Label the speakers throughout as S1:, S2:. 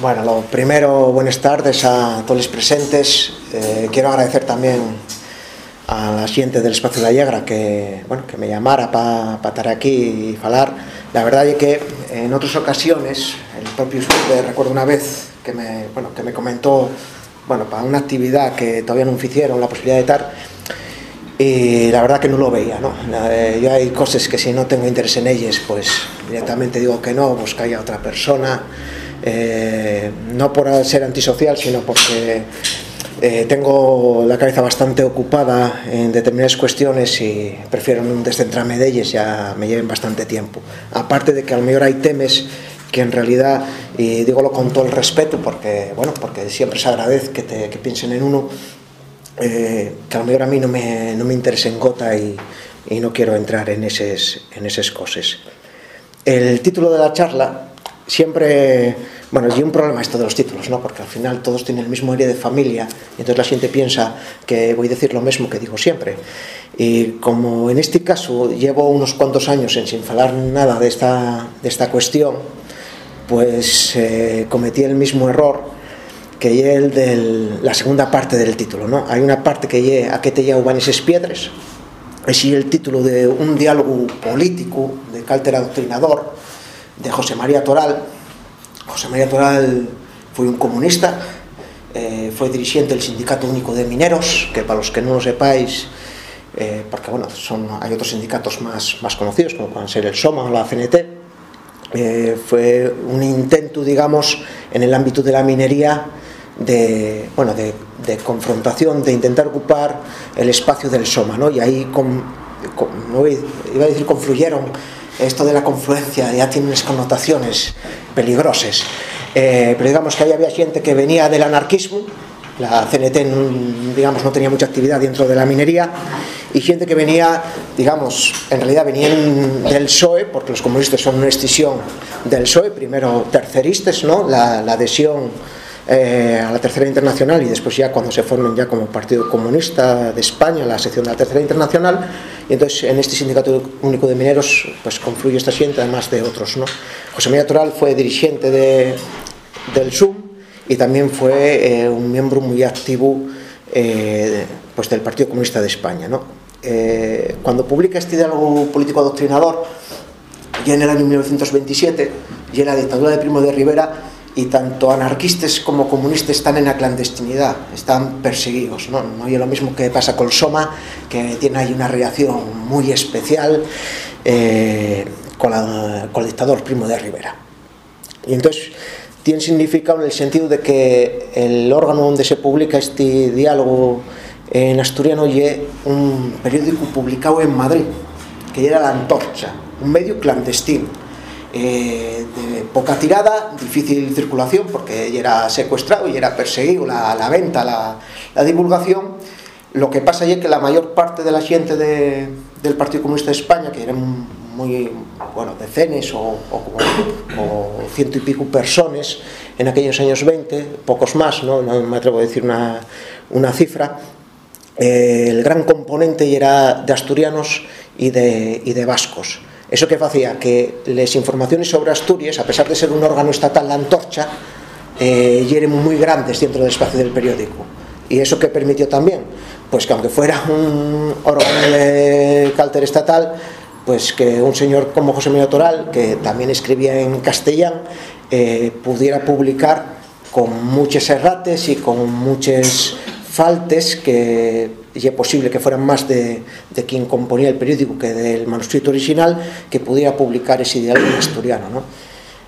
S1: Bueno, lo primero, buenas tardes a todos los presentes. Eh, quiero agradecer también a la gente del Espacio de la Yegra que, bueno, que me llamara para pa estar aquí y falar. La verdad es que en otras ocasiones, el propio Surde, recuerdo una vez que me, bueno, que me comentó bueno, para una actividad que todavía no hicieron la posibilidad de estar y la verdad que no lo veía, ¿no? Eh, yo hay cosas que si no tengo interés en ellas, pues directamente digo que no, pues que haya otra persona eh, no por ser antisocial, sino porque eh, tengo la cabeza bastante ocupada en determinadas cuestiones y prefiero no descentrarme de ellas, ya me lleven bastante tiempo. Aparte de que a lo mejor hay temas que en realidad, y digo con todo el respeto, porque, bueno, porque siempre se agradece que, te, que piensen en uno, eh, que a lo mejor a mí no me, no me interesa en gota y, y no quiero entrar en esas, en esas cosas. El título de la charla siempre, bueno, y un problema esto de los títulos, ¿no? Porque al final todos tienen el mismo área de familia y entonces la gente piensa que voy a decir lo mismo que digo siempre. Y como en este caso llevo unos cuantos años en sin hablar nada de esta, de esta cuestión, pues eh, cometí el mismo error que el de la segunda parte del título, ¿no? Hay una parte que lle a qué te llevan esas piedras, es el título de un diálogo político de cálter adoctrinador de José María Toral. José María Toral foi un comunista, eh, foi dirigente del Sindicato Único de Mineros, que para los que non lo sepáis, eh, porque bueno, son, hay otros sindicatos más, más conocidos, como pueden ser el SOMA o la CNT, eh, fue un intento, digamos, en el ámbito de la minería de, bueno, de, confrontación, de intentar ocupar el espacio del SOMA, ¿no? Y ahí, con, con, no iba a decir confluyeron esto de la confluencia ya tiene unas connotaciones peligrosas. Eh, pero digamos que ahí había gente que venía del anarquismo, la CNT digamos, no tenía mucha actividad dentro de la minería, y gente que venía, digamos, en realidad venían del PSOE, porque los comunistas son una extinción del PSOE, primero terceristas, ¿no? la adhesión eh, a la Tercera Internacional y después ya cuando se forman ya como Partido Comunista de España, la sección de la Tercera Internacional, y entonces en este Sindicato Único de Mineros pues confluye esta gente además de otros. ¿no? José María Toral fue dirigente de, del SUM y también fue eh, un miembro muy activo eh, pues del Partido Comunista de España. ¿no? Cuando publica este diálogo político adoctrinador, ya en el año 1927, y en la dictadura de Primo de Rivera, y tanto anarquistas como comunistas están en la clandestinidad, están perseguidos. ¿no? no es lo mismo que pasa con Soma, que tiene ahí una reacción muy especial eh, con, la, con el dictador Primo de Rivera. Y entonces tiene significado en el sentido de que el órgano donde se publica este diálogo en asturiano es un periódico publicado en Madrid, que era La Antorcha, un medio clandestino eh, de poca tirada, difícil circulación porque era secuestrado y era perseguido la, la venta, la, la, divulgación. Lo que pasa es que la mayor parte de la gente de, del Partido Comunista de España, que eran muy, bueno, decenas o, ciento y pico personas en aquellos años 20, pocos más, no, no me atrevo a decir una, una cifra, eh, el gran componente era de asturianos y de, y de vascos. Eso que facía que les informaciones sobre Asturias, a pesar de ser un órgano estatal la antorcha, eh, eran muy grandes dentro del espacio del periódico. Y eso que permitió también, pues que aunque fuera un órgano de cálter estatal, pues que un señor como José María Toral, que también escribía en castellán, eh, pudiera publicar con muchos errates y con muchos faltes que y es posible que fueran más de, de, quien componía el periódico que del manuscrito original que pudiera publicar ese diario en asturiano. ¿no?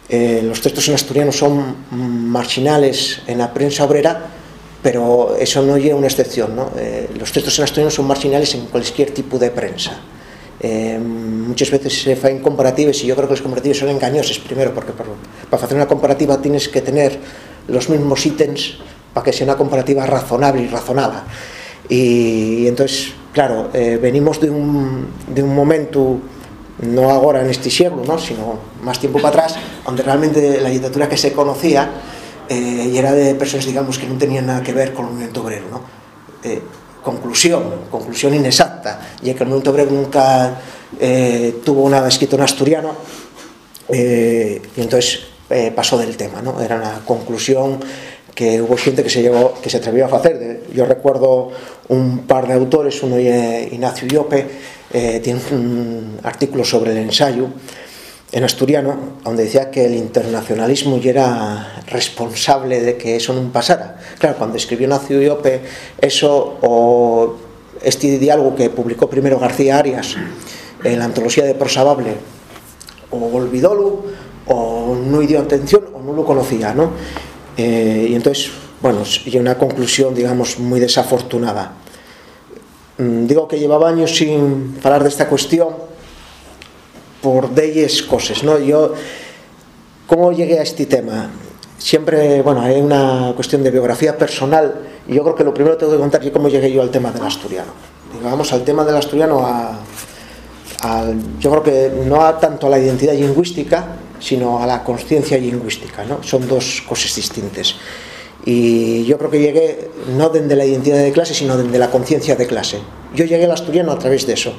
S1: Eh, los textos en asturiano son marginales en la prensa obrera, pero eso no lleva una excepción. ¿no? Eh, los textos en asturiano son marginales en cualquier tipo de prensa. Eh, muchas veces se fan comparativas y yo creo que los comparativos son engañosos primero porque para, para hacer una comparativa tienes que tener los mismos ítems para que sea una comparativa razonable y razonada y, entonces, claro, eh, venimos de un, de un momento no agora en este siglo, ¿no? sino más tiempo para atrás, donde realmente la literatura que se conocía eh, y era de personas, digamos, que no tenían nada que ver con el movimiento obrero. ¿no? Eh, conclusión, conclusión inexacta, ya que el movimiento obrero nunca eh, tuvo nada escrito en asturiano, eh, y entonces eh, pasó del tema, ¿no? Era una conclusión que hubo gente que se, llegó, que se atrevió a hacer. Yo recuerdo un par de autores, uno Ignacio Iope, eh, tiene un artículo sobre el ensayo en asturiano, donde decía que el internacionalismo ya era responsable de que eso no pasara. Claro, cuando escribió Ignacio Iope eso, o este diálogo que publicó primero García Arias en la antología de Prosabable, o olvidólo, o no dio atención, o no lo conocía, ¿no? Eh, y entonces, bueno, y una conclusión, digamos, muy desafortunada. Mm, digo que llevaba años sin hablar de esta cuestión por deyes cosas, ¿no? Yo, ¿cómo llegué a este tema? Siempre, bueno, hay una cuestión de biografía personal y yo creo que lo primero que tengo que contar es cómo llegué yo al tema del asturiano. Digamos, al tema del asturiano, a, yo creo que no a tanto a la identidad lingüística, sino a la conciencia lingüística, ¿no? Son dos cosas distintas. Y yo creo que llegué no desde la identidad de clase, sino desde la conciencia de clase. Yo llegué al asturiano a través de eso,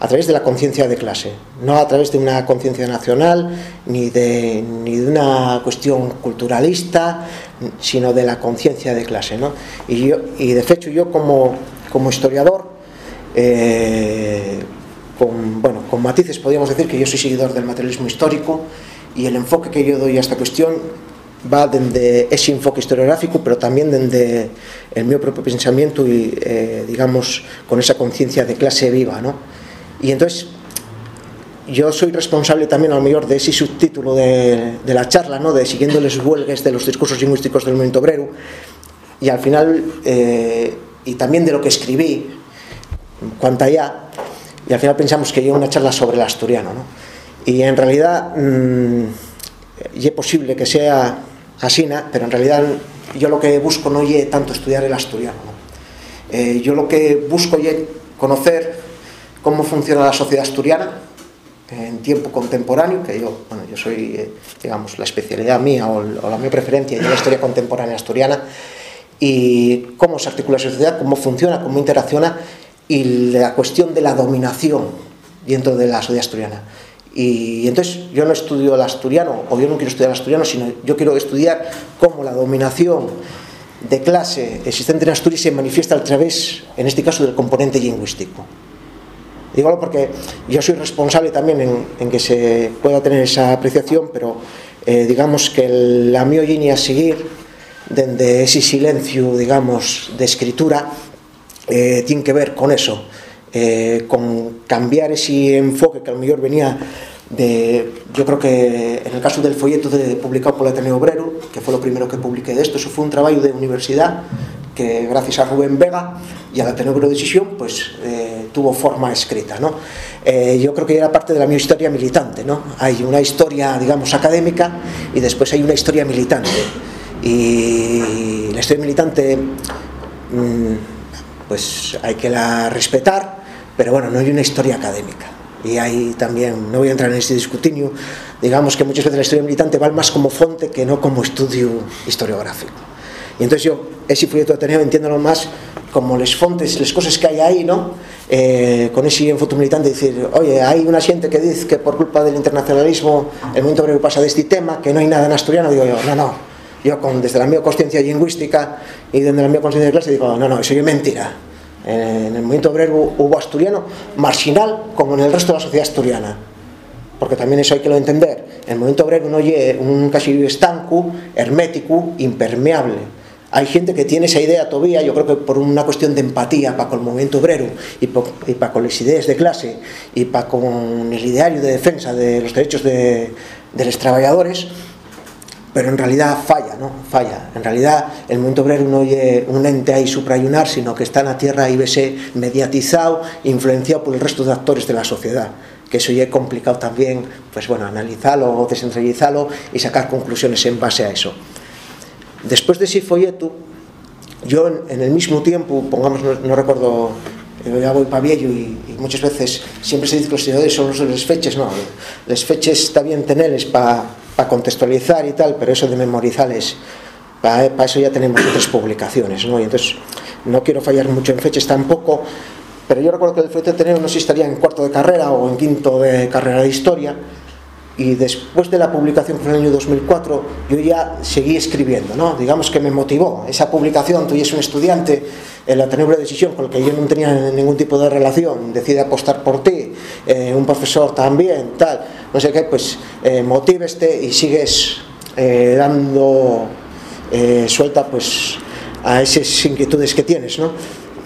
S1: a través de la conciencia de clase, no a través de una conciencia nacional, ni de, ni de una cuestión culturalista, sino de la conciencia de clase. ¿no? Y, yo, y de hecho yo como, como historiador, eh, con, bueno, con matices podríamos decir que yo soy seguidor del materialismo histórico y el enfoque que yo doy a esta cuestión va desde ese enfoque historiográfico, pero también desde el mío propio pensamiento y, eh, digamos, con esa conciencia de clase viva, ¿no? Y entonces, yo soy responsable también, a lo mejor, de ese subtítulo de, de la charla, ¿no? De siguiendo los huelgues de los discursos lingüísticos del movimiento obrero, y al final, eh, y también de lo que escribí, cuanto allá, y al final pensamos que yo una charla sobre el asturiano, ¿no? Y en realidad, mmm, y es posible que sea asina, pero en realidad yo lo que busco no es tanto estudiar el asturiano. ¿no? Eh, yo lo que busco es conocer cómo funciona la sociedad asturiana en tiempo contemporáneo, que yo, bueno, yo soy, eh, digamos, la especialidad mía o, o la mi preferencia es la historia contemporánea asturiana, y cómo se articula la sociedad, cómo funciona, cómo interacciona, y la cuestión de la dominación dentro de la sociedad asturiana. Y entonces yo no estudio el asturiano, o yo no quiero estudiar el asturiano, sino yo quiero estudiar cómo la dominación de clase existente en Asturias se manifiesta a través, en este caso, del componente lingüístico. Digo porque yo soy responsable también en, que se pueda tener esa apreciación, pero eh, digamos que la mi línea a seguir, desde ese silencio, digamos, de escritura, eh, tiene que ver con eso eh, con cambiar ese enfoque que a lo mejor venía de, yo creo que en el caso del folleto de, publicado por el Ateneo Obrero, que fue lo primero que publiqué de esto, eso fue un trabajo de universidad que gracias a Rubén Vega y al Ateneo Obrero de Decisión, pues eh, tuvo forma escrita, ¿no? Eh, yo creo que era parte de la mi historia militante, ¿no? Hay una historia, digamos, académica y después hay una historia militante. Y la historia militante, mmm, pues hay que la respetar, pero bueno, no hay una historia académica. Y hay también, no voy a entrar en este discutinio, digamos que muchas veces la historia militante va más como fonte que no como estudio historiográfico. Y entonces yo, ese folleto de Ateneo, entiéndolo más como las fontes, las cosas que hay ahí, ¿no? Eh, con ese enfoque militante, decir, oye, hay una gente que dice que por culpa del internacionalismo el momento obrero pasa de este tema, que no hay nada en asturiano, digo yo, no, no, yo con, desde la mi conciencia lingüística y desde la mi conciencia de clase digo, no, no, eso es mentira en el movimiento obrero hubo asturiano marginal como en el resto de la sociedad asturiana. Porque también eso hay que lo entender. El movimiento obrero no es un casi estanco hermético, impermeable. Hay gente que tiene esa idea todavía yo creo que por una cuestión de empatía para con el movimiento obrero y, para con las ideas de clase y para con el ideario de defensa de los derechos de, de los trabajadores pero en realidad falla, ¿no? Falla. En realidad el movimiento obrero no es un ente ahí suprayunar, sino que está en la tierra y vese mediatizado, influenciado por el resto de actores de la sociedad. Que eso ya es complicado también, pues bueno, analizarlo, descentralizarlo y sacar conclusiones en base a eso. Después de ese folleto, yo en, el mismo tiempo, pongamos, no, no recuerdo yo ya voy para viejo y, y, muchas veces siempre se dice que los historiadores son los de las fechas, no, las fechas está bien tenerles para pa contextualizar y tal, pero eso de memorizarles, para pa eso ya tenemos otras publicaciones, ¿no? Y entonces no quiero fallar mucho en fechas tampoco, pero yo recuerdo que el folleto de Teneo no sé si estaría en cuarto de carrera o en quinto de carrera de historia, y después de la publicación que fue en el año 2004 yo ya seguí escribiendo ¿no? digamos que me motivó esa publicación tú eres un estudiante en la tenebra decisión con el que yo no tenía ningún tipo de relación decide apostar por ti eh, un profesor también tal no sé qué pues eh, motíveste y sigues eh, dando eh, suelta pues a esas inquietudes que tienes ¿no?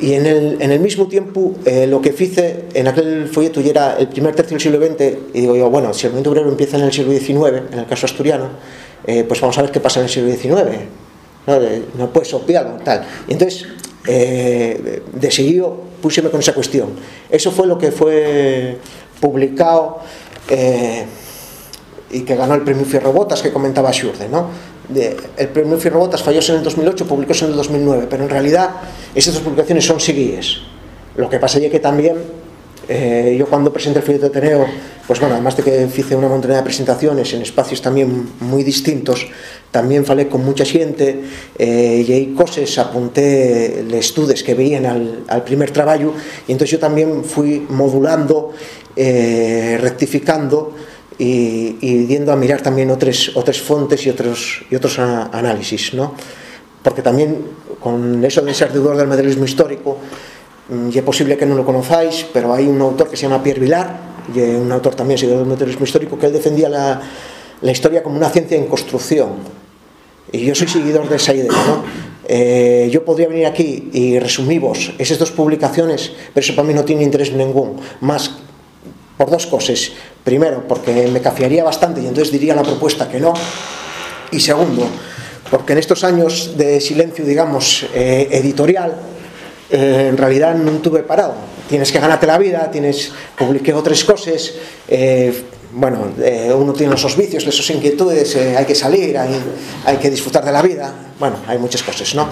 S1: Y en el, en el mismo tiempo eh, lo que hice en aquel folleto y era el primer tercio del siglo XX y digo yo, bueno, si el movimiento obrero empieza en el siglo XIX, en el caso asturiano, eh, pues vamos a ver qué pasa en el siglo XIX. No, no puedes obviarlo, tal. Y entonces, eh, de seguido, puseme con esa cuestión. Eso fue lo que fue publicado eh, y que ganó el premio Fierrobotas que comentaba Xurde, ¿no? De, el premio Fierrobotas falló en el 2008, publicóse en el 2009, pero en realidad esas dos publicaciones son seguidas. Lo que pasa es que también eh, yo cuando presenté el folleto de Ateneo, pues bueno, además de que hice una montaña de presentaciones en espacios también muy distintos, también falé con mucha xente eh, e aí cosas apunté les estudes que veían al, al primer traballo e entón yo tamén fui modulando eh, rectificando y, y yendo a mirar también otras, otras fontes y otros, y otros a, análisis, ¿no? Porque también con eso de ser deudor del materialismo histórico, mm, y es posible que no lo conozcáis, pero hay un autor que se llama Pierre Vilar, y un autor también seguidor del materialismo histórico, que él defendía la, la historia como una ciencia en construcción. Y yo soy seguidor de esa idea, ¿no? Eh, yo podría venir aquí y resumiros esas dos publicaciones, pero eso para mí no tiene interés ningún, más por dos cosas. Primero, porque me cafiaría bastante y entonces diría la propuesta que no. Y segundo, porque en estos años de silencio, digamos, eh, editorial, eh, en realidad no tuve parado. Tienes que ganarte la vida, tienes publiqué otras cosas, eh, bueno, uno tiene esos vicios, esas inquietudes, hay que salir, hay que disfrutar de la vida, bueno, hay muchas cosas, ¿no?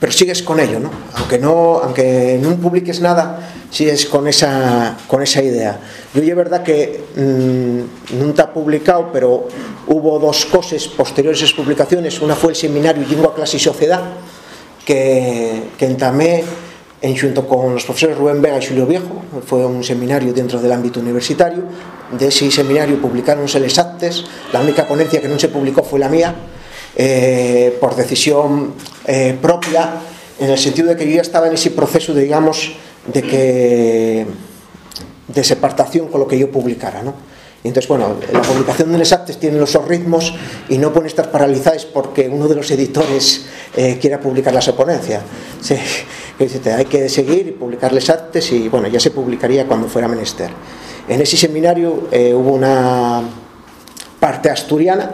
S1: Pero sigues con ello, ¿no? Aunque no, aunque no publiques nada, sigues con esa, con esa idea. Yo es verdad que mmm, no está publicado, pero hubo dos cosas posteriores a esas publicaciones. Una fue el seminario Lingua, Clase y Sociedad, que, que entamé en junto con los profesores Rubén Vega y Julio Viejo, fue un seminario dentro del ámbito universitario. De ese seminario publicaronse les actes, la única ponencia que no se publicó fue la mía, eh, por decisión eh, propia, en el sentido de que yo ya estaba en ese proceso, de, digamos, de que de separación con lo que yo publicara, ¿no? Y entonces, bueno, la publicación de los actes tiene los ritmos y no pueden estar paralizados porque uno de los editores eh, quiera publicar la ponencia. Sí, hay que seguir y publicar los actes y, bueno, ya se publicaría cuando fuera menester. En ese seminario eh, hubo una parte asturiana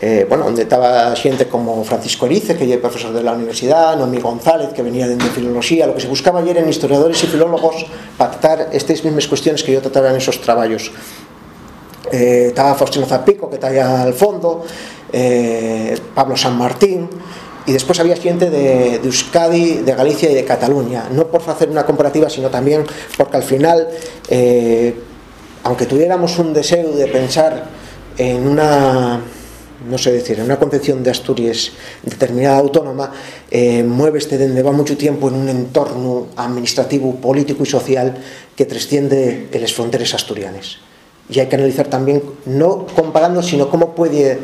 S1: eh, bueno, donde estaba xente como Francisco Erice, que é profesor de la universidad, Noemí González, que venía de filología, lo que se buscaba ayer en historiadores y filólogos para tratar estas mismas cuestiones que yo trataba en esos trabajos. Eh, estaba Faustino Zapico, que está allá al fondo, eh, Pablo San Martín, y después había gente de, de Euskadi, de Galicia y de Cataluña, no por hacer una comparativa, sino también porque al final, eh, aunque tuviéramos un deseo de pensar en una no sé decir, en una concepción de Asturias determinada autónoma, eh, muéveste desde va mucho tiempo en un entorno administrativo, político y social que trasciende las fronteras asturianas. Y hay que analizar también, no comparando, sino cómo puede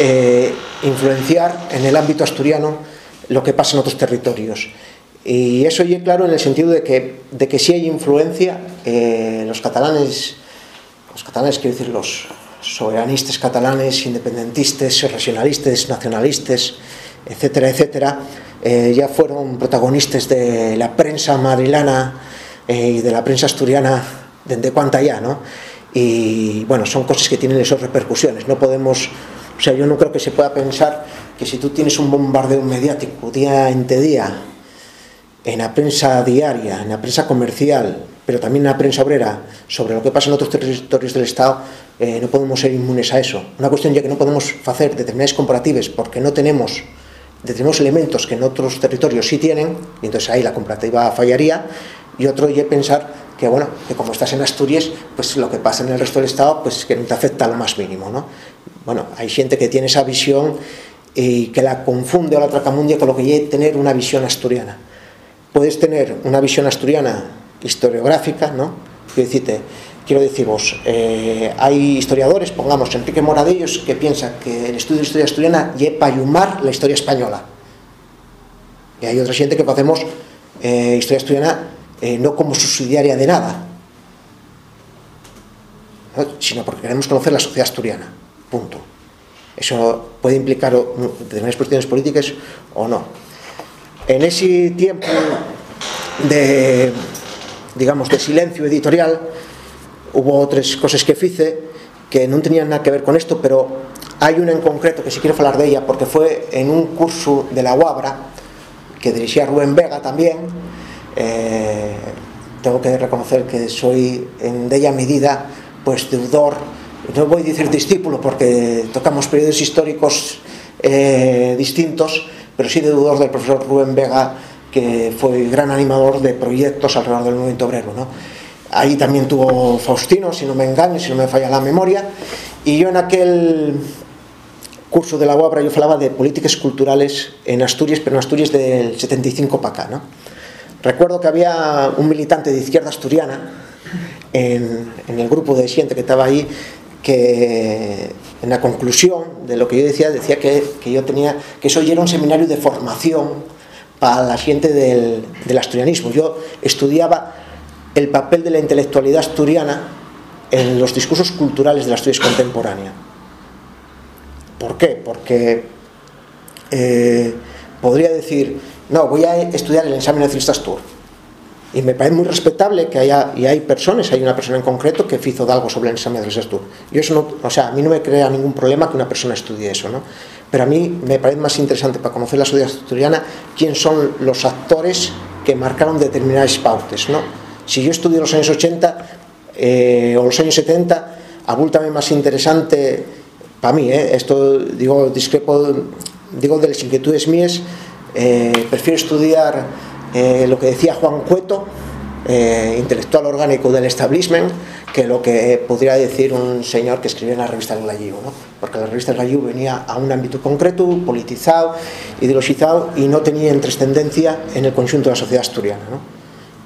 S1: eh, influenciar en el ámbito asturiano lo que pasa en otros territorios. Y eso ya claro en el sentido de que, de que sí hay influencia, eh, los catalanes, los catalanes quiero decir los, soberanistas catalanes, independentistas, regionalistas, nacionalistas, etcétera, etcétera, eh, ya fueron protagonistas de la prensa madrilana eh, y de la prensa asturiana desde cuanta ya, ¿no? Y bueno, son cosas que tienen esas repercusiones. No podemos, o sea, yo no creo que se pueda pensar que si tú tienes un bombardeo mediático día entre día en la prensa diaria, en la prensa comercial, pero también la prensa obrera, sobre lo que pasa en otros territorios del Estado, eh, no podemos ser inmunes a eso. Una cuestión ya que no podemos hacer determinadas comparativas porque no tenemos determinados elementos que en otros territorios sí tienen, y entonces ahí la comparativa fallaría, y otro ya pensar que bueno, que como estás en Asturias, pues lo que pasa en el resto del Estado, pues que no te afecta lo más mínimo, ¿no? Bueno, hay gente que tiene esa visión y que la confunde o la tracamundia con lo que es tener una visión asturiana. Puedes tener una visión asturiana historiográfica, ¿no? Quiero decirte, quiero eh, hay historiadores, pongamos Enrique Moradellos, que piensa que el estudio de historia asturiana lle payumar la historia española. Y hay otra gente que facemos eh, historia asturiana eh, no como subsidiaria de nada, ¿no? sino porque queremos conocer la sociedad asturiana. Punto. Eso puede implicar determinadas cuestiones políticas o no. En ese tiempo de, digamos, de silencio editorial, hubo otras cosas que hice que no tenían nada que ver con esto, pero hay una en concreto que sí quiero hablar de ella porque fue en un curso de la UABRA que dirigía Rubén Vega también. Eh, tengo que reconocer que soy en de ella medida pues deudor, no voy a decir discípulo porque tocamos periodos históricos eh, distintos, pero sí deudor del profesor Rubén Vega que fue gran animador de proyectos alrededor del movimiento obrero. ¿no? Ahí también tuvo Faustino, si no me engaño, si no me falla la memoria, y yo en aquel curso de la UABRA yo falaba de políticas culturales en Asturias, pero en Asturias del 75 para acá. ¿no? Recuerdo que había un militante de izquierda asturiana en, el grupo de gente que estaba ahí que en la conclusión de lo que yo decía, decía que, yo tenía, que eso era un seminario de formación para la gente del, del asturianismo. Yo estudiaba el papel de la intelectualidad asturiana en los discursos culturales de la Asturias contemporánea. ¿Por qué? Porque eh, podría decir, no, voy a estudiar el examen de Astur. Y me parece muy respetable que haya, y hay personas, hay una persona en concreto que hizo algo sobre el examen de Astur. Yo eso no, o sea, a mí no me crea ningún problema que una persona estudie eso, ¿no? Pero a mí me parece más interesante para conocer la sociedad asturiana quién son los actores que marcaron determinadas pautas, ¿no? Si yo estudio los años 80 eh, o los años 70, abúltame más interesante para mí, ¿eh? esto digo, discrepo, digo de las inquietudes mías, eh, prefiero estudiar lo que decía Juan Cueto, eh, intelectual orgánico del establishment, que lo que podría decir un señor que escribía en la revista El Gallivo, ¿no? porque la revista El Gallivo venía a un ámbito concreto, politizado, ideologizado y no tenía trascendencia en el conjunto de la sociedad asturiana. ¿no?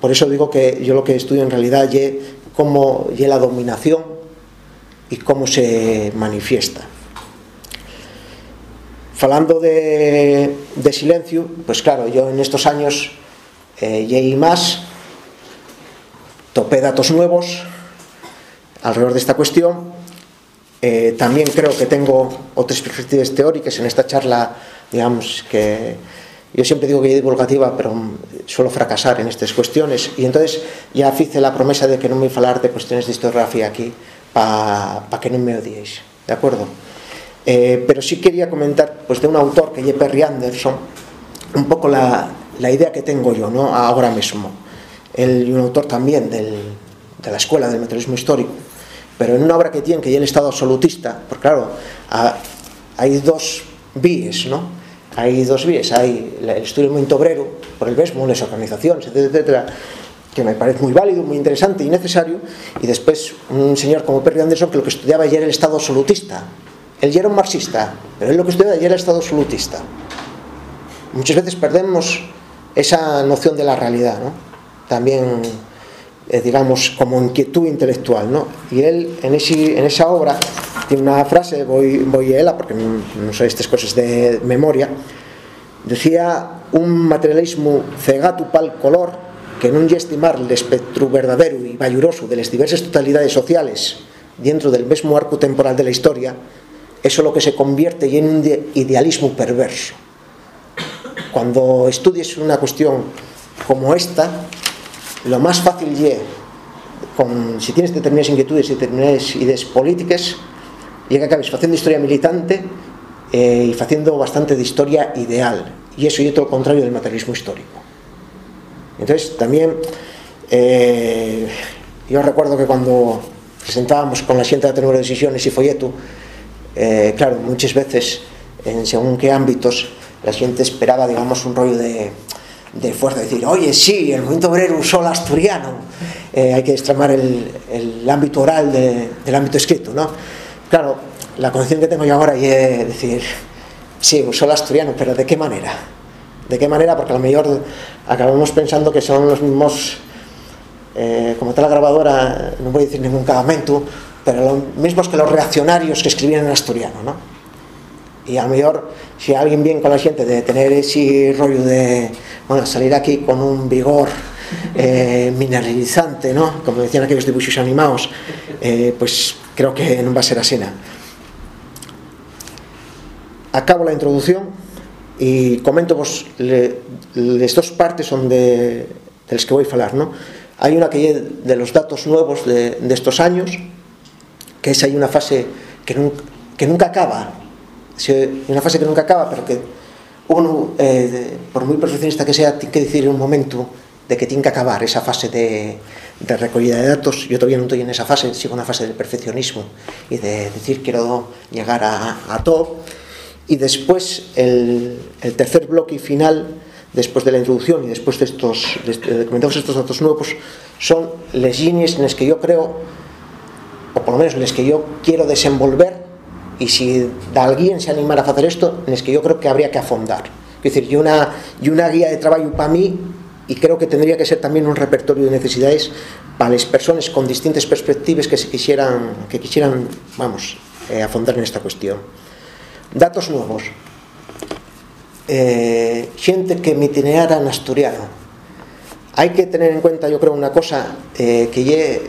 S1: Por eso digo que yo lo que estudio en realidad es cómo es la dominación y cómo se manifiesta. Falando de, silencio, pues claro, yo en estos años eh, y más topé datos nuevos alrededor de esta cuestión. Eh, también creo que tengo otras perspectivas teóricas en esta charla, digamos que yo siempre digo que es divulgativa, pero suelo fracasar en estas cuestiones. Y entonces ya hice la promesa de que no me voy a hablar de cuestiones de historiografía aquí para pa que no me odiéis, ¿de acuerdo? Eh, pero sí quería comentar pues, de un autor que es Perry Anderson, un poco la, la idea que tengo yo ¿no? ahora mismo. Él y un autor también del, de la escuela del materialismo histórico, pero en una obra que tiene que es el Estado absolutista, porque claro, a, hay dos vías, ¿no? Hay dos vías, hay el estudio del movimiento obrero, por el mismo, las organizaciones, etcétera, etcétera, que me parece muy válido, muy interesante y necesario, y después un señor como Perry Anderson que lo que estudiaba ya era el Estado absolutista. Él ya era un marxista, pero él lo que estudiaba ya era el Estado absolutista. Muchas veces perdemos esa noción de la realidad, ¿no? También, eh, digamos, como inquietud intelectual, ¿no? Y él, en, ese, en esa obra, tiene una frase, voy, voy a ella porque no, sé estas cosas de memoria, decía un materialismo cegatu pal color que non lle estimar el espectro verdadero e valluroso de las diversas totalidades sociales dentro del mismo arco temporal de la historia, eso lo que se convierte en un idealismo perverso. Cuando estudies una cuestión como esta, lo más fácil es, con, si tienes determinadas inquietudes y determinadas ideas políticas, llega que acabes haciendo historia militante eh, y haciendo bastante de historia ideal. Y eso es todo lo contrario del materialismo histórico. Entonces, también, eh, yo recuerdo que cuando presentábamos con la sienta de número de decisiones y folleto, eh, claro, muchas veces, en según qué ámbitos, la gente esperaba, digamos, un rollo de, de fuerza, decir, oye, sí, el movimiento obrero usó el asturiano, eh, hay que extremar el, el ámbito oral de, del ámbito escrito, ¿no? Claro, la concepción que tengo yo ahora es decir, sí, usó el asturiano, pero ¿de qué manera? ¿De qué manera? Porque a lo mejor acabamos pensando que son los mismos eh, como tal la grabadora, non vou dicir ningún cagamento, pero lo mismos que los reaccionarios que escribían en asturiano, ¿no? Y a lo mejor, si alguien bien con la gente de tener ese rollo de, bueno, salir aquí con un vigor eh, mineralizante, ¿no? Como decían aquellos dibujos animados, eh, pues creo que non va a ser así. Acabo la introducción y comento vos le, les dos partes onde, de las que voy a falar, ¿no? Hay una que de los datos nuevos de, de estos años, que es hay una fase que nunca, que nunca acaba, una fase que nunca acaba, pero que uno, eh, de, por muy perfeccionista que sea, tiene que decir en un momento de que tiene que acabar esa fase de, de recogida de datos. Yo todavía no estoy en esa fase, sigo en una fase del perfeccionismo y de decir quiero llegar a, a todo. Y después el, el tercer bloque final después de la introducción y después de estos de, comentamos estos datos nuevos son las líneas en las que yo creo o por lo menos en las que yo quiero desenvolver y si alguien se animara a hacer esto en las que yo creo que habría que afondar. Es decir, y una, y una guía de trabajo para mí y creo que tendría que ser también un repertorio de necesidades para las personas con distintas perspectivas que se quisieran que quisieran, vamos, eh, afondar en esta cuestión. Datos nuevos. Eh, xente que mitineara en asturiano. Hai que tener en cuenta yo creo unha cosa eh, que lle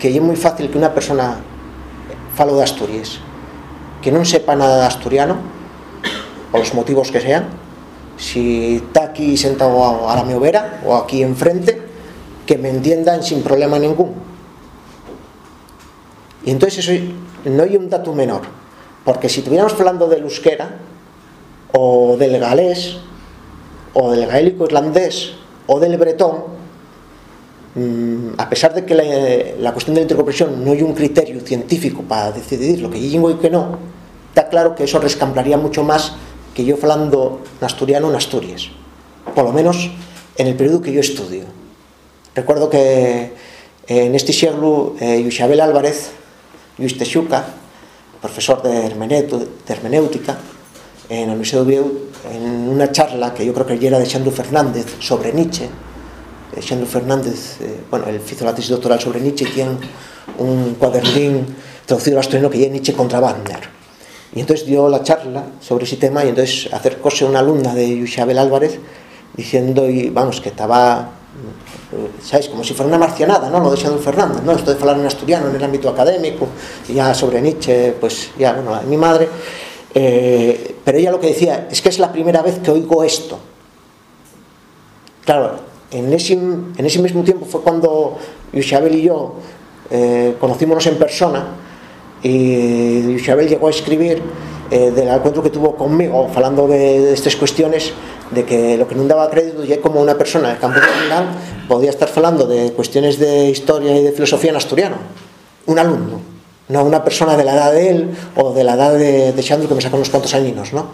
S1: que lle fácil que unha persona falo de Asturias que non sepa nada de asturiano os motivos que sean si está aquí sentado a la vera ou aquí enfrente que me entiendan sin problema ningún. Y entonces eso no hai un dato menor porque si estuviéramos falando del euskera o del galés o del gaélico irlandés o del bretón a pesar de que la, la cuestión de la intercomprensión no hay un criterio científico para decidir lo que lingua y que no está claro que eso rescamplaría mucho más que yo falando asturiano en Asturias por lo menos en el periodo que yo estudio. Recuerdo que en este siglo eh, Álvarez Luis Texuca profesor de, hermenéutica en la Universidad de Oviedo en una charla que yo creo que era de Xandro Fernández sobre Nietzsche eh, Xandro Fernández eh, bueno, él hizo la tesis doctoral sobre Nietzsche y tiene un cuadernín traducido al asturiano que es Nietzsche contra Wagner. Y entonces dio la charla sobre ese tema y entonces acercóse una alumna de Isabel Álvarez diciendo y vamos que estaba eh, sabes como si fuera una marcianada no lo de Xandro Fernández no esto de hablar en asturiano en el ámbito académico y ya sobre Nietzsche pues ya bueno mi madre eh, pero ella lo que decía es que es la primera vez que oigo esto. Claro, en ese, en ese mismo tiempo fue cuando Isabel y yo eh, en persona y Isabel llegó a escribir eh, del encuentro que tuvo conmigo, hablando de, estas cuestiones, de que lo que no daba crédito ya como una persona del campo criminal podía estar hablando de cuestiones de historia y de filosofía en asturiano, un alumno no una persona de la edad de él o de la edad de, de Xandro que me saca unos cuantos añinos, ¿no?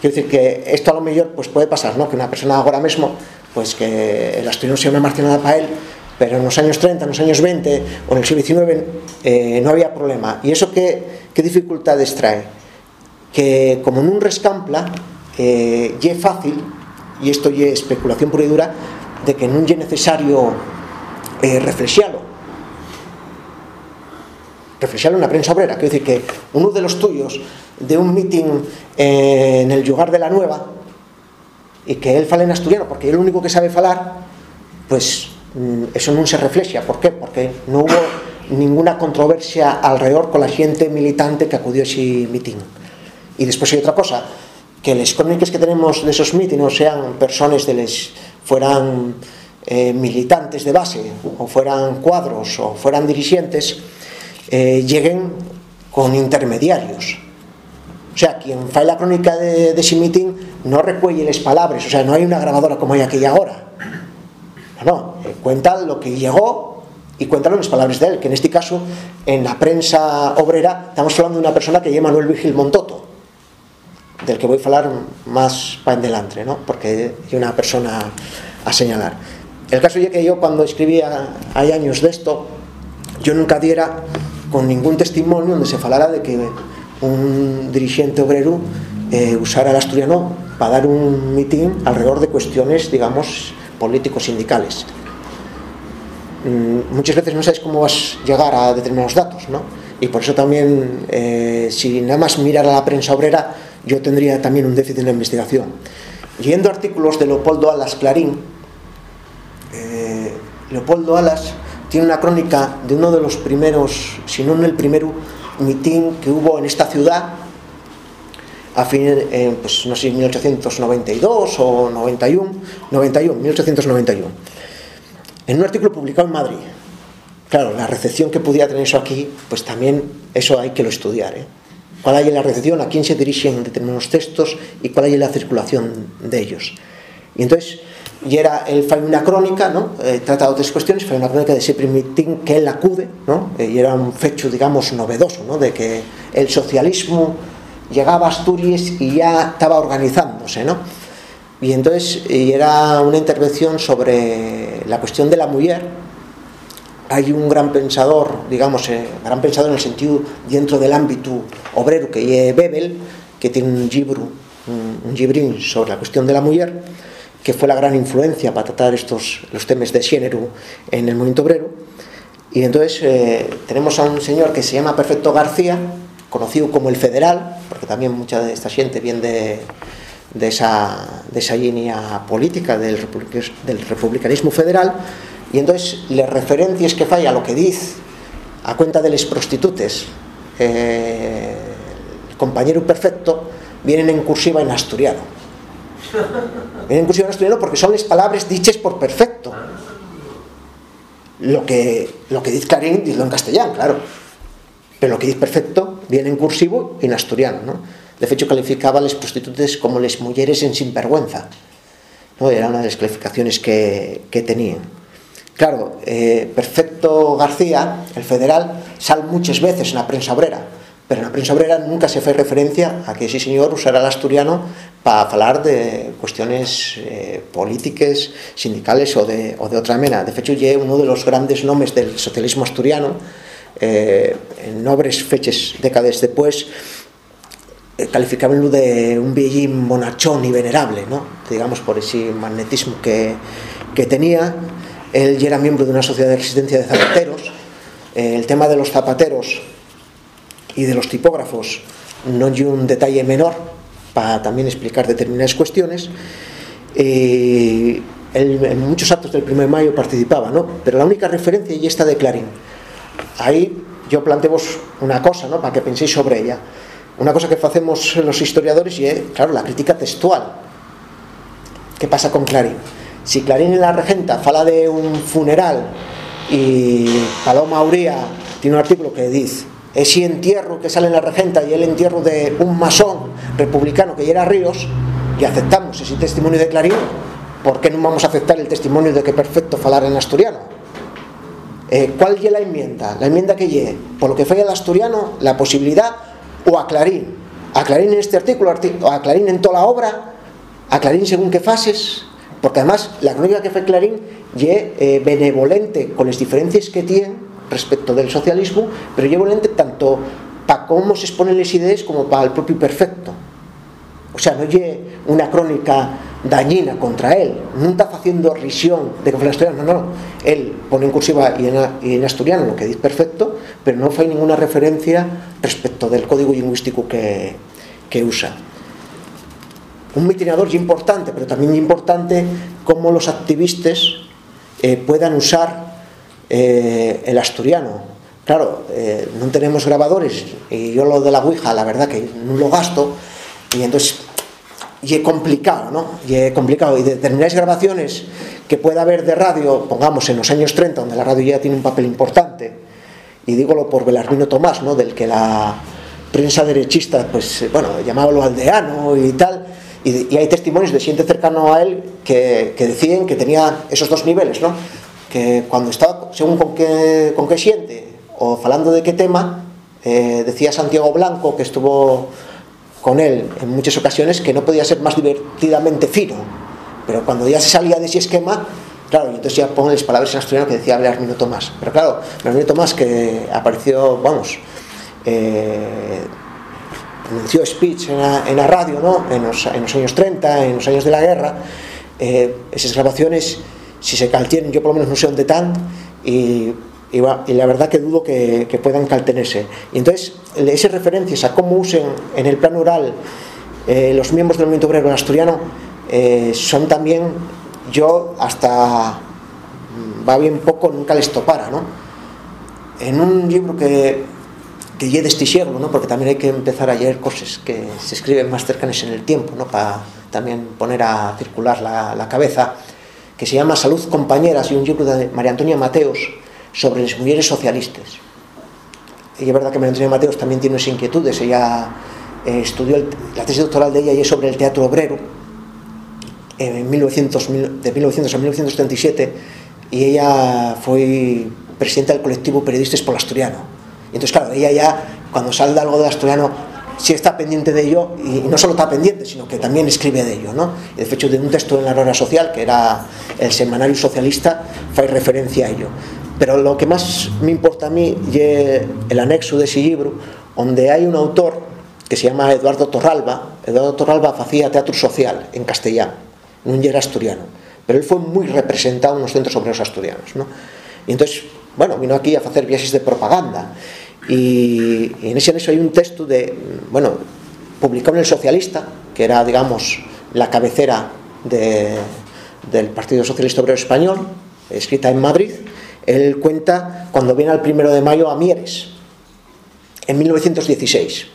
S1: Quiero decir que esto a lo mejor pues puede pasar, ¿no? Que una persona ahora mismo, pues que el asturiano sea una marcianada para él, pero en los años 30, en los años 20 o en el siglo XIX eh, no había problema. ¿Y eso qué, qué dificultades trae? Que como en un rescampla, eh, ye fácil, y esto ye especulación pura y dura, de que no es necesario eh, reflexiarlo reflexionar en la prensa obrera. Quiero decir que uno de los tuyos de un meeting eh, en el lugar de la Nueva y que él fale en asturiano porque es el único que sabe falar, pues mm, eso no se refleja. ¿Por qué? Porque no hubo ninguna controversia alrededor con la gente militante que acudió a ese meeting. Y después hay otra cosa, que las crónicas que tenemos de esos mítines sean personas de les fueran eh, militantes de base o fueran cuadros o fueran dirigentes, eh, lleguen con intermediarios. O sea, quien fae la crónica de, de meeting no recuelle las palabras, o sea, no hay una grabadora como hay aquella ahora. No, no, eh, cuenta lo que llegó y cuentan las palabras de él, que en este caso, en la prensa obrera, estamos hablando de una persona que llama Manuel Vigil Montoto, del que voy a hablar más para en delante, ¿no? porque hay una persona a señalar. El caso es que yo cuando escribía hay años de esto, yo nunca diera con ningún testimonio donde se falara de que un dirigente obrero eh, usara el asturiano para dar un mitin alrededor de cuestiones, digamos, políticos sindicales. mm, muchas veces no sabes cómo vas a llegar a determinados datos, ¿no? Y por eso también, eh, si nada más mirar a la prensa obrera, yo tendría también un déficit en la investigación. Yendo artículos de Leopoldo Alas Clarín, eh, Leopoldo Alas tiene una crónica de uno de los primeros, si no en el primero, mitin que hubo en esta ciudad a fin, eh, pues no sé, 1892 o 91, 91, 1891, en un artículo publicado en Madrid. Claro, la recepción que pudiera tener eso aquí, pues también eso hay que lo estudiar. ¿eh? ¿Cuál hay en la recepción? ¿A quién se dirigen determinados textos? ¿Y cuál hay en la circulación de ellos? Y entonces, y era, él fue una crónica, ¿no? Eh, trata otras cuestiones, fue una crónica de ese primitín que él acude, ¿no? Eh, y era un fecho, digamos, novedoso, ¿no? De que el socialismo llegaba a Asturias y ya estaba organizándose, ¿no? Y entonces y era una intervención sobre la cuestión de la mujer. Hay un gran pensador, digamos, eh, gran pensador en el sentido dentro del ámbito obrero que es Bebel, que tiene un libro, un, un librín sobre la cuestión de la mujer, que fue la gran influencia para tratar estos los temas de género en el movimiento obrero. Y entonces eh, tenemos a un señor que se llama Perfecto García, conocido como el Federal, porque también mucha de esta gente viene de, esa, de esa línea política del, republicanismo federal, y entonces las referencias que falla lo que dice a cuenta de las prostitutes, eh, el compañero perfecto, vienen en cursiva en asturiano. Vienen en cursiva en asturiano porque son las palabras dichas por perfecto. Lo que, lo que dice Clarín, dice en castellano, claro. Pero lo que dice perfecto viene en cursivo en asturiano, ¿no? De hecho, calificaba a las prostitutas como las mujeres en sinvergüenza. ¿no? Era una de las calificaciones que, que tenían. Claro, eh, Perfecto García, el federal, sale muchas veces en la prensa obrera, pero en la prensa obrera nunca se fue referencia a que ese señor usara el asturiano para hablar de cuestiones eh, políticas, sindicales o de, o de otra manera. De hecho, ya uno de los grandes nombres del socialismo asturiano, eh, en nobres fechas décadas después, eh, calificabanlo de un viellín monachón y venerable, ¿no? digamos por ese magnetismo que, que tenía. Él ya era miembro de una sociedad de resistencia de zapateros. Eh, el tema de los zapateros y de los tipógrafos no hay un detalle menor para también explicar determinadas cuestiones. Eh, en muchos actos del 1 de mayo participaba, ¿no? pero la única referencia ya está de Clarín. Ahí yo planteo una cosa ¿no? para que penséis sobre ella. Una cosa que hacemos los historiadores y es, claro, la crítica textual. ¿Qué pasa con Clarín? Si Clarín en la Regenta fala de un funeral y Paloma Uría tiene un artículo que dice ese entierro que sale en la Regenta y el entierro de un masón republicano que era Ríos y aceptamos ese testimonio de Clarín, ¿por qué no vamos a aceptar el testimonio de que perfecto falar en asturiano? Eh, ¿Cuál es la enmienda? La enmienda que lle, por lo que falla el asturiano, la posibilidad o a Clarín, a Clarín en este artículo, a Clarín en toda la obra, a Clarín según qué fases, porque además la crónica que fue Clarín ye eh, benevolente con las diferencias que tiene respecto del socialismo, pero ye benevolente tanto para cómo se exponen las ideas como para el propio perfecto. O sea, no ye una crónica dañina contra él, no está haciendo risión de que fue asturiano, no, no, él pone en cursiva y en, asturiano lo que dice perfecto, pero no fue ninguna referencia respecto del código lingüístico que, usa. Un mitinador importante, pero también importante cómo los activistas eh, puedan usar eh, el asturiano. Claro, eh, no tenemos grabadores y yo lo de la Ouija, la verdad que no lo gasto, y entonces y es complicado, ¿no? Y es complicado. Y determinadas grabaciones que pueda haber de radio, pongamos en los años 30, donde la radio ya tiene un papel importante, y dígolo por Belarmino Tomás, ¿no? Del que la prensa derechista, pues, bueno, llamábalo aldeano y tal, y, y hay testimonios de gente cercano a él que, que, decían que tenía esos dos niveles, ¿no? Que cuando estaba, según con qué, con qué siente, o hablando de qué tema, eh, decía Santiago Blanco, que estuvo con él en muchas ocasiones que no podía ser más divertidamente fino pero cuando ya se salía de ese esquema claro, entonces ya pongo las palabras en asturiano que decía Belarmino Tomás pero claro, Belarmino Tomás que apareció, vamos eh, anunció speech en la, en la radio ¿no? en, los, en, los, años 30 en los años de la guerra eh, esas grabaciones si se caltienen, yo por lo menos no sé dónde están y, y, la verdad que dudo que, que, puedan caltenerse. Y entonces, esas referencias a cómo usen en el plano oral eh, los miembros del movimiento obrero asturiano eh, son también, yo hasta mm, va bien poco, nunca les topara, ¿no? En un libro que, que de este siglo, ¿no? porque también hay que empezar a leer cosas que se escriben más cercanas en el tiempo, ¿no? para también poner a circular la, la cabeza, que se llama Salud Compañeras y un libro de María Antonia Mateos sobre las mujeres socialistas. Y es verdad que María Antonia Mateos también tiene unas inquietudes, ella eh, estudió el, la tesis doctoral de ella y es sobre el teatro obrero, en 1900, de 1900 a 1937, y ella fue presidenta del colectivo Periodistas por el Asturiano. Y entonces, claro, ella ya, cuando sale algo del Asturiano, sí está pendiente de ello y no solo está pendiente, sino que también escribe de ello. ¿no? De hecho, de un texto en la Hora Social, que era el semanario socialista, fue referencia a ello. Pero lo que más me importa a mí es el anexo de ese libro, donde hay un autor que se llama Eduardo Torralba. Eduardo Torralba hacía teatro social en castellano, un era asturiano. Pero él fue muy representado en los centros obreros asturianos. ¿no? Y entonces, bueno, vino aquí a hacer viajes de propaganda. Y, en ese anexo hay un texto de, bueno, publicado en El Socialista, que era, digamos, la cabecera de, del Partido Socialista Obrero Español, escrita en Madrid. Él cuenta cuando viene al primero de mayo a Mieres, en 1916.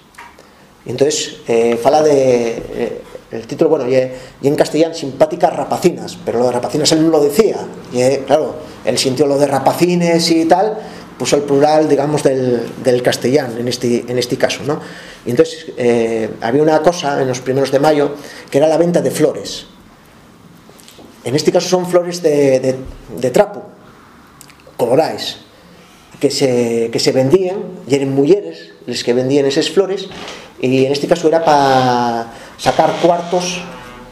S1: Y entonces, eh, fala de. Eh, el título, bueno, y, en castellano, simpáticas rapacinas, pero lo de rapacinas él no lo decía. Y claro, él sintió lo de rapacines y tal, pues, al plural, digamos, del, del castellano en este, en este caso, ¿no? Y entonces eh, había una cosa en los primeros de mayo que era la venta de flores. En este caso son flores de, de, de trapo, colorais, que se, que se vendían, y eran mujeres las que vendían esas flores, y en este caso era para sacar cuartos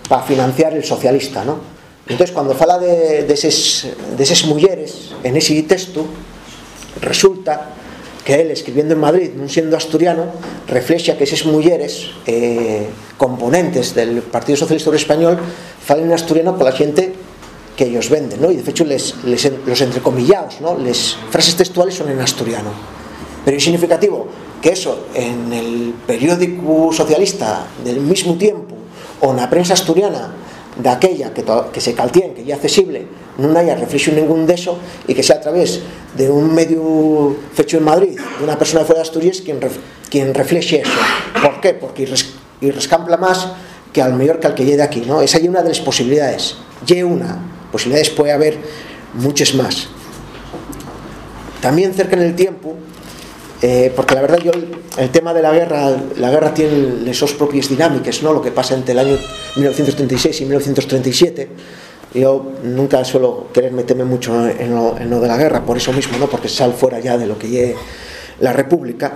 S1: para financiar el socialista, ¿no? Entonces, cuando fala de, de, ses, de ses mulleres en ese texto, resulta que él, escribiendo en Madrid, non siendo asturiano, reflexa que esas mujeres eh, componentes del Partido Socialista Obrero Español falen en asturiano con la xente que ellos venden, ¿no? Y de hecho les, les, los entrecomillados, ¿no? Les frases textuales son en asturiano. Pero es significativo que eso en el periódico socialista del mismo tiempo o en la prensa asturiana de aquella que, que se caltien, que ya accesible, non haya reflexión ningún de eso y que sea a través de un medio fecho en Madrid, de una persona de fuera de Asturias quien, ref, quien refleje eso. ¿Por qué? Porque y rescampla más que al mayor que al que llegue de aquí, ¿no? Esa es una de las posibilidades. Y una. Posibilidades puede haber muchas más. También cerca en el tiempo, eh, porque la verdad yo el, el, tema de la guerra la guerra tiene sus propias dinámicas no lo que pasa entre el año 1936 y 1937 yo nunca suelo querer meterme mucho en lo, de la guerra por eso mismo no porque sal fuera ya de lo que es la república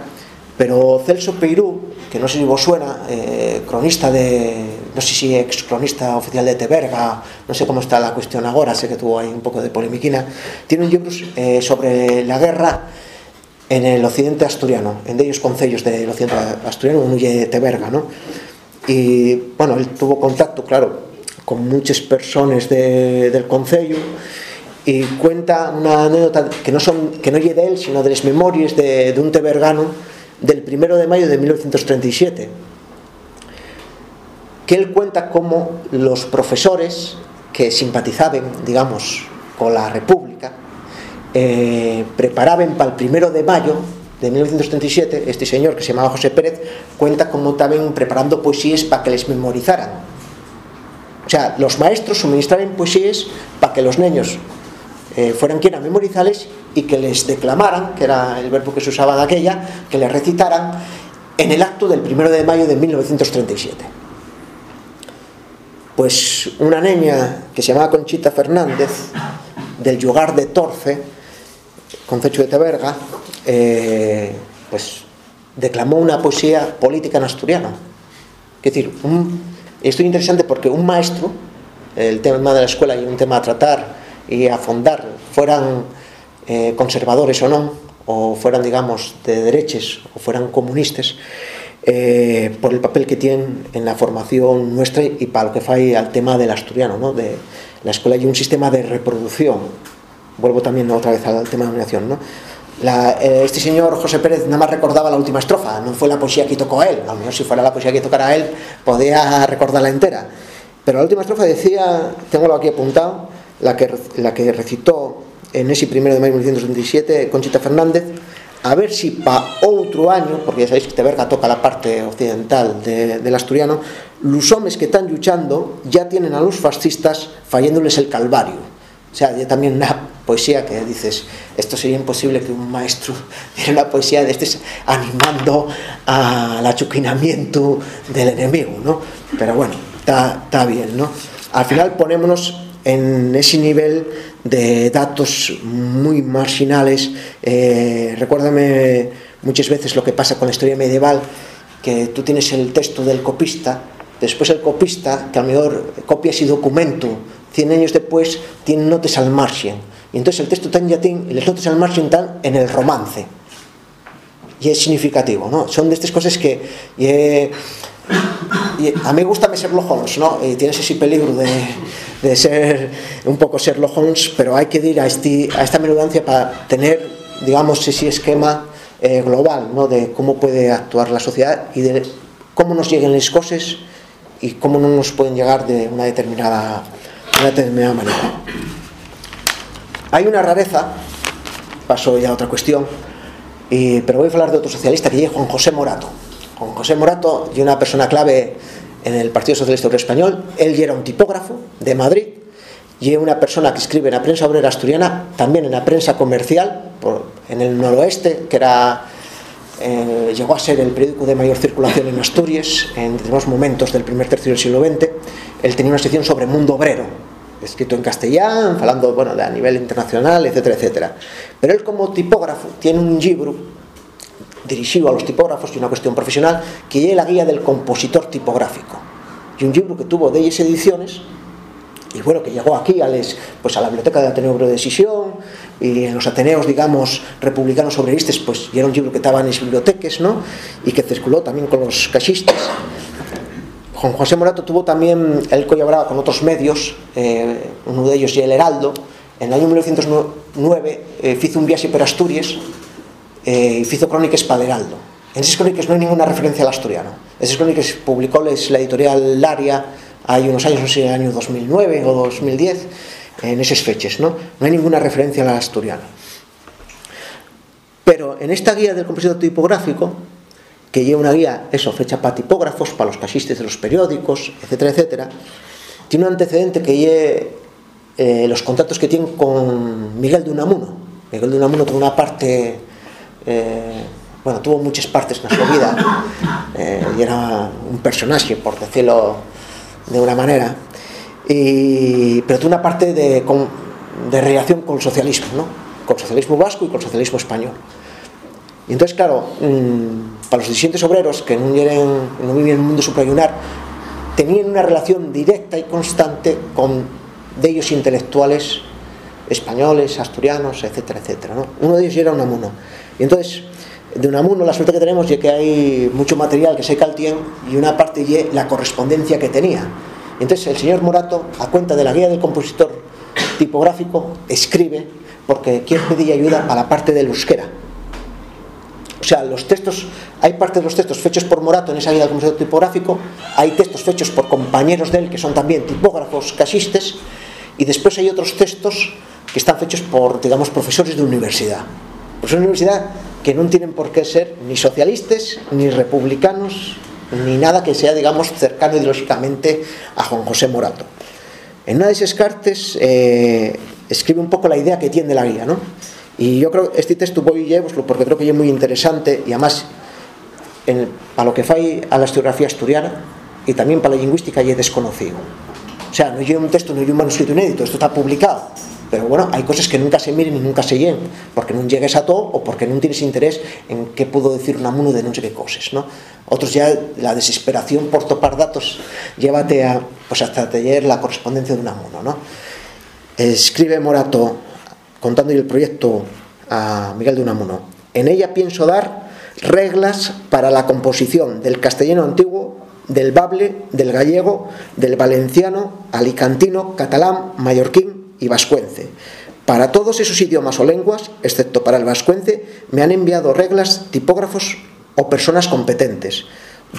S1: pero Celso Peirú que no sé si vos suena eh, cronista de no sé si ex cronista oficial de Teberga no sé cómo está la cuestión ahora sé que tuvo ahí un poco de polemiquina tiene un libro eh, sobre la guerra en el occidente asturiano, en ellos concellos del occidente asturiano, un de Teberga, ¿no? Y bueno, él tuvo contacto, claro, con muchas personas de, del concello y cuenta una anécdota que no son que no de él, sino de las memorias de, de un tebergano del primero de mayo de 1937 que él cuenta cómo los profesores que simpatizaban, digamos, con la República eh, preparaban para el primero de mayo de 1937, este señor que se llamaba José Pérez cuenta cómo estaban preparando poesías para que les memorizaran. O sea, los maestros suministraban poesías para que los niños eh, fueran quienes memorizales y que les declamaran, que era el verbo que se usaba de aquella, que les recitaran en el acto del primero de mayo de 1937. Pues una niña que se llamaba Conchita Fernández, del lugar de Torce, Concecho de Teberga, eh, pues declamó una poesía política en asturiano. Es decir, un, esto es interesante porque un maestro, el tema de la escuela y un tema a tratar y a fondar, fueran eh, conservadores o no, o fueran, digamos, de derechas o fueran comunistas, eh, por el papel que tienen en la formación nuestra y para lo que fue al tema del asturiano, ¿no? de la escuela y un sistema de reproducción vuelvo también otra vez al tema de nominación, ¿no? Eh, este señor José Pérez nada más recordaba la última estrofa, no fue la poesía que tocó él, a lo mejor si fuera la poesía que tocara él podía recordarla entera. Pero la última estrofa decía, tengo aquí apuntado, la que, la que recitó en ese primero de mayo de 1977 Conchita Fernández, a ver si para otro año, porque ya sabéis que verga toca la parte occidental del asturiano, los hombres que están luchando ya tienen a los fascistas fallándoles el calvario. O sea, ya también una poesía que dices, esto sería imposible que un maestro diera una poesía de este animando al achuquinamiento del enemigo, ¿no? Pero bueno, está bien, ¿no? Al final ponémonos en ese nivel de datos muy marginales. Eh, recuérdame muchas veces lo que pasa con la historia medieval, que tú tienes el texto del copista, después el copista, que a lo mejor copia ese documento 100 años después, tiene notas al margen y entonces el texto está en latín y las notas al margen están en el romance. Y es significativo, ¿no? Son de estas cosas que... a mí me gusta Sherlock Holmes, ¿no? Y tienes ese peligro de, ser un poco Sherlock Holmes, pero hay que ir a, a esta menudancia para tener, digamos, ese esquema eh, global, ¿no? De cómo puede actuar la sociedad y de cómo nos lleguen las cosas y cómo no nos pueden llegar de una determinada, una determinada manera. Hay una rareza, paso ya a otra cuestión, pero voy a hablar de otro socialista que es Juan José Morato. Juan José Morato y una persona clave en el Partido Socialista Obrero Español. Él era un tipógrafo de Madrid y es una persona que escribe en la prensa obrera asturiana, también en la prensa comercial, en el noroeste, que era eh, llegó a ser el periódico de mayor circulación en Asturias en determinados momentos del primer tercio del siglo XX. Él tenía una sección sobre mundo obrero, escrito en castellano, hablando bueno, a nivel internacional, etcétera, etcétera. Pero él como tipógrafo tiene un libro dirigido a los tipógrafos y una cuestión profesional que es la guía del compositor tipográfico. Y un libro que tuvo 10 ediciones y bueno, que llegó aquí a, les, pues a la biblioteca de Ateneo de Decisión y en los Ateneos, digamos, republicanos sobrevistes, pues y era un libro que estaba en las bibliotecas, ¿no? Y que circuló también con los cachistas Juan José Morato tuvo también, él colaboraba con otros medios, eh, uno de ellos y el Heraldo, en el año 1909 eh, hizo un viaje por Asturias eh, y hizo crónicas para el Heraldo. En esas crónicas no hay ninguna referencia al asturiano. Esas crónicas publicó la editorial Laria hay unos años, no sé, el año 2009 o 2010, en esas fechas, ¿no? No hay ninguna referencia al asturiano. Pero en esta guía del compositor tipográfico, que lleva una guía, eso, fecha para tipógrafos, para los casistes de los periódicos, etcétera, etcétera, tiene un antecedente que lleve eh, los contactos que tiene con Miguel de Unamuno. Miguel de Unamuno tuvo una parte, eh, bueno, tuvo muchas partes en su vida, eh, y era un personaje, por decirlo de una manera, y, pero tuvo una parte de, de relación con el socialismo, ¿no? con el socialismo vasco y con el socialismo español. Y entonces, claro, mm, para los distintos obreros que no, vivían en el mundo suprayunar, tenían una relación directa y constante con de ellos intelectuales españoles, asturianos, etcétera, etcétera. ¿no? Uno de ellos era Unamuno. Y entonces, de Unamuno la suerte que tenemos es que hay mucho material que se caltien y una parte es la correspondencia que tenía. Y entonces el señor Morato, a cuenta de la guía del compositor tipográfico, escribe porque quiere pedir ayuda a la parte del euskera o sea, los textos, hay parte de los textos fechos por Morato en esa guía del compositor tipográfico, hay textos fechos por compañeros de él que son también tipógrafos casistes, y después hay otros textos que están fechos por, digamos, profesores de universidad. Profesores de universidad que no tienen por qué ser ni socialistas, ni republicanos, ni nada que sea, digamos, cercano ideológicamente a Juan José Morato. En una de esas cartas eh, escribe un poco la idea que tiene la guía, ¿no? Y yo creo que este texto voy a llevarlo porque creo que es muy interesante y además en, para lo que fai a la historiografía asturiana y también para la lingüística es desconocido. O sea, no lleva un texto, no lleva un manuscrito inédito, esto está publicado. Pero bueno, hay cosas que nunca se miren y nunca se lleguen, porque no llegues a todo o porque no tienes interés en qué pudo decir un amuno de no sé qué cosas, ¿no? Otros ya, la desesperación por topar datos, llévate a, pues hasta leer la correspondencia de un amuno, ¿no? Escribe Morato contando el proyecto a Miguel de Unamuno. En ella pienso dar reglas para la composición del castellano antiguo, del bable, del gallego, del valenciano, alicantino, catalán, mallorquín y vascuence, Para todos esos idiomas o lenguas, excepto para el vascuence, me han enviado reglas, tipógrafos o personas competentes.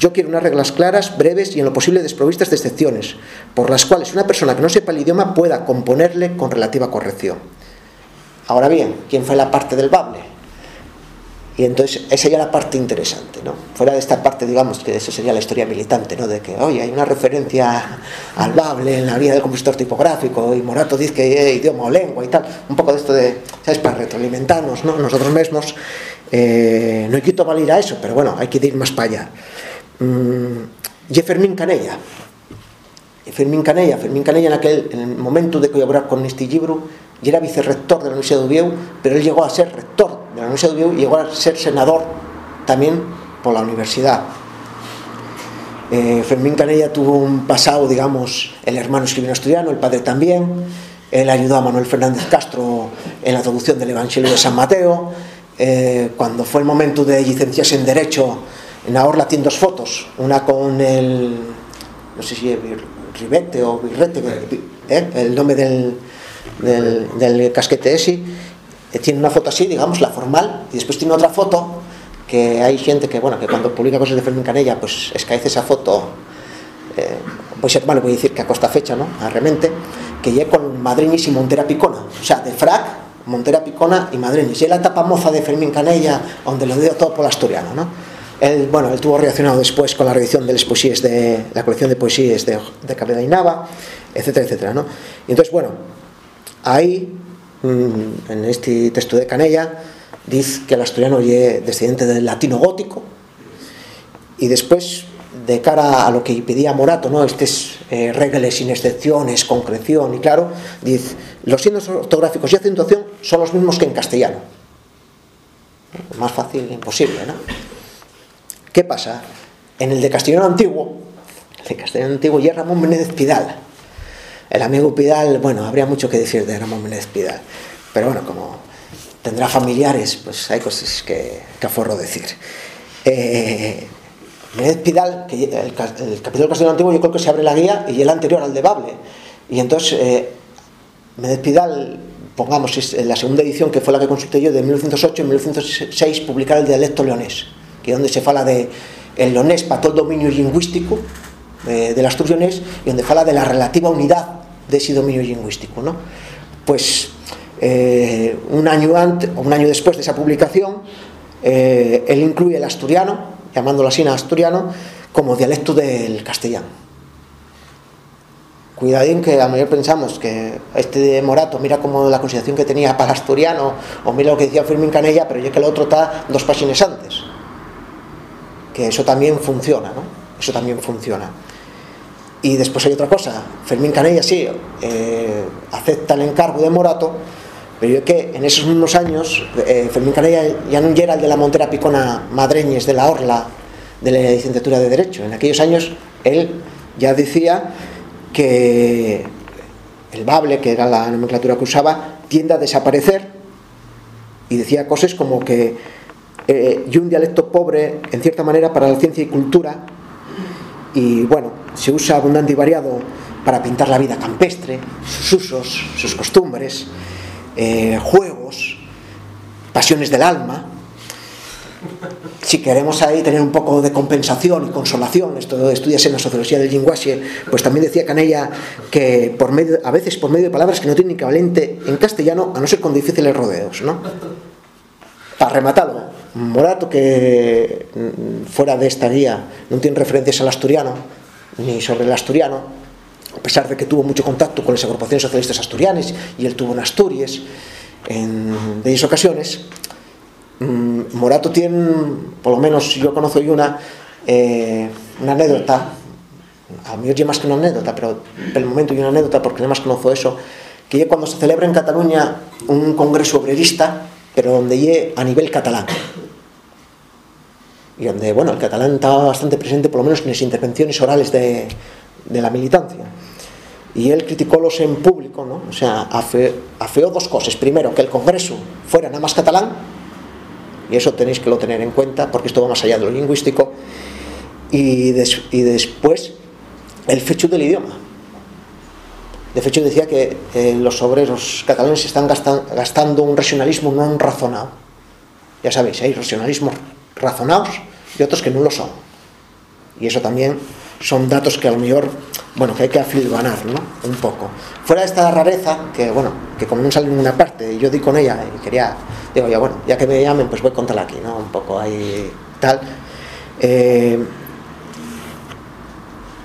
S1: Yo quiero unas reglas claras, breves y en lo posible desprovistas de excepciones, por las cuales una persona que no sepa el idioma pueda componerle con relativa corrección. Ahora bien, ¿quién fue la parte del bable? Y entonces esa sería la parte interesante, ¿no? Fuera de esta parte, digamos, que eso sería la historia militante, ¿no? De que, oye, hay una referencia al bable en la vida del compositor tipográfico y Morato dice que idioma o lengua y tal. Un poco de esto de, ¿sabes? Para retroalimentarnos, ¿no? Nosotros mismos, eh, no hay que valer a eso, pero bueno, hay que ir más para allá. Mm, Canella. Fermín Canella, Fermín Canella en aquel en el momento de colaborar con este libro, y era vicerrector de la Universidad de Ubieu, pero él llegó a ser rector de la Universidad de Ubieu y llegó a ser senador también por la universidad. Eh, Fermín Canella tuvo un pasado, digamos, el hermano escribió asturiano, el padre también. Él ayudó a Manuel Fernández Castro en la traducción del Evangelio de San Mateo. Eh, cuando fue el momento de licenciarse en Derecho, en Ahorla tiene dos fotos, una con el, no sé si es Ribete o Birrete, ¿eh? el nombre del, del, del casquete ese, eh, tiene una foto así, digamos, la formal, y después tiene otra foto que hay gente que, bueno, que cuando publica cosas de Fermín Canella, pues escaece esa foto, eh, pues bueno, voy a decir que a costa fecha, ¿no? A que llega con Madrinis y Montera Picona, o sea, de frac, Montera Picona y Madrinis. Y la tapa moza de Fermín Canella, donde lo dio todo por asturiano, ¿no? Él, bueno, él tuvo reaccionado después con la reedición de las poesías de la colección de poesías de, de y Nava, etcétera, etcétera, ¿no? Y entonces, bueno, ahí, mm, en este texto de Canella, dice que el asturiano es descendiente del latino gótico y después de cara a lo que pedía Morato, ¿no? Estos eh, reglas sin excepciones, concreción y claro, dice, los signos ortográficos y acentuación son los mismos que en castellano. Más fácil, imposible, ¿no? ¿Qué pasa? En el de castellano antiguo, el de castellano antiguo ya Ramón Menéndez Pidal. El amigo Pidal, bueno, habría mucho que decir de Ramón Menéndez Pidal, pero bueno, como tendrá familiares, pues hay cosas que, que aforro decir. Eh, Menéndez Pidal, que el, el capítulo del castellano antiguo yo creo que se abre la guía y el anterior al de Bable. Y entonces, eh, Menéndez Pidal pongamos la segunda edición que fue la que consulté yo de 1908 en 1906 publicar el dialecto leonés que donde se fala de el leonés para todo el dominio lingüístico eh, del asturionés y donde fala de la relativa unidad de ese dominio lingüístico ¿no? pues eh, un año antes un año después de esa publicación eh, él incluye el asturiano llamándolo así asturiano como dialecto del castellano cuidadín que a mayor pensamos que este de Morato mira como la consideración que tenía para asturiano o mira lo que decía Fermín Canella pero ya que el otro está dos páginas antes que eso también funciona, ¿no? Eso también funciona. Y después hay otra cosa, Fermín Canella sí, eh, acepta el encargo de Morato, pero yo que en esos mismos años eh, Fermín Canella ya no era el de la Montera Picona Madreñes de la Orla de la licenciatura de Derecho. En aquellos años él ya decía que el bable, que era la nomenclatura que usaba, tiende a desaparecer y decía cosas como que eh, y un dialecto pobre, en cierta manera, para la ciencia y cultura, y bueno, se usa abundante y variado para pintar la vida campestre, sus usos, sus costumbres, eh, juegos, pasiones del alma. Si queremos ahí tener un poco de compensación y consolación, esto estudias en la sociología del lenguaje, pues también decía Canella que por medio, a veces por medio de palabras que no tienen equivalente en castellano, a no ser con difíciles rodeos, ¿no? Para rematarlo, Morato, que mm, fuera de esta guía no tiene referencias al asturiano, ni sobre el asturiano, a pesar de que tuvo mucho contacto con las agrupaciones socialistas asturianas y él tuvo en Asturias en varias ocasiones, mm, Morato tiene, por lo menos yo conozco una, eh, una anécdota, a mí oye más que una anécdota, pero por el momento hay una anécdota porque nada más conozco eso, que cuando se celebra en Cataluña un congreso obrerista, pero donde llegue a nivel catalán y donde bueno, el catalán estaba bastante presente, por lo menos en las intervenciones orales de, de la militancia. Y él criticó los en público, ¿no? o sea, afeó dos cosas. Primero, que el Congreso fuera nada más catalán, y eso tenéis que lo tener en cuenta, porque esto va más allá de lo lingüístico, y, des, y después el fecho del idioma. De hecho, decía que eh, los obreros catalanes están gastando un racionalismo no razonado. Ya sabéis, hay racionalismos razonados y otros que no lo son. Y eso también son datos que a lo mejor, bueno, que hay que afilvanar, ¿no? Un poco. Fuera de esta rareza, que bueno, que como no sale en ninguna parte, yo di con ella y quería, digo ya, bueno, ya que me llamen, pues voy a contarla aquí, ¿no? Un poco ahí tal. Eh,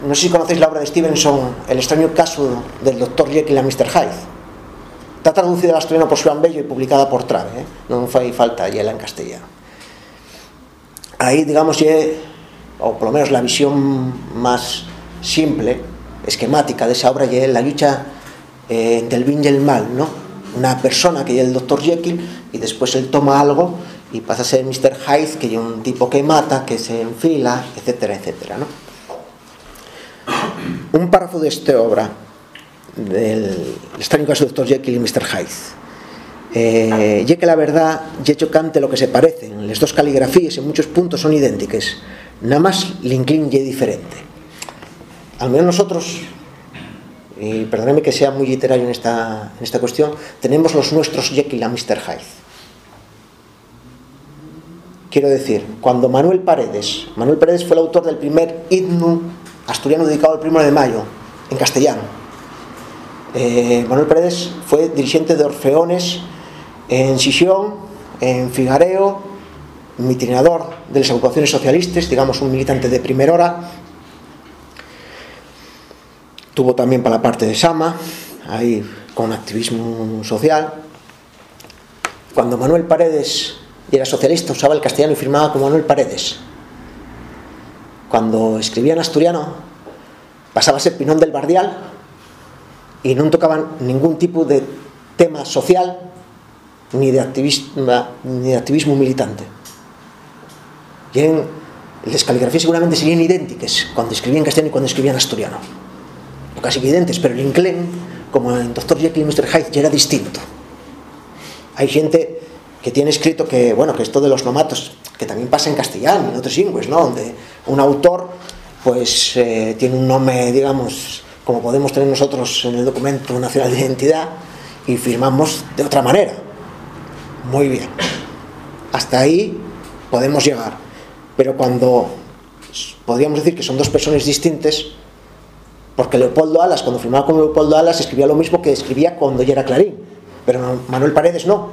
S1: no sé si conocéis la obra de Stevenson, El extraño caso del Dr. Jekyll a Mr. Hyde. Está traducida al asturiano por Joan Bello y publicada por Trave, ¿eh? no fue falta y en castellano. Ahí, digamos, o por lo menos la visión más simple, esquemática de esa obra, es la lucha eh, entre el bien y el mal, ¿no? Una persona que es el Dr. Jekyll y después él toma algo y pasa a ser Mr. Hyde, que es un tipo que mata, que se enfila, etcétera, etcétera, ¿no? un párrafo de esta obra del extraño caso de Dr. Jekyll y Mr. Hyde eh, que la verdad ya chocante lo que se parecen las dos caligrafías en muchos puntos son idénticas nada más Lincoln y diferente al menos nosotros y perdóneme que sea muy literario en esta, en esta cuestión tenemos los nuestros Jekyll y Mr. Hyde quiero decir cuando Manuel Paredes Manuel Paredes fue el autor del primer himno asturiano dedicado al primero de mayo, en castellano. Eh, Manuel Paredes fue dirigente de Orfeones en Sisión, en Figareo, mitinador de las agrupaciones socialistas, digamos un militante de primera hora. Tuvo también para la parte de Sama, ahí con activismo social. Cuando Manuel Paredes era socialista, usaba el castellano y firmaba como Manuel Paredes cuando escribía en asturiano pasaba a ser Pinón del Bardial y no tocaban ningún tipo de tema social ni de activismo, ni de activismo militante. Y en, las caligrafías seguramente serían idénticas cuando escribían castellano y cuando escribían asturiano. O casi evidentes, pero el inglés, como en Dr. Jekyll y Mr. Hyde, ya era distinto. Hay gente que tiene escrito que, bueno, que esto de los nomatos, que también pasa en castellano en otros lingües, ¿no? Donde un autor, pues, eh, tiene un nombre, digamos, como podemos tener nosotros en el documento nacional de identidad y firmamos de otra manera. Muy bien. Hasta ahí podemos llegar. Pero cuando podríamos decir que son dos personas distintas, porque Leopoldo Alas, cuando firmaba con Leopoldo Alas, escribía lo mismo que escribía cuando ya era Clarín. Pero Manuel Paredes no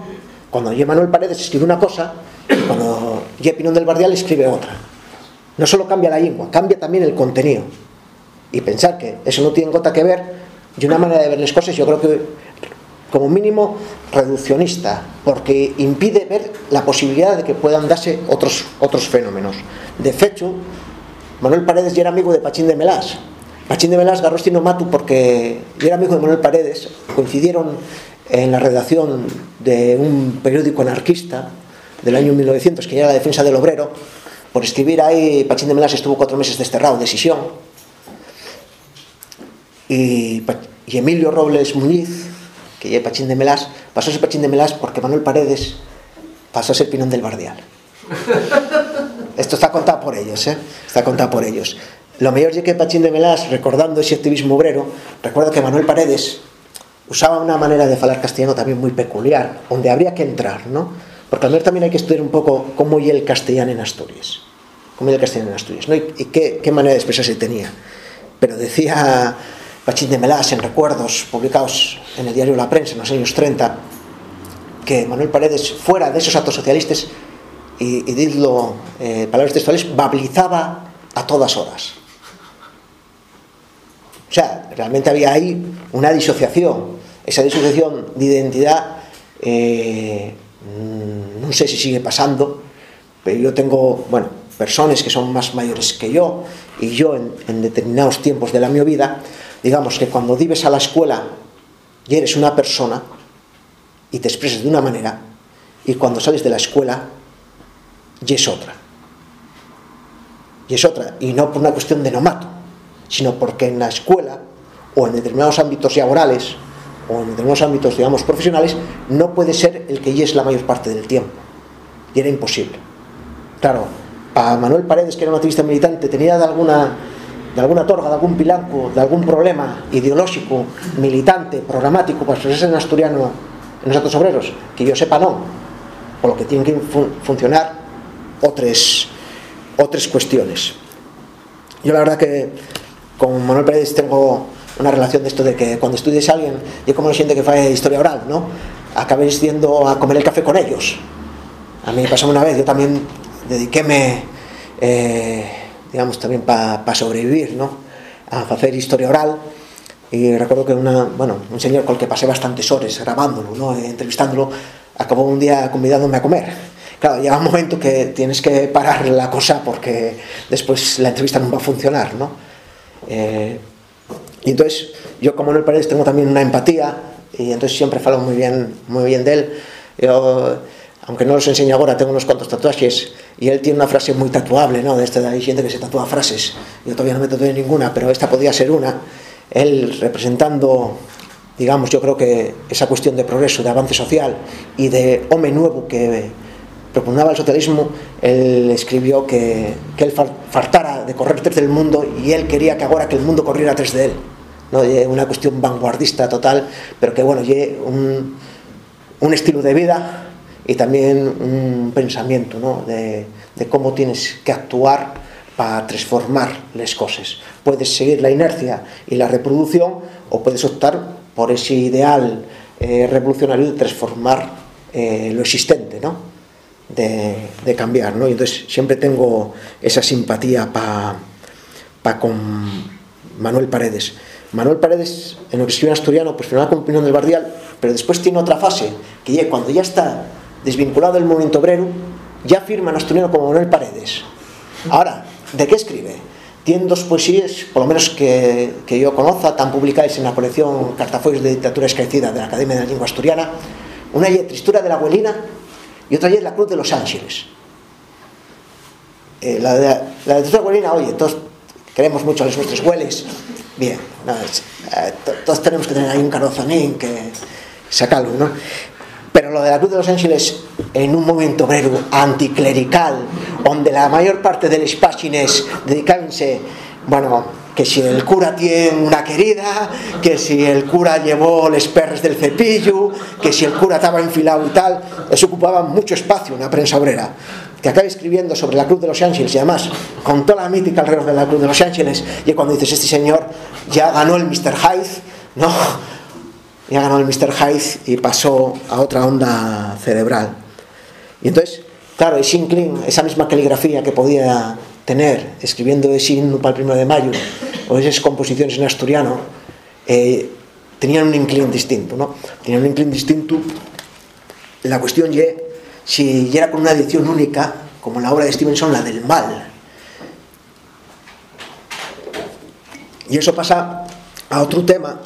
S1: cuando Ye Manuel Paredes escribe una cosa, cuando Ye Pinón del Bardial escribe otra. No solo cambia la lengua, cambia también el contenido. Y pensar que eso no tiene gota que ver, y una manera de ver las cosas, yo creo que como mínimo reduccionista, porque impide ver la posibilidad de que puedan darse otros, otros fenómenos. De hecho, Manuel Paredes ya era amigo de Pachín de Melás. Pachín de Melás Garrosti no matu porque era amigo de Manuel Paredes, coincidieron en la redacción de un periódico anarquista del año 1900 que era la defensa del obrero por escribir ahí Pachín de Melas estuvo cuatro meses desterrado de Sisión y, Emilio Robles Muñiz que ya Pachín de Melas pasó a ser Pachín de Melas porque Manuel Paredes pasó a ser Pinón del Bardial esto está contado por ellos ¿eh? está contado por ellos lo mejor es que Pachín de Melas recordando ese activismo obrero recuerda que Manuel Paredes usaba una manera de hablar castellano también muy peculiar, donde habría que entrar, ¿no? Porque al menos también hay que estudiar un poco cómo y el castellano en Asturias. Cómo y el castellano en Asturias, ¿no? Y, qué, qué, manera de expresarse tenía. Pero decía Pachín de Melás en recuerdos publicados en el diario La Prensa en los años 30 que Manuel Paredes, fuera de esos actos socialistas, y, y didlo eh, palabras textuales, bablizaba a todas horas. O sea, realmente había ahí una disociación esa disociación de identidad eh, no sé si sigue pasando pero yo tengo bueno personas que son más mayores que yo y yo en, determinados tiempos de la mi vida digamos que cuando vives a la escuela y eres una persona y te expresas de una manera y cuando sales de la escuela y es otra y es otra y no por una cuestión de nomato sino porque en la escuela o en determinados ámbitos laborales o en determinados ámbitos, digamos, profesionales, no puede ser el que es la mayor parte del tiempo. Y era imposible. Claro, para Manuel Paredes, que era un activista militante, tenía alguna de alguna torga, de algún pilanco, de algún problema ideolóxico, militante, programático para expresarse en asturiano en los actos obreros, que yo sepa no, por lo que tienen que fun funcionar otras otras cuestiones. Yo la verdad que con Manuel Pérez tengo una relación de esto de que cuando estudies a alguien, y como lo siente que fue historia oral, ¿no? Acabéis yendo a comer el café con ellos. A mí me pasó una vez, yo también dediquéme, eh, digamos, también para pa sobrevivir, ¿no? A hacer historia oral. Y recuerdo que una, bueno, un señor con el que pasé bastantes horas grabándolo, ¿no? entrevistándolo, acabó un día convidándome a comer. Claro, llega un momento que tienes que parar la cosa porque después la entrevista no va a funcionar, ¿no? Eh, y entonces, yo como Manuel Paredes tengo también una empatía y entonces siempre falo muy bien, muy bien de él. Yo, aunque no los enseño ahora, tengo unos cuantos tatuajes y él tiene una frase muy tatuable, ¿no? De de ahí gente que se tatúa frases. Yo todavía no me tatué ninguna, pero esta podría ser una. Él representando, digamos, yo creo que esa cuestión de progreso, de avance social y de hombre nuevo que propugnaba el socialismo, él escribió que, que él fartara de correr tres del mundo y él quería que ahora que el mundo corriera tres de él. ¿no? una cuestión vanguardista total, pero que bueno, un, un estilo de vida y también un pensamiento ¿no? de, de cómo tienes que actuar para transformar las cosas. Puedes seguir la inercia y la reproducción o puedes optar por ese ideal eh, revolucionario de transformar eh, lo existente, ¿no? de, de, cambiar. ¿no? Y entonces siempre tengo esa simpatía para pa con Manuel Paredes. Manuel Paredes, en lo que escribe en asturiano, pues con opinión del Bardial, pero después tiene otra fase, que ya, cuando ya está desvinculado del movimiento obrero, ya firma en asturiano como Manuel Paredes. Ahora, ¿de qué escribe? Tiene dos poesías, por lo menos que, yo conozca, tan publicadas en la colección Cartafollos de Literatura Escaecida de la Academia de la Lengua Asturiana. Una es Tristura de la Abuelina y otra es La Cruz de los Ángeles. Eh, la, de, la Tristura de la Abuelina, oye, todos queremos mucho a los nuestros hueles, bien, eh, todos tenemos que tener ahí un carozonín que sacarlo, ¿no? Pero lo de la Cruz de los Ángeles, en un momento obrero anticlerical, donde la mayor parte de las páginas dedicabanse, bueno, que si el cura tiene una querida, que si el cura llevó los perros del cepillo, que si el cura estaba enfilado y tal, eso ocupaba mucho espacio en la prensa obrera. Que acaba escribiendo sobre la Cruz de los Ángeles y además con toda la mítica alrededor de la Cruz de los Ángeles, y cuando dices, este señor ya ganó el Mr. Hyde, ¿no? Ya ganó el Mr. Hyde y pasó a otra onda cerebral. Y entonces, claro, ese inclin, esa misma caligrafía que podía tener escribiendo ese himno para el primero de mayo o esas composiciones en asturiano eh, tenían un inclin distinto ¿no? tenían un inclin distinto la cuestión es si era con una edición única como la obra de Stevenson la del mal y eso pasa a otro tema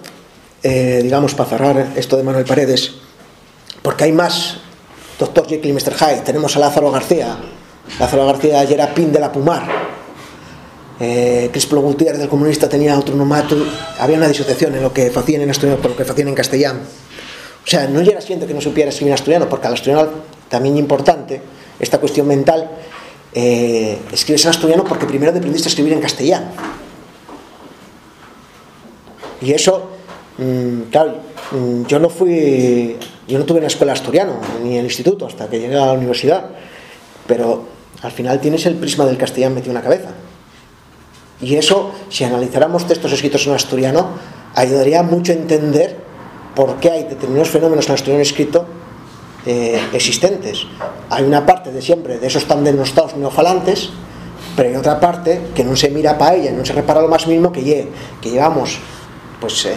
S1: eh, digamos para cerrar esto de Manuel Paredes porque hay más Doctor Jekyll y Mr. Hyde. Tenemos a Lázaro García. Lázaro García ayer era pin de la Pumar. Eh, Crispo Gutiérrez del comunista tenía otro nomato. Había una disociación en lo que hacían en asturiano por lo que hacían en castellano. O sea, no era siento que no supiera escribir en asturiano porque al asturiano también importante esta cuestión mental eh, escribes en asturiano porque primero aprendiste a escribir en castellano. Y eso claro mmm, yo no fui yo no tuve en la escuela asturiano ni el instituto hasta que llegué a la universidad pero al final tienes el prisma del castellano metido en la cabeza. Y eso, si analizáramos textos escritos en asturiano, ayudaría mucho a entender por qué hay determinados fenómenos en asturiano escrito eh, existentes. Hay una parte de siempre de esos tan denostados neofalantes, pero hay otra parte que no se mira para ella, no se repara lo más mismo que, que llevamos, pues eh,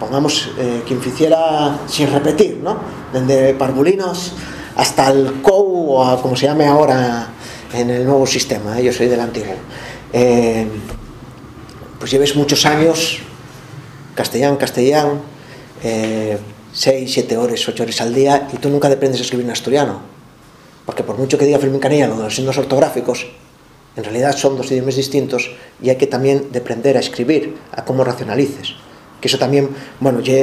S1: pongamos, eh, quien hiciera sin repetir, ¿no? Desde parvulinos hasta el COU o a, como se llame ahora en el nuevo sistema, ¿eh? yo soy del antiguo. Pues lleves muchos años, castellán, castellán, eh, 6, 7 horas, 8 horas al día, y tú nunca aprendes a escribir en asturiano. Porque por mucho que diga Fermín Canilla lo de los signos ortográficos, en realidad son dos idiomas distintos y hay que también aprender a escribir, a cómo racionalices. Que eso también, bueno, yo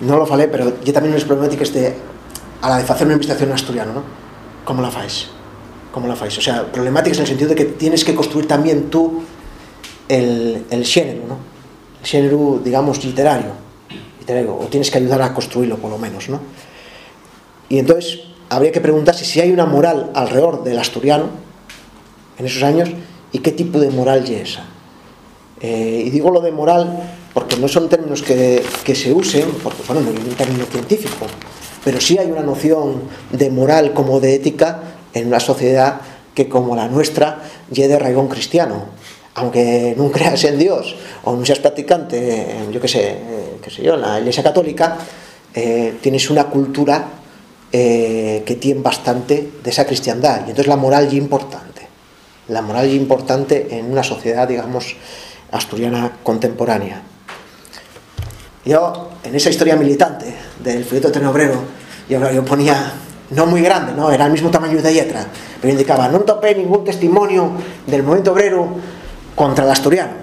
S1: no lo falé, pero yo también es problemática este a la de hacer una investigación en asturiano, ¿no? ¿Cómo la fais? ¿Cómo la fais? O sea, problemáticas en el sentido de que tienes que construir también tú el, el xénero, ¿no? El xénero, digamos, literario, literario, o tienes que ayudar a construirlo por lo menos, ¿no? Y entonces habría que preguntarse si hay una moral alrededor del asturiano en esos años y qué tipo de moral es esa. Eh, y digo lo de moral porque no son términos que, que se usen, porque bueno, no hay un término científico, pero sí hay una noción de moral como de ética en una sociedad que como la nuestra lleve raigón cristiano. Aunque no creas en Dios o no seas practicante, yo qué sé, eh, qué sé yo, en la Iglesia Católica, eh, tienes una cultura eh, que tiene bastante de esa cristiandad. Y entonces la moral es importante. La moral es importante en una sociedad, digamos, asturiana contemporánea. Yo, en esa historia militante del folleto tren obrero, yo, yo ponía, no muy grande, no era el mismo tamaño de letra, pero indicaba, no topé ningún testimonio del movimiento obrero contra el asturiano.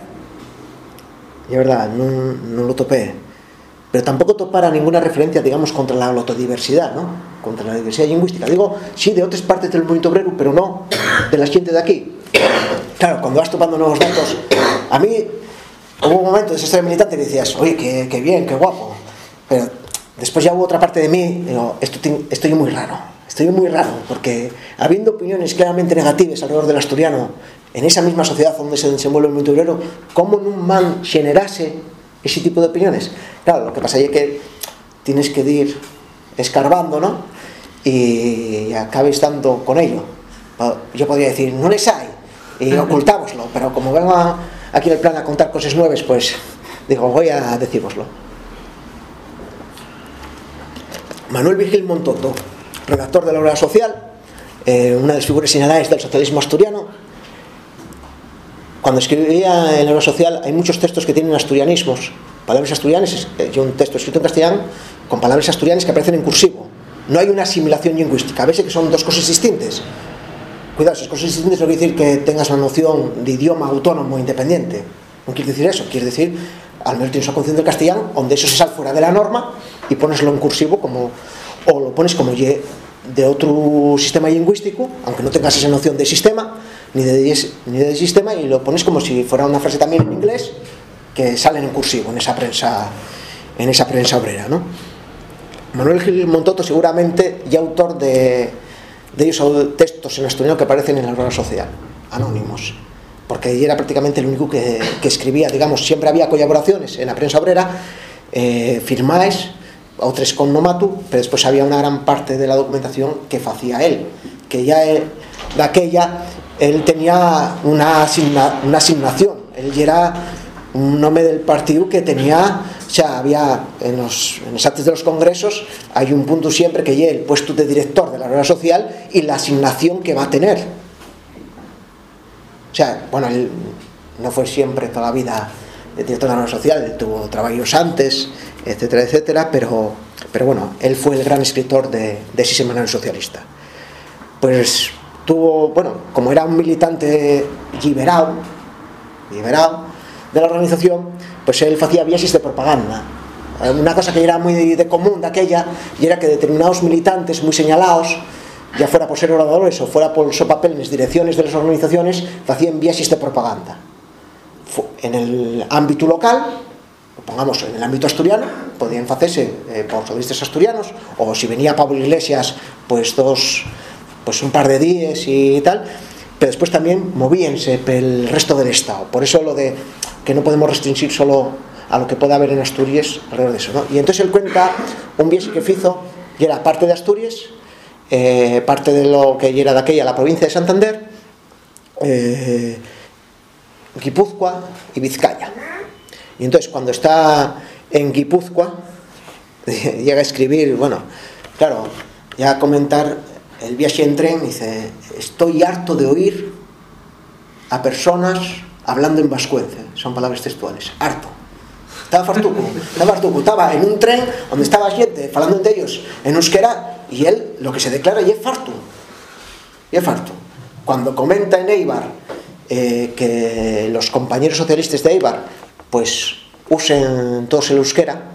S1: Y es verdad, no, no lo topé. Pero tampoco topara ninguna referencia, digamos, contra la autodiversidad, ¿no? Contra la diversidad lingüística. Digo, sí, de otras partes del movimiento obrero, pero no de la gente de aquí. Claro, cuando vas topando nuevos datos, a mí hubo un momento de esa historia militante que decías, oye, qué, qué bien, qué guapo. Pero después ya hubo otra parte de mí, digo, esto estoy muy raro, estoy muy raro, porque habiendo opiniones claramente negativas alrededor del asturiano, en esa misma sociedad donde se desenvuelve el movimiento obrero, ¿cómo un man generase ese tipo de opiniones? Claro, lo que pasa es que tienes que ir escarbando, ¿no? Y acabes dando con ello. Yo podría decir, no les hay, y ocultámoslo, pero como vengo aquí en el plan a contar cosas nuevas, pues digo, voy a decíroslo. Manuel Vigil Montoto, redactor de la obra social, eh, una de las figuras señaladas del socialismo asturiano, cuando escribía en la obra social hay muchos textos que tienen asturianismos, palabras asturianas, eh, yo un texto escrito en castellano con palabras asturianas que aparecen en cursivo. No hay una asimilación lingüística, a veces son dos cosas distintas. Cuidado, si es cosas distintas no quiere decir que tengas una noción de idioma autónomo independiente. No quiere decir eso, quiere decir, al menos tienes una concepción del castellano, donde eso se sale fuera de la norma y poneslo en cursivo como, o lo pones como ye de otro sistema lingüístico, aunque no tengas esa noción de sistema, ni de, ni de sistema, y lo pones como si fuera una frase también en inglés, que salen en cursivo en esa prensa, en esa prensa obrera, ¿no? Manuel Gil Montoto seguramente ya autor de de ellos textos en asturiano que aparecen en la obra social, anónimos, porque era prácticamente el único que, escribía, digamos, siempre había colaboraciones en la prensa obrera, eh, firmáis, otros con Nomatu, pero después había una gran parte de la documentación que hacía él, que ya de aquella él tenía una, una asignación, él ya era un nombre del partido que tenía o sea, había en los, en los actos de los congresos hay un punto siempre que lleve el puesto de director de la obra social y la asignación que va a tener. O sea, bueno, él no fue siempre toda la vida de director de la obra social, él tuvo trabajos antes, etcétera, etcétera, pero, pero bueno, él fue el gran escritor de, de ese semanario socialista. Pues tuvo, bueno, como era un militante liberado, liberado de la organización, pues él hacía viajes de propaganda. Una cosa que era muy de común de aquella y era que determinados militantes muy señalados ya fuera por ser oradores o fuera por su papel en las direcciones de las organizaciones hacían viajes de propaganda. En el ámbito local pongamos en el ámbito asturiano podían hacerse eh, por solistas asturianos o si venía Pablo Iglesias pues dos pues un par de días y tal pero después también movíense el resto del estado. Por eso lo de que no podemos restringir solo a lo que pueda haber en Asturias alrededor de eso. ¿no? Y entonces él cuenta un viaje que hizo, y era parte de Asturias, eh, parte de lo que era de aquella la provincia de Santander, eh, Guipúzcoa y Vizcaya. Y entonces cuando está en Guipúzcoa, llega a escribir, bueno, claro, ya a comentar el viaje en tren, dice, estoy harto de oír a personas hablando en vascuence, son palabras textuales, harto. Estaba fartuco, estaba fartuco, estaba en un tren donde estaba gente falando entre ellos en euskera y él lo que se declara es farto. Y es farto. Cuando comenta en Eibar eh, que los compañeros socialistas de Eibar pues usen todos el euskera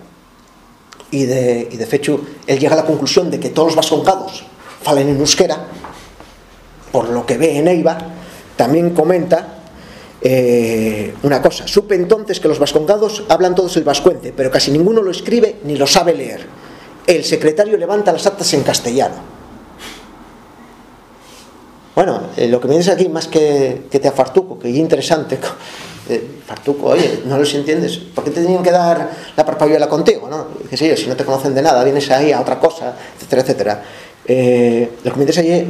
S1: y de, y de hecho él llega a la conclusión de que todos los vasconcados falen en euskera por lo que ve en Eibar también comenta eh, una cosa. Supe entonces que los vascongados hablan todos el vascuente, pero casi ninguno lo escribe ni lo sabe leer. El secretario levanta las actas en castellano. Bueno, eh, lo que me dices aquí, más que, que te afartuco, que es interesante, eh, fartuco, oye, no los entiendes, ¿por qué te tenían que dar la parpaviela contigo? ¿no? ¿Qué sé yo, si no te conocen de nada, vienes ahí a otra cosa, etcétera, etcétera. Lo que me interesa es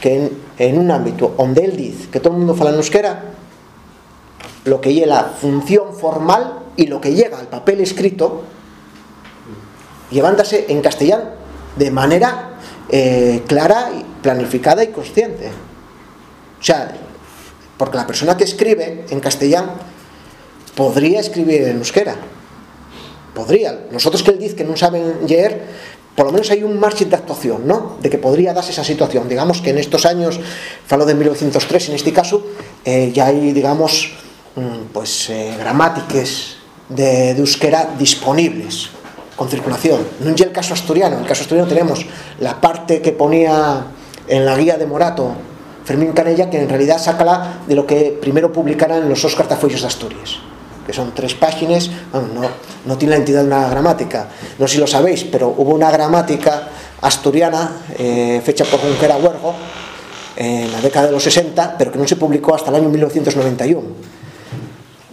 S1: que en, en, un ámbito donde él dice que todo el mundo fala en euskera, lo que llega la función formal y lo que llega al papel escrito, llevándose en castellano de manera eh, clara, planificada y consciente. O sea, porque la persona que escribe en castellano podría escribir en euskera. Podría. Nosotros que él dice que no saben leer, por lo menos hay un margen de actuación, ¿no? De que podría darse esa situación. Digamos que en estos años, falo de 1903 en este caso, eh, ya hay, digamos, pues eh, gramáticas de, de euskera disponibles con circulación. No es el caso asturiano, en el caso asturiano tenemos la parte que ponía en la guía de Morato Fermín Canella, que en realidad sácala de lo que primero publicaran los dos cartafollos de Asturias, que son tres páginas, no, no tiene la entidad de una gramática, no sé si lo sabéis, pero hubo una gramática asturiana, eh, fecha por Junquera Huergo, en la década de los 60, pero que no se publicó hasta el año 1991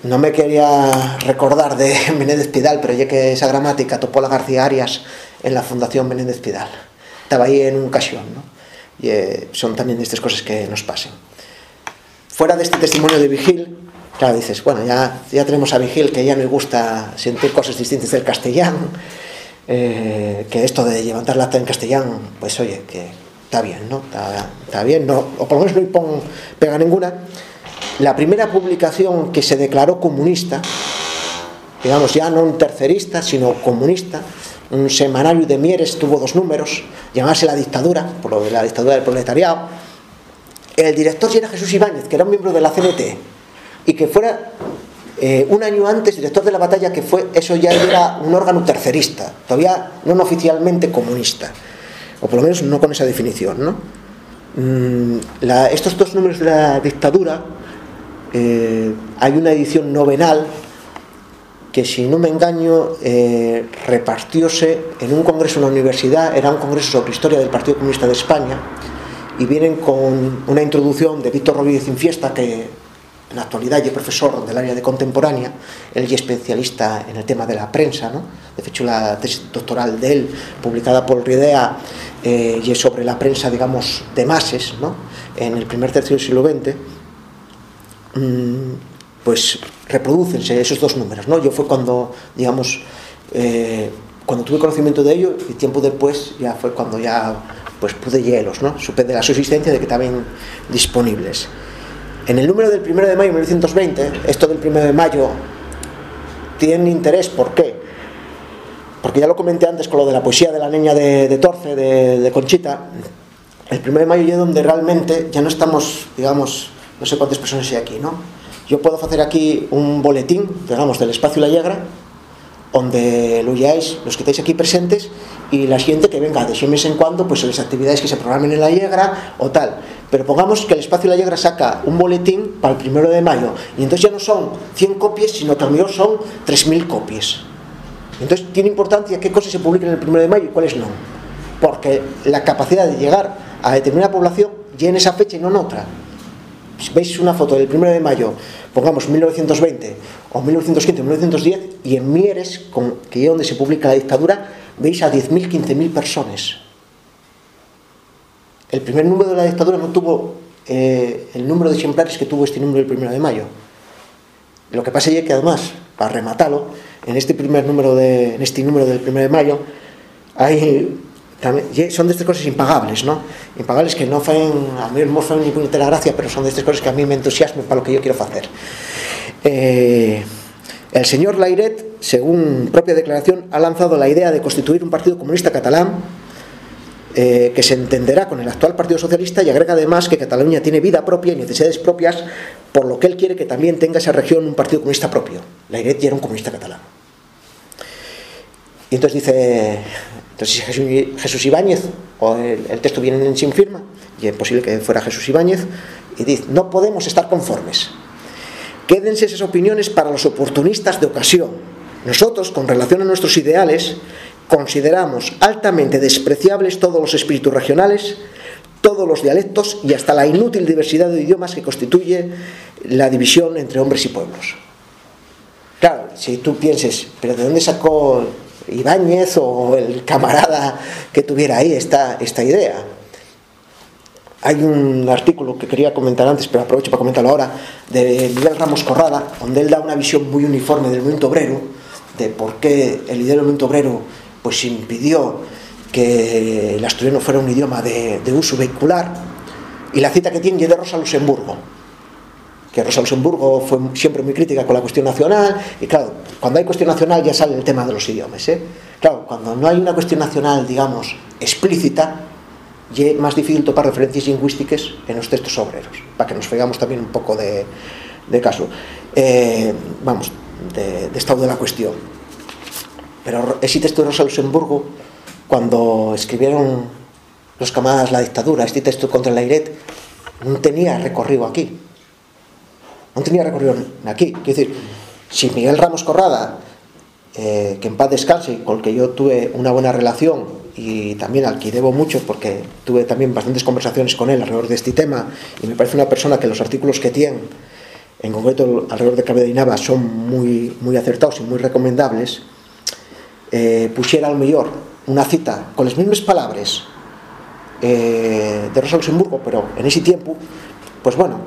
S1: no me quería recordar de Menéndez Pidal, pero ya que esa gramática topó la García Arias en la Fundación Menéndez Pidal. Estaba ahí en un ocasión, ¿no? Y eh, son también estas cosas que nos pasen. Fuera de este testimonio de Vigil, claro, dices, bueno, ya, ya tenemos a Vigil que ya me gusta sentir cosas distintas del castellano, eh, que esto de levantar la acta en castellano, pues oye, que está bien, ¿no? Está, bien, o por lo menos no pega ninguna la primera publicación que se declaró comunista, digamos ya no un tercerista, sino comunista, un semanario de Mieres, tuvo dos números, llamarse La Dictadura, por lo de la dictadura del proletariado. El director era Jesús Ibáñez, que era un miembro de la CNT, y que fuera eh, un año antes director de la batalla, que fue, eso ya era un órgano tercerista, todavía no oficialmente comunista, o por lo menos no con esa definición. ¿no? Mm, estos dos números de la dictadura eh, hay una edición novenal que si no me engaño eh, repartióse en un congreso en la universidad, era un congreso sobre historia del Partido Comunista de España y vienen con una introducción de Víctor Rodríguez Infiesta que en la actualidad es profesor del área de contemporánea, él es especialista en el tema de la prensa, ¿no? de hecho la tesis doctoral de él, publicada por Ridea, eh, y es sobre la prensa, digamos, de mases, ¿no? en el primer tercio del siglo XX, pues reproducense esos dos números, ¿no? Yo fue cuando, digamos, eh, cuando tuve conocimiento de ello y tiempo después ya fue cuando ya pues pude hielos, ¿no? Supe de la subsistencia de que estaban disponibles. En el número del 1 de mayo de 1920, esto del 1 de mayo tiene interés, ¿por qué? Porque ya lo comenté antes con lo de la poesía de la niña de, de Torce, de, Conchita, el 1 de mayo es donde realmente ya no estamos, digamos, no sé cuántas personas hay aquí, ¿no? Yo puedo hacer aquí un boletín, digamos, del espacio La Llagra, donde lo leáis los que estáis aquí presentes y la siguiente que venga de mes en cuando, pues las actividades que se programen en La Llagra o tal. Pero pongamos que el espacio La Llagra saca un boletín para el primero de mayo y entonces ya no son 100 copias, sino que a lo mejor son 3.000 copias. Entonces tiene importancia qué cosas se publican el primero de mayo y cuáles no. Porque la capacidad de llegar a determinada población ya en esa fecha y no en otra si veis una foto del 1 de mayo, pongamos 1920 o 1915 o 1910, y en Mieres, que es donde se publica la dictadura, veis a 10.000, 15.000 personas. El primer número de la dictadura no tuvo eh, el número de ejemplares que tuvo este número del 1 de mayo. Lo que pasa es que además, para rematarlo, en este primer número de, en este número del 1 de mayo hay son de estas cosas impagables, ¿no? Impagables que no fan, a mí no fan ni puñetera gracia, pero son de estas cosas que a mí me entusiasman para lo que yo quiero hacer. Eh, el señor Lairet, según propia declaración, ha lanzado la idea de constituir un partido comunista catalán eh, que se entenderá con el actual Partido Socialista y agrega además que Cataluña tiene vida propia y necesidades propias, por lo que él quiere que también tenga esa región un partido comunista propio. Lairet ya era un comunista catalán. Y entonces dice entonces, si Jesús, Ibáñez, o el, texto viene en sin firma, y es posible que fuera Jesús Ibáñez, y dice, no podemos estar conformes. Quédense esas opiniones para los oportunistas de ocasión. Nosotros, con relación a nuestros ideales, consideramos altamente despreciables todos los espíritus regionales, todos los dialectos y hasta la inútil diversidad de idiomas que constituye la división entre hombres y pueblos. Claro, si tú pienses, pero ¿de dónde sacó Ibáñez o el camarada que tuviera ahí esta, esta idea? Hay un artículo que quería comentar antes, pero aprovecho para comentarlo ahora, de Miguel Ramos Corrada, donde él da una visión muy uniforme del movimiento obrero, de por qué el idea del movimiento obrero pues impidió que el asturiano fuera un idioma de, de uso vehicular, y la cita que tiene de Rosa Luxemburgo, que Rosa Luxemburgo fue siempre muy crítica con la cuestión nacional, y claro, cuando hay cuestión nacional ya sale el tema de los idiomas. ¿eh? Claro, cuando no hay una cuestión nacional, digamos, explícita, es más difícil topar referencias lingüísticas en los textos obreros, para que nos pegamos también un poco de, caso. Eh, vamos, de, de, estado de la cuestión. Pero ese texto de Rosa Luxemburgo, cuando escribieron los camaradas la dictadura, este texto contra la IRET, no tenía recorrido aquí no tenía recorrido aquí. Quiero decir, si Miguel Ramos Corrada, eh, que en paz descanse, con el que yo tuve una buena relación y también al que debo mucho porque tuve también bastantes conversaciones con él alrededor de este tema y me parece una persona que los artículos que tiene, en concreto alrededor de Cabeda y Nava, son muy, muy acertados y muy recomendables, eh, pusiera al mejor una cita con las mismas palabras eh, de Rosa Luxemburgo, pero en ese tiempo, pues bueno,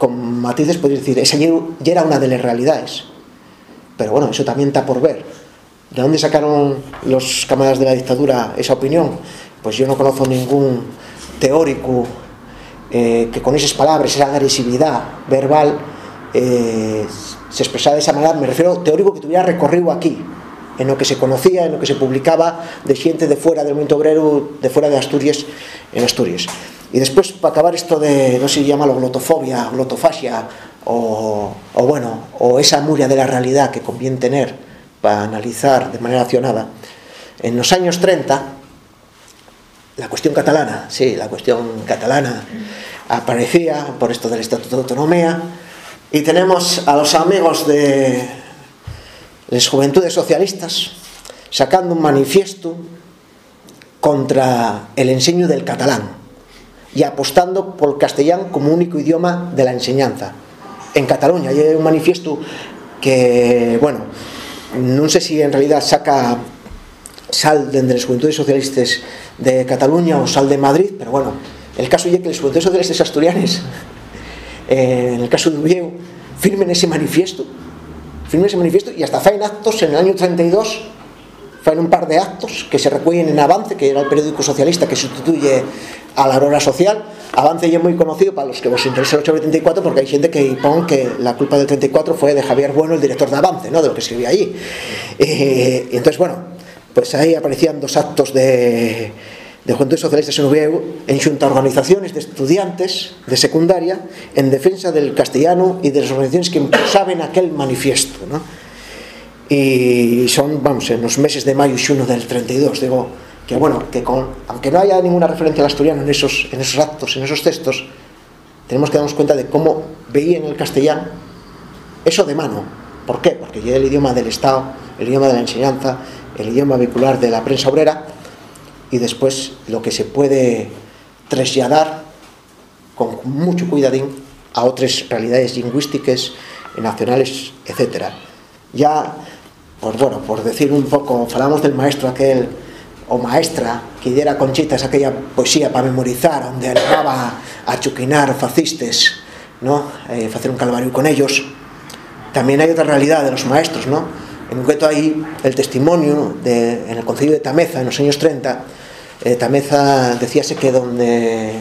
S1: con matices podría decir, esa ya era una de las realidades. Pero bueno, eso también está por ver. ¿De dónde sacaron los camaradas de la dictadura esa opinión? Pues yo no conozco ningún teórico eh, que con esas palabras, esa agresividad verbal, eh, se expresara de esa manera. Me refiero a teórico que tuviera recorrido aquí, en lo que se conocía, en lo que se publicaba de gente de fuera del movimiento obrero, de fuera de Asturias, en Asturias. Y después, para acabar esto de, no sé si llama glotofobia, glotofasia, o, o, bueno, o esa muria de la realidad que conviene tener para analizar de manera accionada, en los años 30, la cuestión catalana, sí, la cuestión catalana aparecía por esto del Estatuto de Autonomía, y tenemos a los amigos de las juventudes socialistas sacando un manifiesto contra el enseño del catalán y apostando por el castellano como único idioma de la enseñanza. En Cataluña hay un manifiesto que, bueno, no sé si en realidad saca sal de las juventudes socialistas de Cataluña o sal de Madrid, pero bueno, el caso es que las juventudes socialistas asturianas, eh, en el caso de Ubieu, firmen ese manifiesto, firmen ese manifiesto y hasta faen actos en el año 32 faen un par de actos que se recuellen en Avance, que era el periódico socialista que sustituye a la hora social. Avance ya muy conocido para los que vos interesa el 834 porque hay gente que pone que la culpa del 34 fue de Javier Bueno, el director de Avance, ¿no? de lo que escribía allí. Eh, y entonces, bueno, pues ahí aparecían dos actos de, de Juventud Socialista en en junta organizaciones de estudiantes de secundaria en defensa del castellano y de las organizaciones que impulsaban aquel manifiesto. ¿no? Y son, vamos, en los meses de mayo y 1 del 32, digo, que bueno, que aunque no haya ninguna referencia al asturiano en esos, en esos actos, en esos textos, tenemos que darnos cuenta de cómo veía en el castellano eso de mano. ¿Por qué? Porque ya el idioma del Estado, el idioma de la enseñanza, el idioma vehicular de la prensa obrera, y después lo que se puede trasladar con mucho cuidadín a otras realidades lingüísticas, nacionales, etcétera. Ya, pues bueno, por decir un poco, falamos del maestro aquel o maestra que diera conchitas aquella poesía para memorizar donde animaba a chuquinar fascistas ¿no? Eh, hacer un calvario con ellos también hay otra realidad de los maestros ¿no? en concreto hay el testimonio de, en el concilio de Tameza en los años 30 eh, Tameza decíase que donde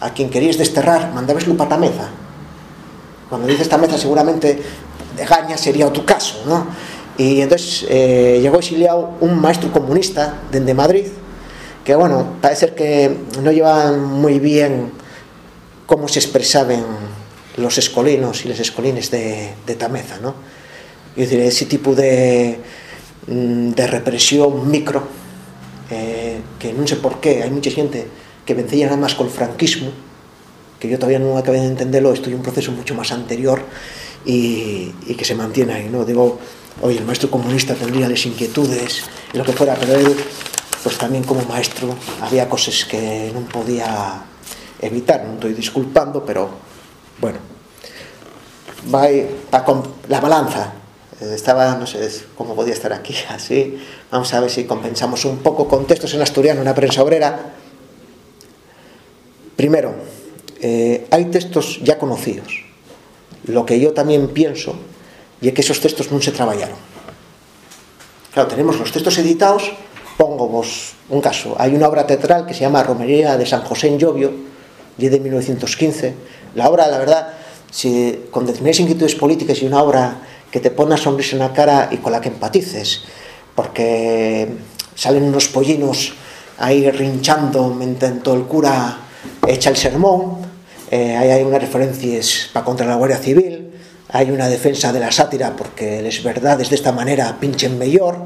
S1: a quien querías desterrar mandabaslo para Tameza cuando dices Tameza seguramente de Gaña sería otro caso ¿no? Y entonces eh, llegó exiliado un maestro comunista desde Madrid, que bueno, parece que no llevaban muy bien cómo se expresaban los escolinos y las escolines de, de Tameza, ¿no? Es decir, ese tipo de, mm, de represión micro, eh, que no sé por qué, hay mucha gente que vencía nada más con el franquismo, que yo todavía no acabé de entenderlo, estoy en un proceso mucho más anterior y, y que se mantiene ahí, ¿no? Digo, oye, el maestro comunista tendría las inquietudes y lo que fuera, pero él, pues también como maestro, había cosas que no podía evitar, no estoy disculpando, pero bueno, va a, la balanza, estaba, no sé cómo podía estar aquí, así, vamos a ver si compensamos un poco con textos en asturiano, en la prensa obrera. Primero, eh, hay textos ya conocidos. Lo que yo también pienso y es que esos textos no se trabajaron. Claro, tenemos los textos editados, pongo vos un caso, hay una obra teatral que se llama Romería de San José en Llovio, de 1915. La obra, la verdad, si con determinadas inquietudes políticas y una obra que te pone una sonrisa en la cara y con la que empatices, porque salen unos pollinos ahí rinchando mientras el cura echa el sermón, eh, hay unas referencias para contra la Guardia Civil, hay una defensa de la sátira porque las verdades de esta manera pinchen mejor,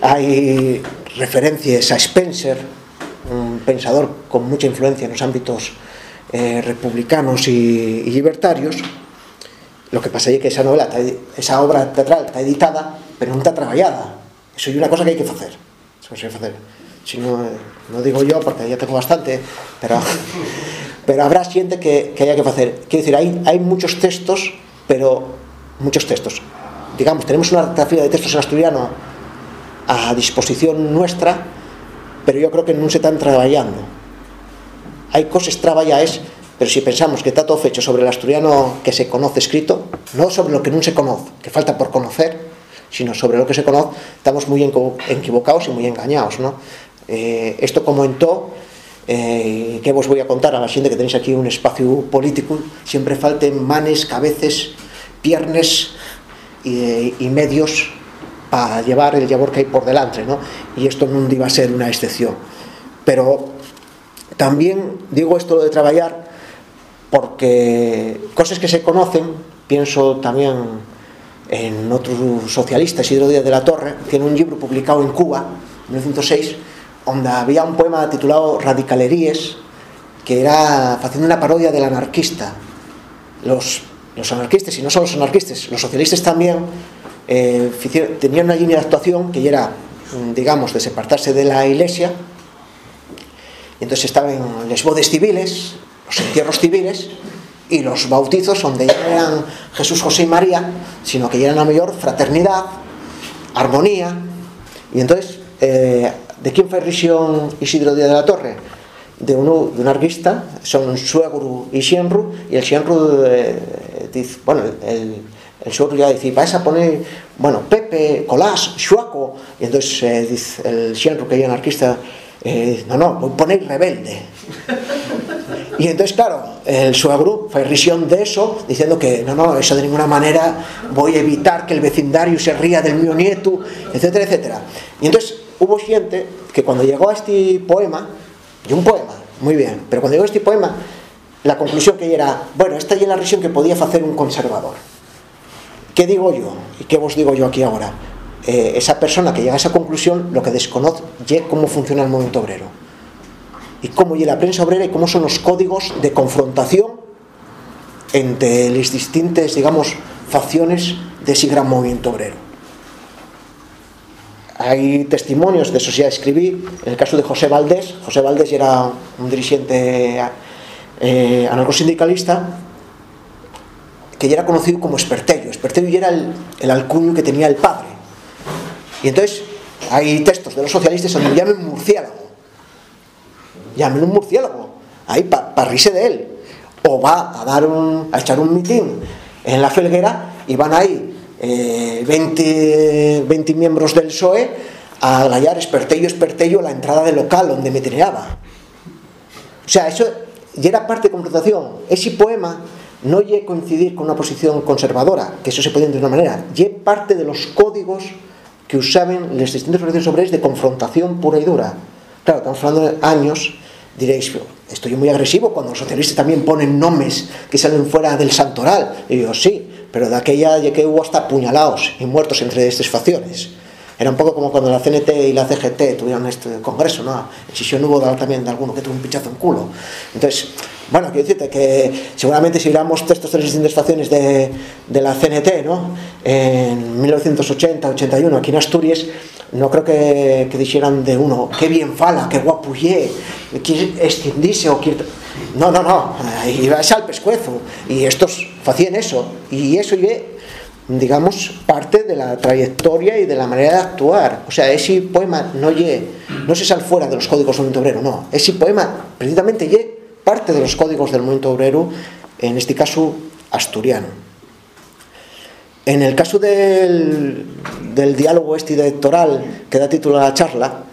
S1: hay referencias a Spencer, un pensador con mucha influencia en los ámbitos eh, republicanos y, libertarios. Lo que pasa es que esa novela, esa obra teatral está editada, pero no está trabajada. Eso es una cosa que hay que hacer. Eso hay que hacer. Si no, no digo yo, porque ya tengo bastante, pero, pero habrá gente que, que haya que hacer. Quiero decir, hay muchos textos, pero muchos textos. Digamos, tenemos una fila de textos en asturiano a disposición nuestra, pero yo creo que no se están trabajando hay cosas traballadas, pero si pensamos que está todo hecho sobre el asturiano que se conoce escrito, no sobre lo que no se conoce, que falta por conocer, sino sobre lo que se conoce, estamos muy equivocados y muy engañados. ¿no? Eh, esto comentó, eh, que vos voy a contar a la gente que tenéis aquí un espacio político, siempre falten manes, cabezas, piernas y, medios para llevar el labor que hay por delante, ¿no? y esto no iba a ser una excepción. Pero también digo esto de trabajar porque cosas que se conocen, pienso también en otro socialista, Isidro Díaz de la Torre, tiene un libro publicado en Cuba, en 1906, donde había un poema titulado Radicalerías, que era haciendo una parodia del anarquista. Los, los anarquistas, y no solo los anarquistas, los socialistas también, eh, tenían una línea de actuación que era, digamos, desapartarse de la iglesia, y entonces estaban las bodes civiles, los entierros civiles y los bautizos donde ya no eran Jesús, José y María, sino que ya eran a mayor fraternidad, armonía. Y entonces, eh, ¿de quién fue risión Isidro Díaz de la Torre? De, uno, de un arquista, son suegro y sienru, y el sienru eh, dice, bueno, el, el suegro ya dice, vais a poner, bueno, Pepe, Colás, Xuaco, y entonces eh, dice el sienru que es anarquista, eh, no, no, voy a poner rebelde. Y entonces, claro, el suegro fue risión de eso, diciendo que no, no, eso de ninguna manera voy a evitar que el vecindario se ría del mío nieto, etcétera, etcétera. Y entonces hubo gente que cuando llegó a este poema, y un poema, muy bien, pero cuando llegó este poema, la conclusión que era, bueno, esta es la risión que podía hacer un conservador. ¿Qué digo yo? ¿Y qué os digo yo aquí ahora? eh, esa persona que llega a esa conclusión lo que desconoce es cómo funciona el movimiento obrero y cómo llega la prensa obrera y cómo son los códigos de confrontación entre las distintas, digamos, facciones de ese gran movimiento obrero. Hay testimonios de ya escribí, en el caso de José Valdés, José Valdés era un dirigente eh, anarcosindicalista que ya era conocido como Espertello. Espertello ya era el, el alcuño que tenía el padre y entonces hay textos de los socialistas donde llamen murciélago. Llamen un murciélago. Ahí para pa de él. O va a dar un, a echar un mitin en la felguera y van ahí eh, 20, 20 miembros del PSOE a gallar espertello, espertello a la entrada del local donde me treaba. O sea, eso ya era parte de confrontación. Ese poema no lle coincidir con una posición conservadora, que eso se puede de una manera, lle parte de los códigos que usaban las distintas organizaciones obreras de confrontación pura y dura. Claro, estamos hablando de años, diréis, estoy muy agresivo cuando los socialistas también ponen nombres que salen fuera del santoral. Y yo, sí, pero de aquella ya que hubo hasta puñalados y muertos entre estas facciones. Era un poco como cuando la CNT y la CGT tuvieron este congreso, ¿no? No hubo también de alguno que tuvo un pinchazo en culo. Entonces, Bueno, quiero decirte que seguramente si miramos de las distintas facciones de, de la CNT, ¿no? En 1980-81, aquí en Asturias, no creo que, que dijeran de uno, qué bien fala, qué guapo ye, quiere extindirse o quiere... No, no, no, iba al pescuezo. Y estos hacían eso. Y eso ye digamos, parte de la trayectoria y de la manera de actuar. O sea, ese poema no ye, no se sale fuera de los códigos del movimiento obrero, no. Ese poema, precisamente, ye parte de los códigos del movimiento obrero, en este caso, asturiano. En el caso del, del diálogo este electoral que da título a la charla,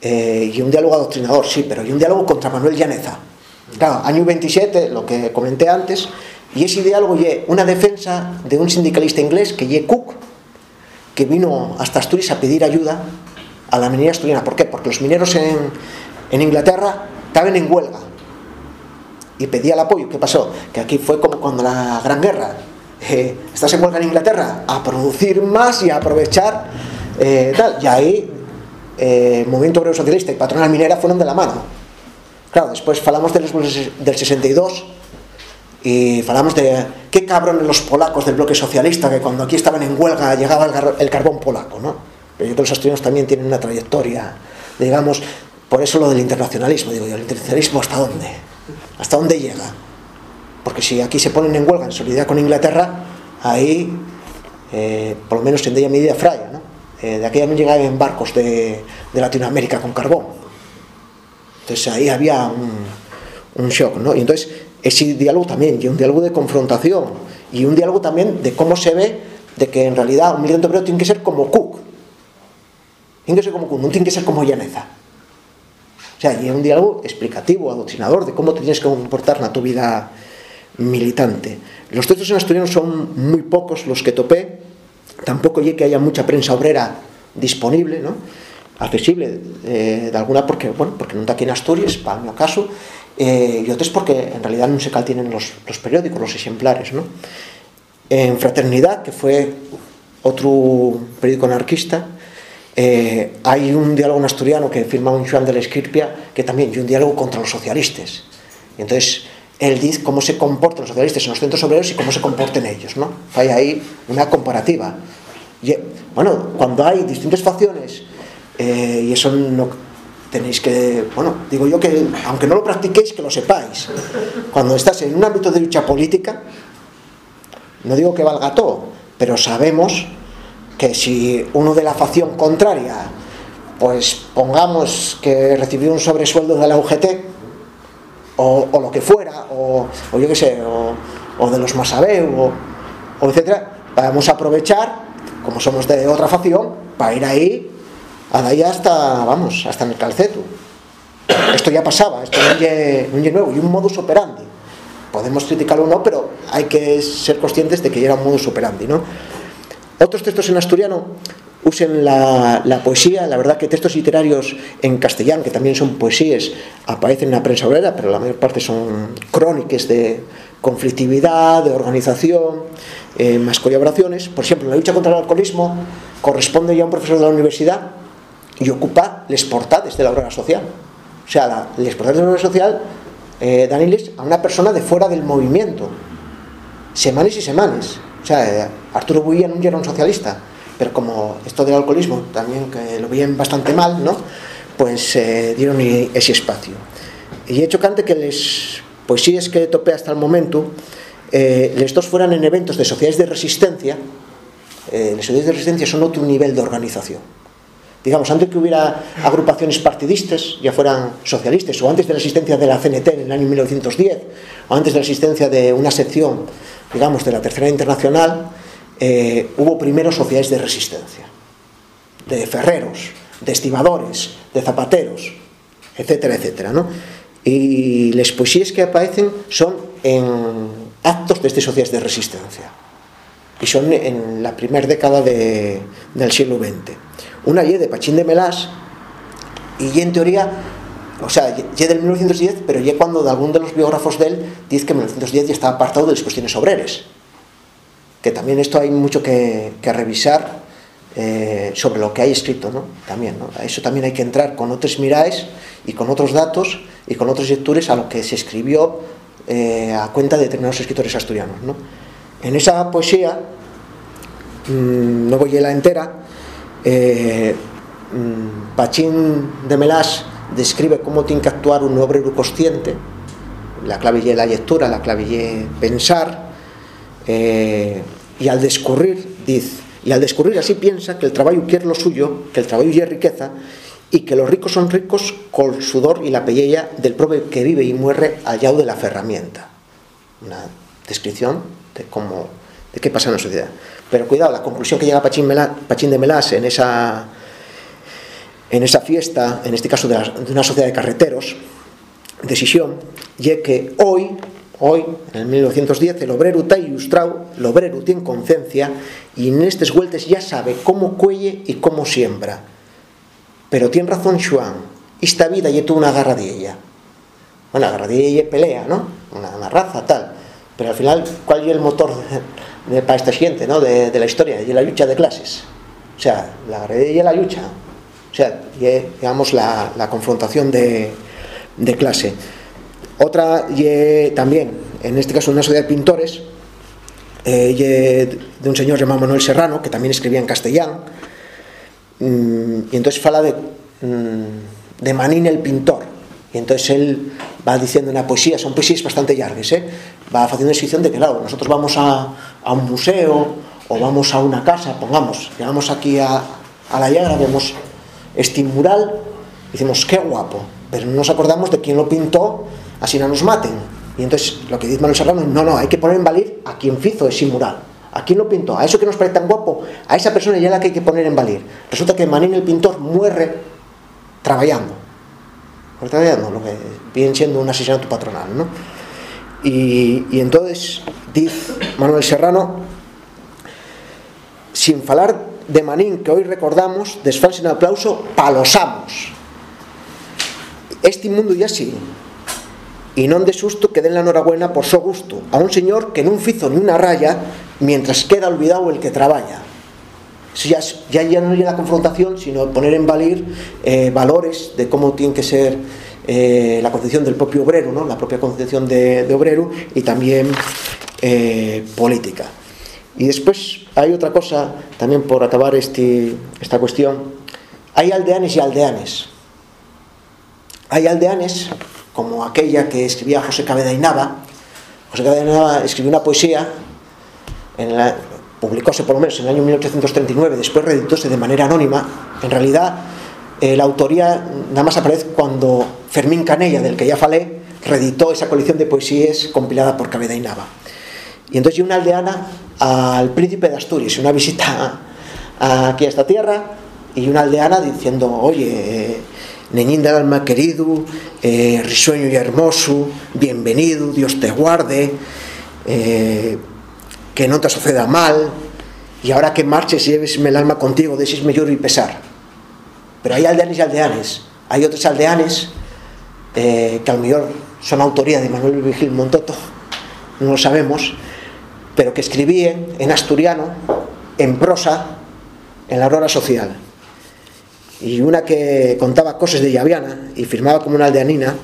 S1: eh, y un diálogo adoctrinador, sí, pero y un diálogo contra Manuel Llaneza. Claro, año 27, lo que comenté antes, y ese diálogo es una defensa de un sindicalista inglés que es Cook, que vino hasta Asturias a pedir ayuda a la minería asturiana. ¿Por qué? Porque los mineros en, en Inglaterra estaban en huelga y pedía el apoyo. ¿Qué pasó? Que aquí fue como cuando la Gran Guerra. Eh, estás en huelga en Inglaterra a producir más y a aprovechar eh, tal. Y ahí eh, Movimiento Obrero Socialista y Patronal Minera fueron de la mano. Claro, después falamos del, del 62 y falamos de qué cabrones los polacos del bloque socialista que cuando aquí estaban en huelga llegaba el, el carbón polaco, ¿no? Pero yo creo que los asturianos también tienen una trayectoria, digamos, por eso lo del internacionalismo, digo yo, ¿el internacionalismo hasta dónde? ¿Hasta dónde llega? Porque si aquí se ponen en huelga en solidaridad con Inglaterra, ahí, eh, por lo menos tendría medida fraya, ¿no? Eh, de aquella no llegaban barcos de, de, Latinoamérica con carbón. Entonces ahí había un, un shock, ¿no? Y entonces ese diálogo también, y un diálogo de confrontación, y un diálogo también de cómo se ve de que en realidad un militante obrero tiene que ser como Cook. Tiene que ser como Cook, no tiene que ser como Llaneza. O sea, y un diálogo explicativo, adoctrinador, de cómo tienes que comportar en tu vida militante. Los textos en asturiano son muy pocos los que topé, tampoco hay que haya mucha prensa obrera disponible, ¿no? accesible eh, de alguna porque bueno porque no está aquí en Asturias para mi caso eh, y otros porque en realidad no se tienen los, periódicos los ejemplares ¿no? en Fraternidad que fue otro periódico anarquista eh, hay un diálogo en asturiano que firma un Juan de la Esquirpia que también y un diálogo contra los socialistas entonces él dice cómo se comportan los socialistas en los centros obreros y cómo se comportan ellos ¿no? hay ahí una comparativa y, bueno, cuando hay distintas facciones eh, y eso no tenéis que, bueno, digo yo que aunque no lo practiquéis, que lo sepáis. Cuando estás en un ámbito de lucha política, no digo que valga todo, pero sabemos que si uno de la facción contraria, pues pongamos que recibió un sobresueldo de la UGT, o, lo que fuera, o, yo qué sé, o, de los Masabeu, o, etcétera, vamos a aprovechar, como somos de otra facción, para ir ahí ahí hasta, vamos, hasta en el calceto. Esto ya pasaba, esto no es nuevo, y un modus operandi. Podemos criticarlo o no, pero hay que ser conscientes de que ya era un modus operandi, ¿no? Otros textos en asturiano usen la, la, poesía, la verdad que textos literarios en castellano, que también son poesías, aparecen en la prensa obrera, pero la mayor parte son crónicas de conflictividad, de organización, eh, más colaboraciones. Por ejemplo, la lucha contra el alcoholismo corresponde ya a un profesor de la universidad y ocupa les portades de la obra social. O sea, la, les de la obra social eh, Daniles a una persona de fuera del movimiento. Semanas y semanas. O sea, eh, Arturo Builla no era un socialista, pero como esto del alcoholismo también que lo veían bastante mal, ¿no? Pues eh, dieron ese espacio. Y he chocante que les poesías que topé hasta el momento, eh, dos fueran en eventos de sociedades de resistencia, eh, las sociedades de resistencia son otro nivel de organización digamos, antes que hubiera agrupaciones partidistas, ya fueran socialistas, o antes de la existencia de la CNT en el año 1910, o antes de la existencia de una sección, digamos, de la Tercera Internacional, eh, hubo primero sociedades de resistencia, de ferreros, de estibadores, de zapateros, etcétera, etcétera, ¿no? Y las poesías que aparecen son en actos de estas sociedades de resistencia, y son en la primera década de, del siglo XX una Y de Pachín de Melás y en teoría o sea, Y del 1910 pero ya cuando de algún de los biógrafos de él dice que en 1910 ya estaba apartado de las cuestiones obreras que también esto hay mucho que, revisar eh, sobre lo que hay escrito ¿no? también, ¿no? a eso también hay que entrar con otros miráis y con otros datos y con otros lectures a lo que se escribió eh, a cuenta de determinados escritores asturianos. ¿no? En esa poesía, mmm, no voy a la entera, eh, mmm, Pachín de Melás describe cómo tiene que actuar un obrero consciente, la claville la lectura, la claville pensar, eh, y al descurrir, dice, y al descurrir así piensa que el trabajo quiere lo suyo, que el trabajo es riqueza, y que los ricos son ricos con el sudor y la pelleya del propio que vive y muere al de la ferramienta. Una descripción de cómo, de qué pasa en la sociedad. Pero cuidado, la conclusión que llega Pachín, de Melás en esa, en esa fiesta, en este caso de, la, de una sociedad de carreteros, decisión, y que hoy, hoy, en el 1910, el obrero está ilustrado, el obrero tiene conciencia y en estas vueltas ya sabe cómo cuelle y cómo siembra pero tiene razón Xuan, esta vida ya tuvo una garra de ella. Bueno, la garra de ella pelea, ¿no? Una, una, raza, tal. Pero al final, ¿cuál es el motor para esta gente, ¿no? De, la historia? Y la lucha de clases. O sea, la garra de ella la lucha. O sea, y, digamos, la, confrontación de, clase. Otra, y también, en este caso, una sociedad de pintores, eh, de un señor llamado Manuel Serrano, que también escribía en castellano, Mm, y entonces fala de, mm, de Manín el pintor y entonces él va diciendo una poesía son poesías bastante largas ¿eh? va haciendo descripción de que claro, nosotros vamos a, a, un museo o vamos a una casa pongamos, llegamos aquí a, a la llagra vemos este mural y decimos qué guapo pero no nos acordamos de quién lo pintó así no nos maten y entonces lo que dice Manuel Serrano no, no, hay que poner en valir a quien hizo ese mural ¿A quién lo pintó? A eso que nos parece tan guapo, a esa persona ya es la que hay que poner en valir. Resulta que Manín el pintor muere trabajando. Trabajando, lo que viene siendo un asesinato patronal, ¿no? Y, entonces, dice Manuel Serrano, sin falar de Manín que hoy recordamos, desfalsen aplauso pa los amos. Este mundo ya sí, y non de susto que den la enhorabuena por so gusto a un señor que non fizo ni una raya mientras queda olvidado el que traballa. Eso ya, ya, ya no es la confrontación sino poner en valir eh, valores de cómo tiene que ser eh, la concepción del propio obrero ¿no? la propia concepción de, de obrero y también eh, política. Y después hay otra cosa también por acabar este, esta cuestión. Hay aldeanes y aldeanes. Hay aldeanes como aquella que escribía José Cabeda y Nava. José Cabeda y Nava escribió una poesía, en la, publicóse por lo menos en el año 1839, después reeditóse de manera anónima. En realidad, eh, la autoría nada más aparece cuando Fermín Canella, del que ya falé, reeditó esa colección de poesías compilada por Cabeda y Nava. Y entonces una aldeana al príncipe de Asturias, una visita a, aquí a esta tierra, y una aldeana diciendo, oye, eh, Neñín del alma querido, eh, risueño y hermoso, bienvenido, Dios te guarde, eh, que no te suceda mal, y ahora que marches y llevesme el alma contigo, decísme lloro y pesar. Pero hay aldeanes y aldeanes, hay otros aldeanes eh, que a lo mejor son autoría de Manuel Vigil Montoto, no lo sabemos, pero que escribían en asturiano, en prosa, en la aurora social y una que contaba cosas de Llaviana y firmaba como una aldeanina,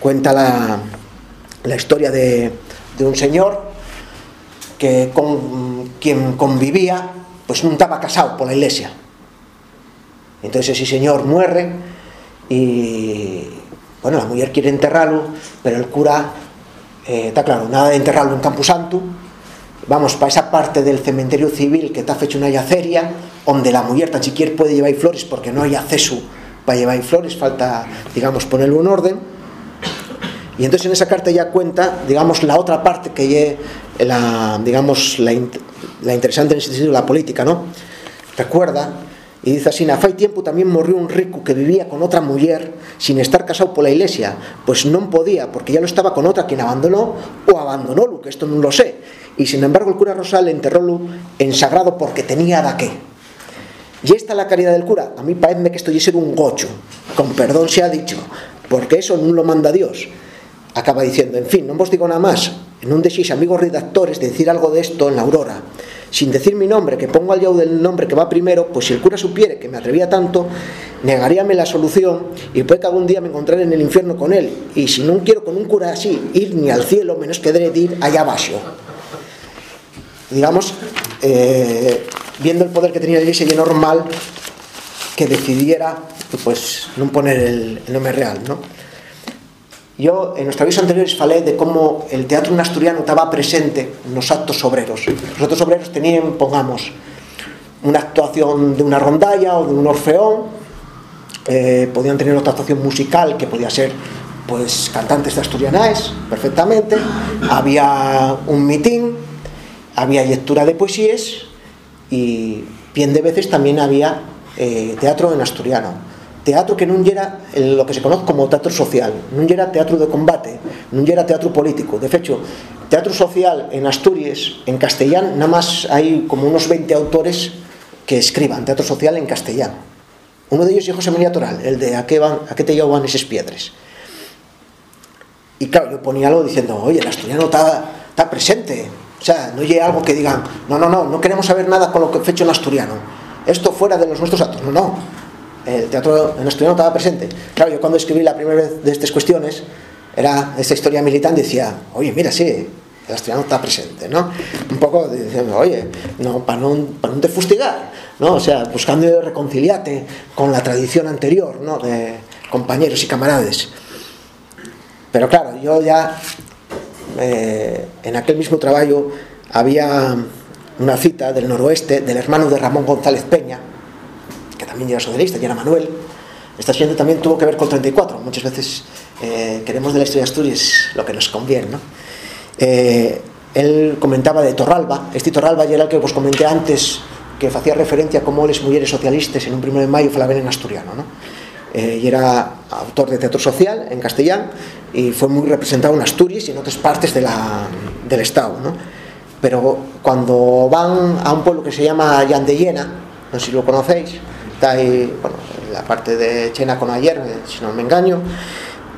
S1: cuenta la, la historia de, de, un señor que con quien convivía, pues no estaba casado por la iglesia. Entonces ese señor muere y, bueno, la mujer quiere enterrarlo, pero el cura, eh, está claro, nada de enterrarlo en Camposanto, vamos para esa parte del cementerio civil que está hecho una yaceria, donde la mujer tan siquiera puede llevar flores porque no hay acceso para llevar flores, falta, digamos, ponerlo en orden. Y entonces en esa carta ya cuenta, digamos, la otra parte que es la, digamos, la, la interesante en ese sentido, la política, ¿no? Recuerda, y dice así, fai tiempo también morrió un rico que vivía con otra mujer sin estar casado por la iglesia, pues no podía, porque ya lo estaba con otra quien abandonó o abandonó, que esto no lo sé. Y sin embargo el cura Rosal enterrólo en sagrado porque tenía da qué. Y esta la caridad del cura. A mí parece que esto ser un gocho, con perdón se ha dicho, porque eso no lo manda Dios. Acaba diciendo, en fin, no os digo nada más, en un decís amigos redactores de decir algo de esto en la aurora, sin decir mi nombre, que pongo al lado del nombre que va primero, pues si el cura supiere que me atrevía tanto, negaríame la solución y puede que algún día me encontraré en el infierno con él. Y si no quiero con un cura así ir ni al cielo, menos que de ir allá abajo. Digamos, eh, viendo el poder que tenía la iglesia, y normal que decidiera pues no poner el, nombre real, ¿no? Yo, en nuestra aviso anteriores, falé de cómo el teatro en asturiano estaba presente en los actos obreros. Los actos obreros tenían, pongamos, una actuación de una rondalla o de un orfeón, eh, podían tener otra actuación musical que podía ser pues cantantes de asturianaes, perfectamente, había un mitin, había lectura de poesías y bien de veces también había eh, teatro en asturiano teatro que non era lo que se conoce como teatro social, non era teatro de combate, non era teatro político. De fecho, teatro social en Asturias, en castellán, nada más hai como unos 20 autores que escriban teatro social en castellano. Uno de ellos es José María Toral, el de ¿A qué, van, a qué te llevan esas piedras? Y claro, yo ponía algo diciendo, oye, el asturiano está presente. O sea, no llega algo que digan, no, no, no, no queremos saber nada con lo que he hecho en asturiano. Esto fuera de los nuestros actos. No, no. El teatro en asturiano estaba presente. Claro, yo cuando escribí la primera vez de estas cuestiones, era esta historia militante, decía, oye, mira, sí, el asturiano está presente, ¿no? Un poco diciendo, oye, no, para no, para no te fustigar, ¿no? O sea, buscando reconciliarte con la tradición anterior, ¿no? De compañeros y camaradas. Pero claro, yo ya, eh, en aquel mismo trabajo, había una cita del noroeste del hermano de Ramón González Peña, que también era socialista, y era Manuel. Esta gente también tuvo que ver con 34. Muchas veces eh, queremos de la historia de Asturias lo que nos conviene, ¿no? eh, él comentaba de Torralba este Torralba era el que vos comenté antes que facía referencia a como les mulleres socialistas en un primer de mayo falaban en asturiano ¿no? Eh, y era autor de teatro social en castellán y fue muy representado en Asturias y en otras partes de la, del estado ¿no? pero cuando van a un pueblo que se llama Yandellena no sé si lo conocéis está ahí bueno, en la parte de Chena con ayer si no me engaño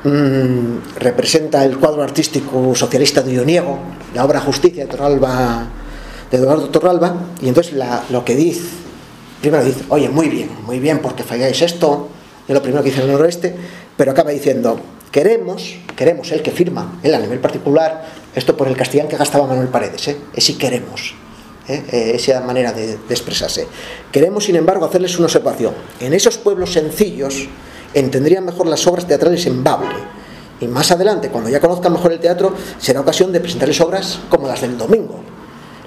S1: mmm, representa el cuadro artístico socialista de Ioniego, la obra Justicia de Torralba, de Eduardo Torralba, y entonces la, lo que dice, primero dice, oye, muy bien, muy bien, porque falláis esto, es lo primero que dice el noroeste, pero acaba diciendo, queremos, queremos, el que firma, él a nivel particular, esto por el castellán que gastaba Manuel Paredes, ¿eh? es si queremos, ¿eh? Eh, esa manera de, de expresarse. Queremos, sin embargo, hacerles una observación. En esos pueblos sencillos, entenderían mejor las obras teatrales en Bable. Y más adelante, cuando ya conozcan mejor el teatro, será ocasión de presentarles obras como las del domingo.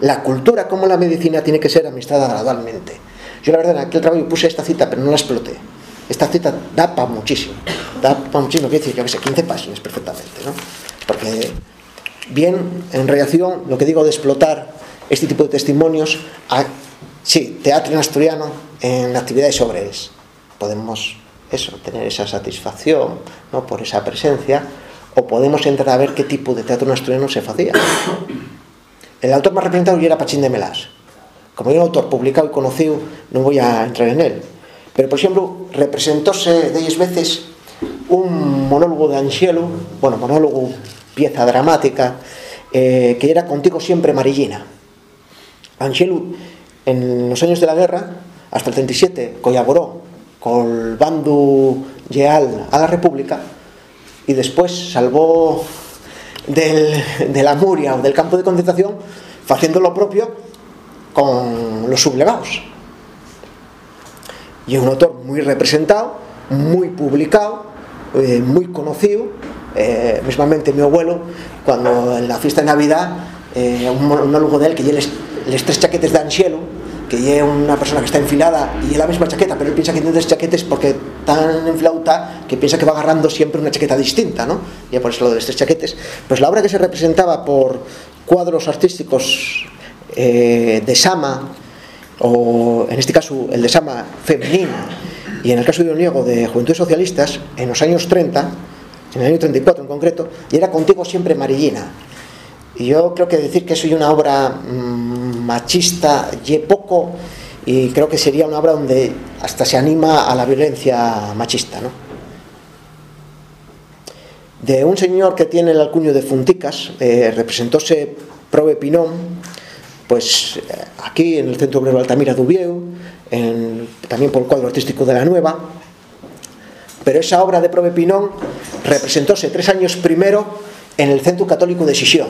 S1: La cultura como la medicina tiene que ser administrada gradualmente. Yo la verdad en aquel trabajo puse esta cita, pero no la exploté. Esta cita da para muchísimo. Da para muchísimo, quiere decir, yo que sé, 15 páginas perfectamente, ¿no? Porque bien, en reacción, lo que digo de explotar este tipo de testimonios, a, sí, teatro en asturiano, en actividades obreras. Podemos eso, tener esa satisfacción ¿no? por esa presencia, o podemos entrar a ver qué tipo de teatro asturiano se hacía. El autor más representado era Pachín de Melás. Como era un autor publicado y conocido, no voy a entrar en él. Pero, por ejemplo, representóse de 10 veces un monólogo de Angelo, bueno, monólogo, pieza dramática, eh, que era Contigo siempre Marillina. Angelo, en los años de la guerra, hasta el 37, colaboró col bando leal a la República y después salvó del, de la Muria o del campo de concentración haciendo lo propio con los sublevados. Y es un autor muy representado, muy publicado, eh, muy conocido. Eh, mismamente mi abuelo, cuando en la fiesta de Navidad, eh, un monólogo de él que lleva les tres chaquetes de Anxielo, que lleve una persona que está enfilada y es la misma chaqueta, pero él piensa que tiene tres chaquetes porque tan enflauta que piensa que va agarrando siempre una chaqueta distinta, ¿no? Y por eso lo de los tres chaquetes. Pues la obra que se representaba por cuadros artísticos eh, de Sama, o en este caso el de Sama femenino, y en el caso de Ioniego de Juventudes Socialistas, en los años 30, en el año 34 en concreto, y era contigo siempre marillina. Y yo creo que decir que soy una obra mmm, machista y poco, y creo que sería una obra donde hasta se anima a la violencia machista, ¿no? De un señor que tiene el alcuño de Funticas, eh, representóse Prove Pinón, pues eh, aquí en el Centro Obrero Altamira de también por el cuadro artístico de la Nueva, pero esa obra de Prove Pinón representóse tres años primero en el Centro Católico de Xixón.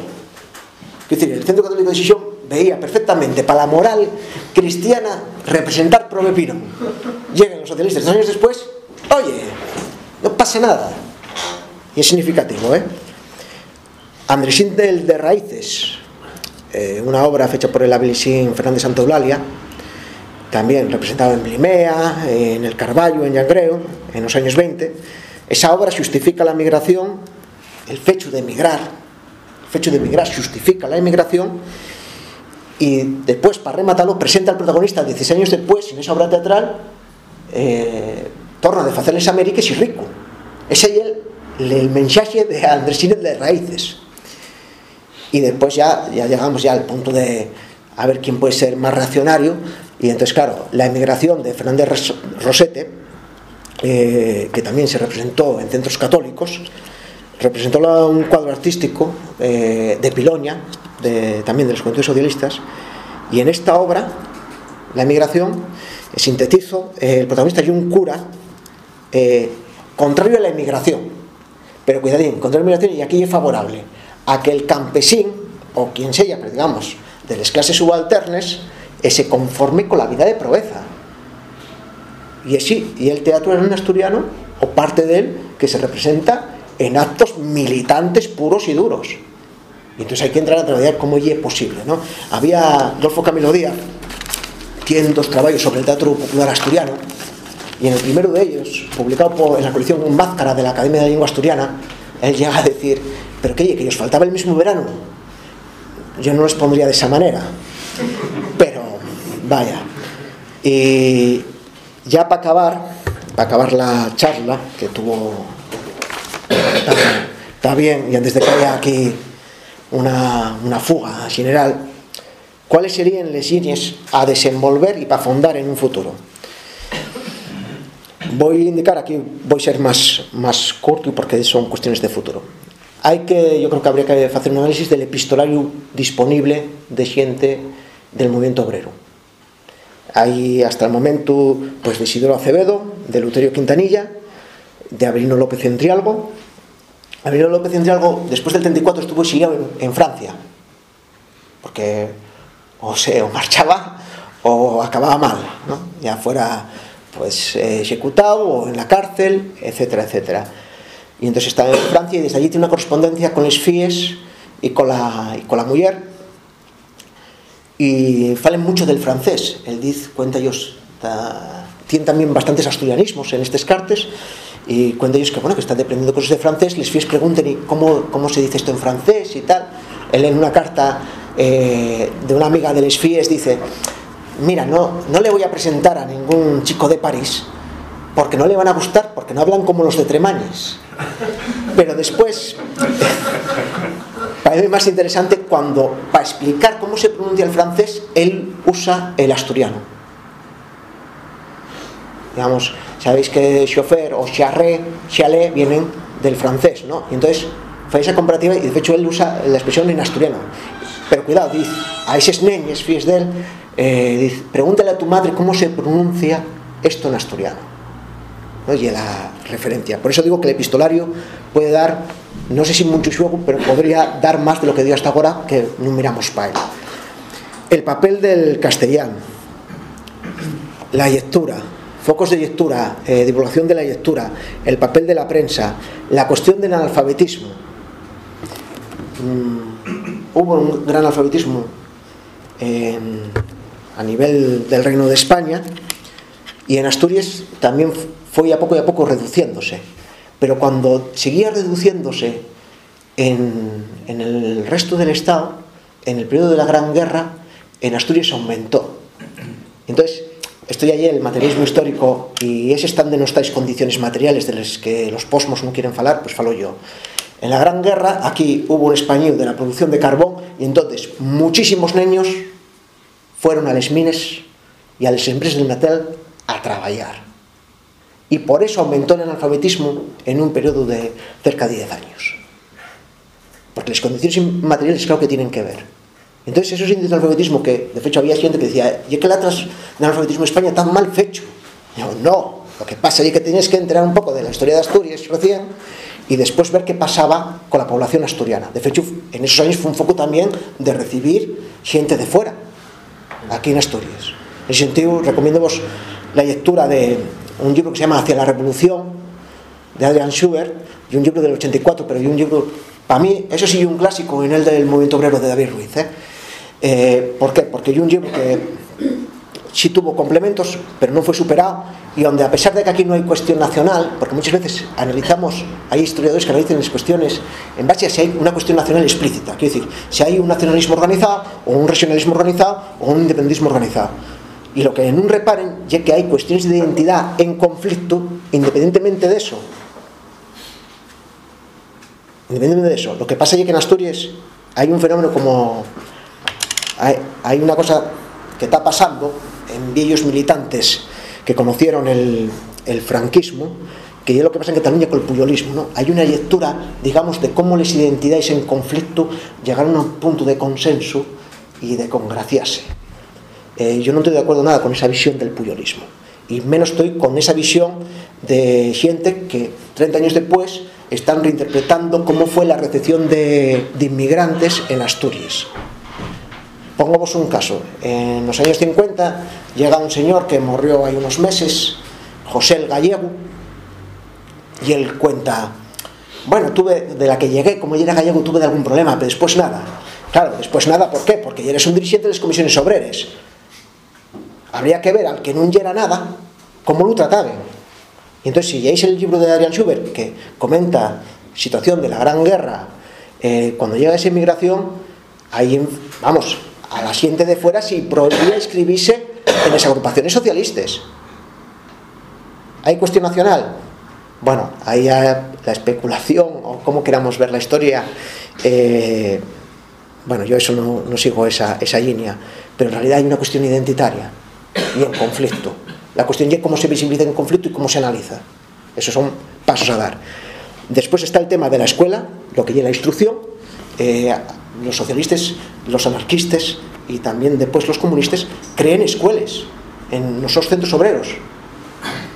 S1: Es decir, el Centro Católico de Xixón veía perfectamente para la moral cristiana representar Prove Pinón. Llegan los socialistas tres años después, oye, no pasa nada. Y es significativo, ¿eh? Andresín del de Raíces, eh, una obra fecha por el Abilisín Fernández Santaulalia, también representado en Blimea, en el Carballo, en Llangreo, en los años 20. Esa obra justifica la migración, el fecho de emigrar, el fecho de emigrar justifica la emigración y después, para rematarlo, presenta al protagonista 16 años después, en esa obra teatral, eh, torna de facerles Américas y rico. Ese es el, el mensaje de Andresín de Raíces. Y después ya, ya llegamos ya al punto de a ver quién puede ser más reaccionario. Y entonces, claro, la emigración de Fernández Rosete, eh, que también se representó en centros católicos, representó un cuadro artístico eh, de Piloña, de, también de los juventudes socialistas, y en esta obra, la emigración, eh, sintetizo, el protagonista es un cura contrario a la emigración, pero cuidadín, contrario a la emigración y aquí es favorable a que el campesín, o quien sea, pero digamos, de las clases subalternes, se conforme con la vida de Proeza. Y así, y el teatro era un asturiano, o parte de él, que se representa en actos militantes puros y duros. Y entonces hay que entrar a trabajar cómo es posible. ¿no? Había Adolfo Camilo Díaz, tiene dos trabajos sobre el teatro popular asturiano, y en el primero de ellos, publicado por, en la colección Máscara de la Academia de la Lengua Asturiana, él llega a decir pero que, que os faltaba el mismo verano. Yo no les pondría de esa manera. Pero, vaya. Y ya para acabar, para acabar la charla, que tuvo. Está, bien, y antes de que haya aquí una, una fuga general, ¿cuáles serían las líneas a desenvolver y para fondar en un futuro? Voy a indicar aquí, voy a ser más, más corto porque son cuestiones de futuro. Hai que, yo creo que habría que facer un análisis del epistolario disponible de xente del movimento obrero. Hai hasta el momento pues, de Isidoro Acevedo de Luterio Quintanilla de Avelino López Entrialgo Avelino López Entrialgo después del 34 estuvo exiliado en, en Francia porque o se o marchaba o acababa mal ¿no? ya fuera pues eh, ejecutado o en la cárcel etcétera etcétera. Y entonces está en Francia y desde allí tiene una correspondencia con los FIES y con la, y con la mujer y falen mucho del francés. El diz cuenta ellos tiene también bastantes asturianismos en estos cartes y cuenta ellos que bueno que están aprendiendo cosas de francés. Les FIES pregunten y cómo, cómo se dice esto en francés y tal él en una carta eh, de una amiga de les FIES dice mira no, no le voy a presentar a ningún chico de París porque no le van a gustar porque no hablan como los de Tremañes. Pero después parece más interesante cuando para explicar cómo se pronuncia el francés él usa el asturiano. Digamos sabéis que chofer o charré chalet vienen del francés ¿no? y entonces fue esa comparativa y de hecho él usa la expresión en asturiano pero cuidado, dice a esos neñes fíes de él eh, pregúntale a tu madre cómo se pronuncia esto en asturiano ¿no? y la referencia. Por eso digo que el epistolario puede dar, no sé si mucho juego, pero podría dar más de lo que dio hasta ahora, que no miramos para él. El papel del castellano, la lectura, focos de lectura, eh, divulgación de la lectura, el papel de la prensa, la cuestión del analfabetismo. Mm, hubo un gran alfabetismo a nivel del Reino de España y en Asturias también fue a poco y a poco reduciéndose. Pero cuando seguía reduciéndose en, el resto del Estado, en el periodo de la Gran Guerra, en Asturias aumentó. Entonces, estoy allí el materialismo histórico y ese están de nuestras condiciones materiales de las que los posmos no quieren falar, pues falo yo. En la Gran Guerra, aquí hubo un español de la producción de carbón y entonces muchísimos niños fueron a las mines y a las empresas del metal a trabajar y por eso aumentó el analfabetismo en un periodo de cerca de 10 años. Porque las condiciones materiales claro que tienen que ver. Entonces esos índices de analfabetismo que de hecho había gente que decía, ¿y que latras de analfabetismo en España tan mal fecho? Yo, no, Lo que pasa es que tienes que entrar un poco de la historia de Asturias recién y después ver qué pasaba con la población asturiana. De hecho, en esos años fue un foco también de recibir gente de fuera, aquí en Asturias. En ese sentido, recomiendo la lectura de un libro que se llama Hacia la Revolución, de Adrian Schubert, y un libro del 84, pero un libro, para mí, eso sí, un clásico en el del movimiento obrero de David Ruiz. ¿eh? Eh, ¿Por qué? Porque hay un libro que sí tuvo complementos, pero no fue superado, y donde a pesar de que aquí no hay cuestión nacional, porque muchas veces analizamos, hay historiadores que analizan las cuestiones en base a si hay una cuestión nacional explícita, quiero decir, si hay un nacionalismo organizado, o un regionalismo organizado, o un independentismo organizado. Y lo que en un reparen, ya que hay cuestiones de identidad en conflicto, independientemente de eso, independientemente de eso, lo que pasa es que en Asturias hay un fenómeno como hay, hay una cosa que está pasando en viejos militantes que conocieron el, el franquismo, que es lo que pasa en Cataluña con el puyolismo. ¿no? Hay una lectura, digamos, de cómo las identidades en conflicto llegaron a un punto de consenso y de congraciarse. Eh, yo no estoy de acuerdo nada con esa visión del puyolismo. Y menos estoy con esa visión de gente que 30 años después están reinterpretando cómo fue la recepción de, de inmigrantes en Asturias. Pongamos un caso. En los años 50 llega un señor que murió hay unos meses, José el Gallego, y él cuenta, bueno, tuve, de la que llegué, como yo era gallego, tuve de algún problema, pero después nada. Claro, después nada, ¿por qué? Porque ya eres un dirigente de las comisiones obreras. Habría que ver al que no llega nada, cómo lo trataban. Y entonces, si leéis el libro de Adrian Schubert, que comenta situación de la Gran Guerra, eh, cuando llega esa inmigración, ahí, vamos, a la gente de fuera si prohibía inscribirse en las agrupaciones socialistas. ¿Hay cuestión nacional? Bueno, ahí la especulación o cómo queramos ver la historia, eh, bueno, yo eso no, sigo esa, línea, pero en realidad hay una cuestión identitaria y en conflicto. La cuestión es cómo se visibiliza en conflicto y cómo se analiza. Esos son pasos a dar. Después está el tema de la escuela, lo que lleva la instrucción. Eh, los socialistas, los anarquistas y también después los comunistas creen escuelas en los centros obreros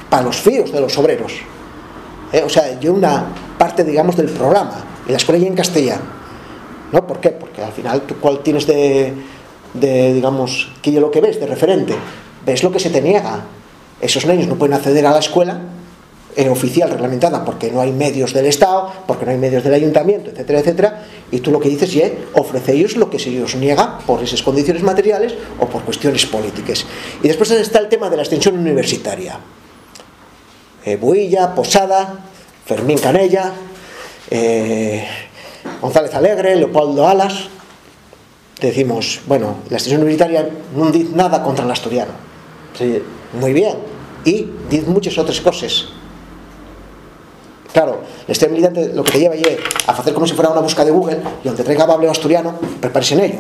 S1: para los fíos de los obreros eh, o sea, yo una parte digamos del programa y la escuela ya en castellano ¿no? ¿por qué? porque al final tú cuál tienes de, de digamos, que lo que ves de referente ves lo que se te niega esos niños no pueden acceder a la escuela oficial reglamentada porque no hay medios del Estado, porque no hay medios del Ayuntamiento, etcétera, etcétera, y tú lo que dices es ofrece ellos lo que se ellos niega por esas condiciones materiales o por cuestiones políticas. Y después está el tema de la extensión universitaria. Eh, Builla, Posada, Fermín Canella, eh, González Alegre, Leopoldo Alas, decimos, bueno, la extensión universitaria no dice nada contra el asturiano. Sí, muy bien. Y dice muchas otras cosas Claro, este militante lo que te lleva es a hacer como si fuera una búsqueda de Google y donde traiga bable asturiano, prepárese en ello.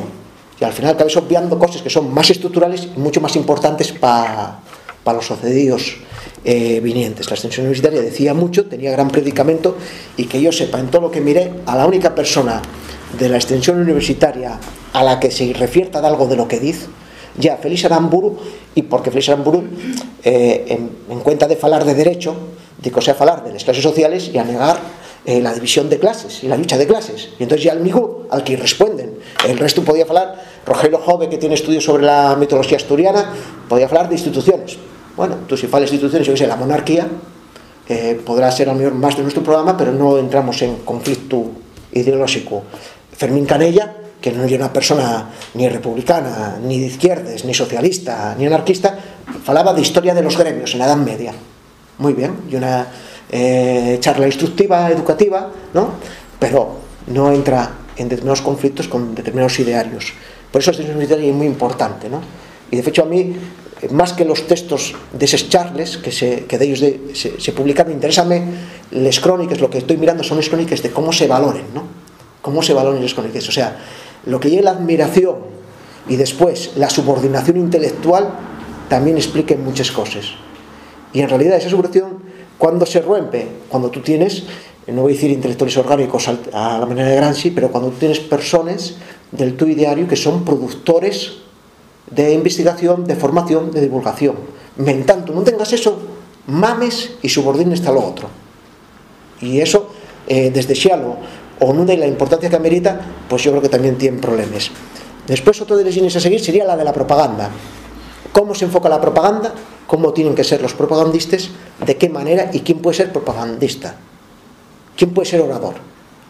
S1: Y al final acabes obviando cosas que son más estructurales y mucho más importantes para pa los sucedidos eh, vinientes. La extensión universitaria decía mucho, tenía gran predicamento y que yo sepa, en todo lo que miré, a la única persona de la extensión universitaria a la que se refierta de algo de lo que dice, ya Félix Aramburu, y porque Félix Aramburu, eh, en, en cuenta de falar de derecho, dedicóse a falar de las clases sociales y a negar eh, la división de clases y la lucha de clases. Y entonces ya el amigo al que responden. El resto podía falar, Rogelio Jove, que tiene estudios sobre la mitología asturiana, podía hablar de instituciones. Bueno, tú si falas de instituciones, yo que sé, la monarquía, podrá ser a lo mejor más de nuestro programa, pero no entramos en conflicto ideológico. Fermín Canella, que no es una persona ni republicana, ni de izquierdas, ni socialista, ni anarquista, falaba de historia de los gremios en la Edad Media muy bien, y una eh, charla instructiva, educativa, ¿no? pero no entra en determinados conflictos con determinados idearios. Por eso este universitario es muy importante. ¿no? Y de hecho a mí, más que los textos de esos charles que, se, que de ellos de, se, se publicaron, interésame las crónicas, lo que estoy mirando son las crónicas de cómo se valoren, ¿no? cómo se valoren las crónicas. O sea, lo que es la admiración y después la subordinación intelectual también expliquen muchas cosas. Y en realidad esa subversión, cuando se rompe? Cuando tú tienes, no voy a decir intelectuales orgánicos a la manera de Gramsci, pero cuando tú tienes personas del tu diario que son productores de investigación, de formación, de divulgación. En tanto no tengas eso, mames y subordines a lo otro. Y eso, eh, desde Xialo o no de la importancia que amerita, pues yo creo que también tiene problemas. Después otro de las líneas a seguir sería la de la propaganda. ¿Cómo se enfoca la propaganda? ¿Cómo tienen que ser los propagandistas? ¿De qué manera? ¿Y quién puede ser propagandista? ¿Quién puede ser orador?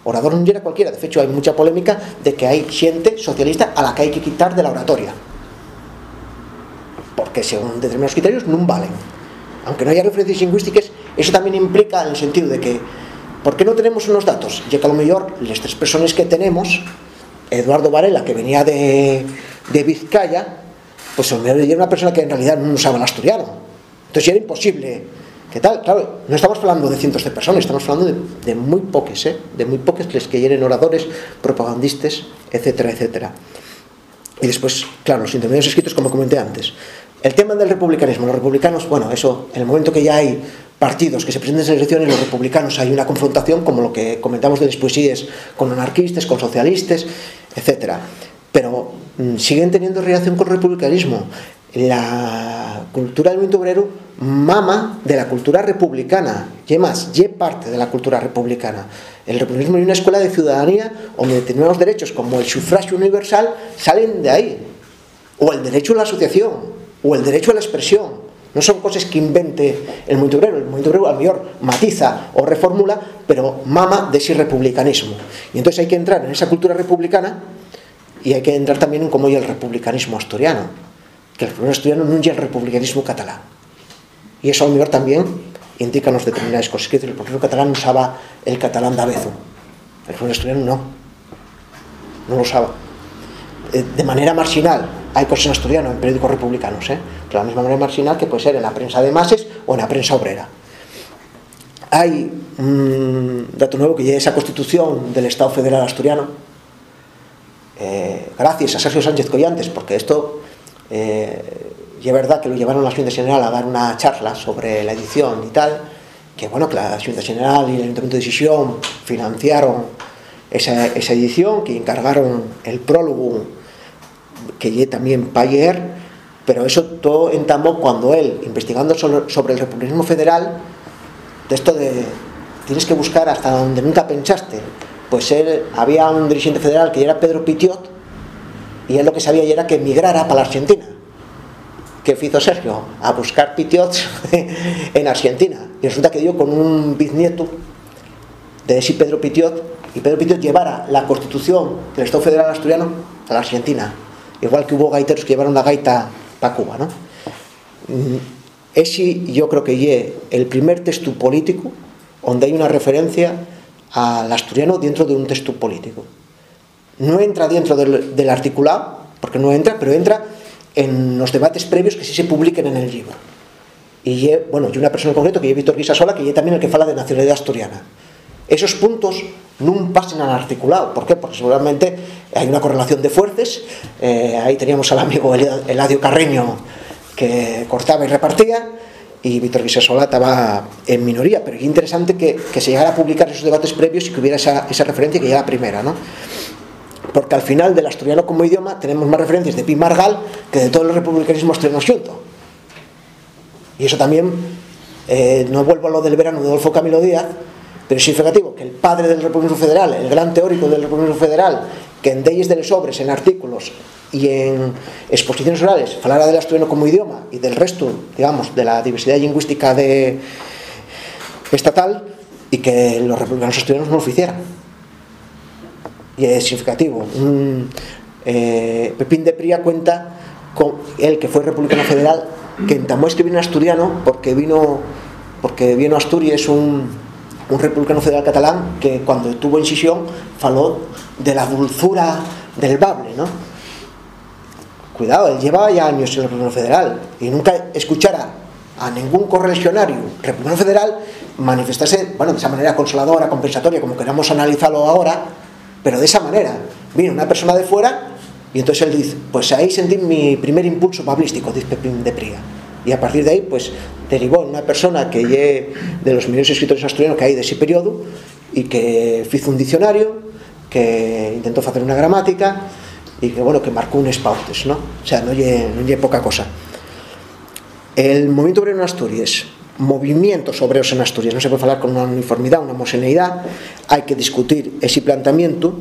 S1: Orador no llega cualquiera. De hecho, hay mucha polémica de que hay gente socialista a la que hay que quitar de la oratoria. Porque según determinados criterios no valen. Aunque no haya referencias lingüísticas, eso también implica en el sentido de que ¿por qué no tenemos unos datos? Ya que a lo mejor las tres personas que tenemos, Eduardo Varela, que venía de, de Vizcaya, pues era una persona que en realidad no usaba el asturiano. Entonces era imposible ¿Qué tal? Claro, no estamos hablando de cientos de personas, estamos hablando de, muy pocos, ¿eh? de muy pocos les que llenen oradores, propagandistas, etcétera, etcétera. Y después, claro, los intermedios escritos, como comenté antes. El tema del republicanismo, los republicanos, bueno, eso, en el momento que ya hay partidos que se presentan en elecciones, los republicanos hay una confrontación, como lo que comentamos de las poesías, con anarquistas, con socialistas, etcétera. Pero siguen teniendo relación con el republicanismo. La cultura del movimiento obrero mama de la cultura republicana, y más, y parte de la cultura republicana. El republicanismo es una escuela de ciudadanía donde determinados derechos como el sufragio universal salen de ahí, o el derecho a la asociación, o el derecho a la expresión. No son cosas que invente el movimiento obrero, el movimiento obrero a lo mejor matiza o reformula, pero mama de ese republicanismo. Y entonces hay que entrar en esa cultura republicana y hay que entrar también en cómo es el republicanismo asturiano, que el republicanismo asturiano no el republicanismo catalán. Y eso a lo mejor también indica unas determinadas cosas. Que el profesor catalán usaba el catalán de avezo. El profesor asturiano no. No lo usaba. Eh, de manera marginal. Hay cosas en asturiano, en periódicos republicanos, ¿eh? de la misma manera marginal que puede ser en la prensa de masas o en la prensa obrera. Hay un dato nuevo que ya esa constitución del Estado Federal Asturiano, eh, gracias a Sergio Sánchez Collantes, porque esto eh, y es verdad que lo llevaron a la Junta General a dar una charla sobre la edición y tal, que bueno, que la Junta General y el Ayuntamiento de Sisión financiaron esa, esa edición, que encargaron el prólogo, que lle también Payer, pero eso todo entamó cuando él, investigando sobre el republicanismo federal, de esto de tienes que buscar hasta donde nunca pensaste, pues él, había un dirigente federal que era Pedro Pitiot, y él lo que sabía era que emigrara para la Argentina que hizo Sergio a buscar pitiots en Argentina y resulta que dio con un bisnieto de ese Pedro Pitiot y Pedro Pitiot llevara la constitución del Estado Federal Asturiano a la Argentina igual que hubo gaiteros que llevaron la gaita para Cuba ¿no? Mm, ese yo creo que es el primer texto político donde hay una referencia al asturiano dentro de un texto político no entra dentro del, del articulado porque no entra, pero entra en los debates previos que sí se publiquen en el libro. Y bueno, y una persona en concreto que es Víctor Guisasola, que es también el que fala de nacionalidad asturiana. Esos puntos no pasen al articulado. ¿Por qué? Porque seguramente hay una correlación de fuerzas. Eh, ahí teníamos al amigo Eladio Carreño que cortaba y repartía y Víctor Guisasola estaba en minoría, pero es interesante que, que, se llegara a publicar esos debates previos y que hubiera esa, esa referencia que llega primera, ¿no? porque al final del asturiano como idioma tenemos más referencias de Pi Margal que de todo el republicanismo asturiano junto. Y eso también, eh, no vuelvo a lo del verano de Adolfo Camilo Díaz, pero es significativo que el padre del republicanismo federal, el gran teórico del republicanismo federal, que en leyes de los obres, en artículos y en exposiciones orales falara del asturiano como idioma y del resto, digamos, de la diversidad lingüística de estatal y que los republicanos asturianos no lo hicieran y es significativo. Eh, Pepín de Pría cuenta con él, que fue republicano federal, que entamó a escribir en asturiano porque vino, porque vino Asturias un, un republicano federal catalán que cuando estuvo en faló de la dulzura del bable, ¿no? Cuidado, él llevaba ya años en el republicano federal y nunca escuchara a ningún correligionario republicano federal manifestarse, bueno, de esa manera consoladora, compensatoria, como queramos analizarlo ahora, pero de esa manera. Viene una persona de fuera y entonces él dice, pues ahí sentí mi primer impulso bablístico, dice Pepín de Pría. Y a partir de ahí, pues derivó en una persona que lle de los mejores escritores asturianos que hay de ese periodo y que hizo un diccionario, que intentó hacer una gramática y que, bueno, que marcó un pautes, ¿no? O sea, no lle, no lle poca cosa. El movimiento obrero en Asturias, movimientos obreros en Asturias. Non se pode falar con unha uniformidade, unha homogeneidade, hai que discutir ese planteamiento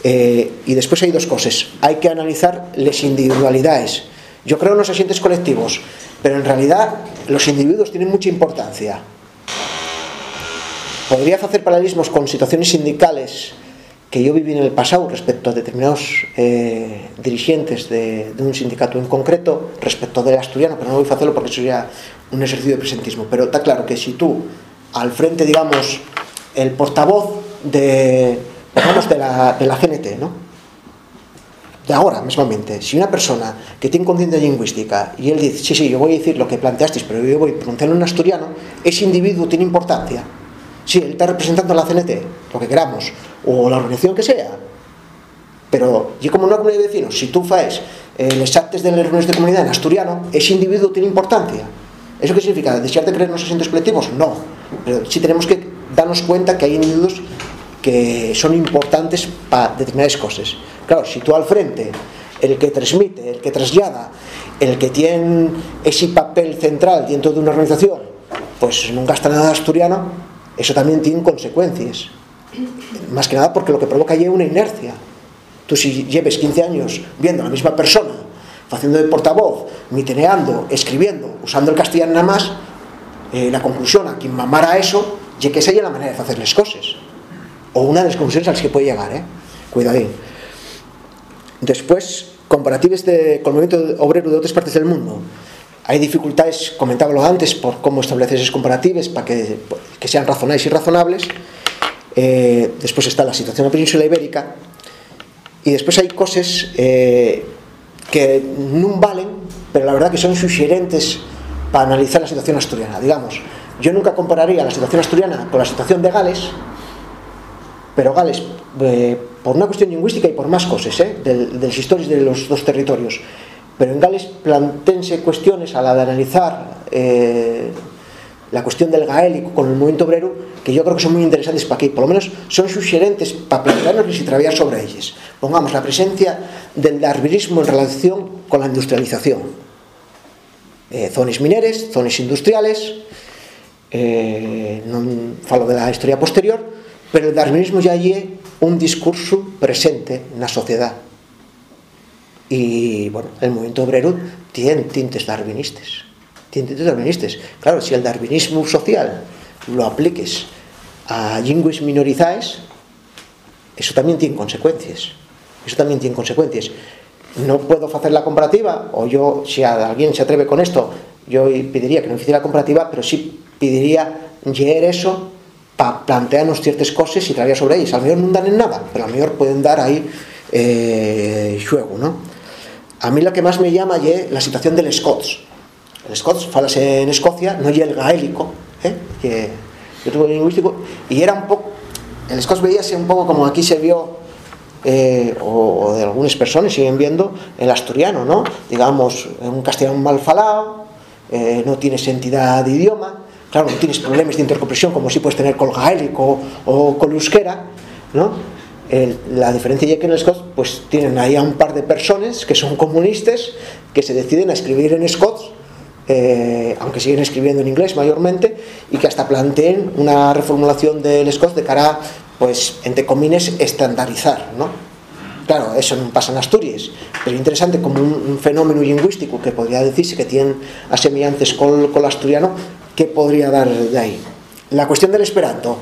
S1: eh, e despois hai dos cosas. Hai que analizar les individualidades. Yo creo nos asientes colectivos, pero en realidad los individuos tienen mucha importancia. Podría facer paralelismos con situaciones sindicales que yo viví en el pasado respecto a determinados eh, dirigentes de, de, un sindicato en concreto, respecto del asturiano, pero no voy a hacerlo porque sería un ejercicio de presentismo. Pero está claro que si tú, al frente, digamos, el portavoz de, digamos, de, la, de la CNT, ¿no? de ahora mismamente, si una persona que tiene conciencia lingüística y él dice, sí, sí, yo voy a decir lo que planteasteis, pero yo voy a pronunciarlo en asturiano, ese individuo tiene importancia. Sí, él está representando a la CNT, lo que queramos, o la organización que sea. Pero, y como una comunidad de vecinos, si tú faes eh, los actos de las reuniones de comunidad en asturiano, ese individuo tiene importancia. ¿Eso qué significa? ¿Desear de creer en los asientos colectivos? No. Pero sí tenemos que darnos cuenta que hay individuos que son importantes para determinadas cosas. Claro, si tú al frente, el que transmite, el que traslada, el que tiene ese papel central dentro de una organización, pues no gasta nada asturiano, eso también tiene consecuencias. Más que nada porque lo que provoca es una inercia. Tú si lleves 15 años viendo a la misma persona, haciendo de portavoz, miteneando, escribiendo, usando el castellano nada más, eh, la conclusión a quien mamara eso, ya que esa es la manera de hacer las cosas. O una de las conclusiones a las que puede llegar, ¿eh? Cuidadín. Después, comparativas con el movimiento obrero de otras partes del mundo. Hay dificultades, comentábalo antes, por cómo establecer esas comparativas para que, que sean razonables y razonables. Eh, después está la situación de la península ibérica. Y después hay cosas eh, que no valen, pero la verdad que son sugerentes para analizar la situación asturiana. Digamos, yo nunca compararía la situación asturiana con la situación de Gales, pero Gales, eh, por una cuestión lingüística y por más cosas, eh, de, de las historias de los dos territorios, pero en Gales plantense cuestiones a la de analizar eh, la cuestión del gaélico con el movimiento obrero que yo creo que son muy interesantes para aquí, por lo menos son suxerentes para plantearnos y trabajar sobre ellas. Pongamos la presencia del darwinismo en relación con la industrialización. Eh, zonas mineres, zonas industriales, eh, non falo da historia posterior, pero o darwinismo ya lle un discurso presente na sociedade E, bueno, el movimiento obrero tiene tintes darwinistas. Tiene tintes darwinistas. Claro, si el darwinismo social lo apliques a lingües minorizaes, eso también tiene consecuencias. Eso también tiene consecuencias. No puedo hacer la comparativa, o yo, si alguien se atreve con esto, yo pediría que no hiciera la comparativa, pero sí pediría llegar eso para plantearnos ciertas cosas y trabajar sobre ellas. A lo mejor no dan en nada, pero a lo mejor pueden dar ahí eh, juego, ¿no? A mí lo que más me llama la situación del Scots. El Scots, falase en Escocia, no y el gaélico, ¿eh? que yo tuve lingüístico, y era un poco, el Scots veíase un poco como aquí se vio, eh, o, o, de algunas personas siguen viendo, el asturiano, ¿no? Digamos, un castellano mal falado, eh, no tienes entidad de idioma, claro, no tienes problemas de intercompresión como si puedes tener con gaélico o con el euskera, ¿no? El, la diferencia es que en el Scots pues tienen ahí a un par de personas que son comunistas que se deciden a escribir en Scots eh, aunque siguen escribiendo en inglés mayormente, y que hasta planteen una reformulación del Scots de cara, pues, entre comines, estandarizar, ¿no? Claro, eso no pasa en Asturias, pero interesante como un, un fenómeno lingüístico que podría decirse que tiene asemejantes con, con el asturiano, ¿qué podría dar de ahí? La cuestión del esperanto,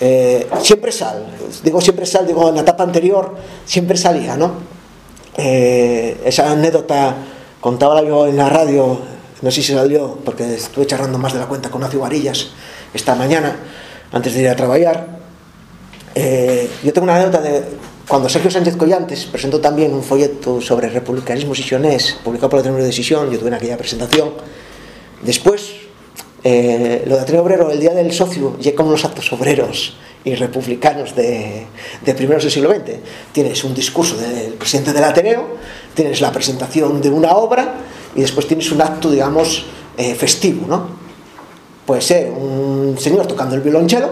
S1: eh, siempre sal, digo siempre sal, digo en la etapa anterior siempre salía, ¿no? Eh, esa anécdota contaba yo en la radio, no sé si salió, porque estuve charlando más de la cuenta con Nacio Varillas esta mañana, antes de ir a trabajar. Eh, yo tengo una anécdota de cuando Sergio Sánchez Collantes presentó también un folleto sobre republicanismo sisionés, publicado por la Tribunal de Decisión, yo tuve en aquella presentación. Después, eh, lo de Ateneo Obrero, el día del socio, llega como los actos obreros y republicanos de, de primeros del siglo XX. Tienes un discurso del presidente del Ateneo, tienes la presentación de una obra y después tienes un acto, digamos, eh, festivo, ¿no? Puede ser un señor tocando el violonchelo,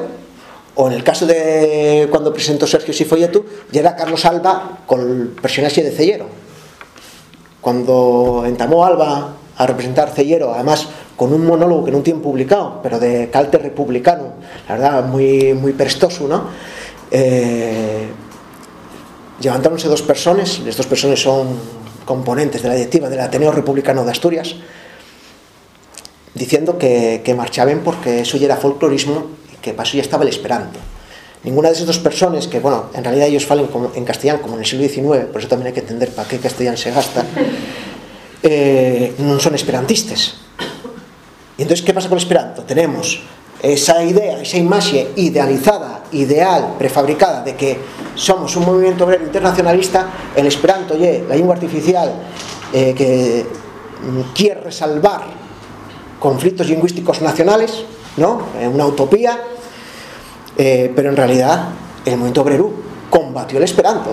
S1: o en el caso de cuando presentó Sergio Sifolletu, ya era Carlos Alba con el personaje de Cellero. Cuando entamó Alba a representar Cellero, además con un monólogo que no tiene publicado, pero de calte republicano, la verdad, muy, muy prestoso, ¿no? Eh, levantáronse dos personas, las dos personas son componentes de la directiva del Ateneo Republicano de Asturias, diciendo que, que marchaban porque eso ya era folclorismo y que para eso ya estaba el esperanto. Ninguna de esas dos personas, que bueno, en realidad ellos falen como, en castellano como en el siglo XIX, por eso también hay que entender para qué castellano se gasta, eh, non son esperantistas. E entonces, que pasa con el esperanto? Tenemos esa idea, esa imaxe idealizada, ideal, prefabricada de que somos un movimiento obrero internacionalista, el esperanto y la lengua artificial eh, que quiere salvar conflictos lingüísticos nacionales, ¿no? una utopía, eh, pero en realidad el movimiento obrero combatió el esperanto,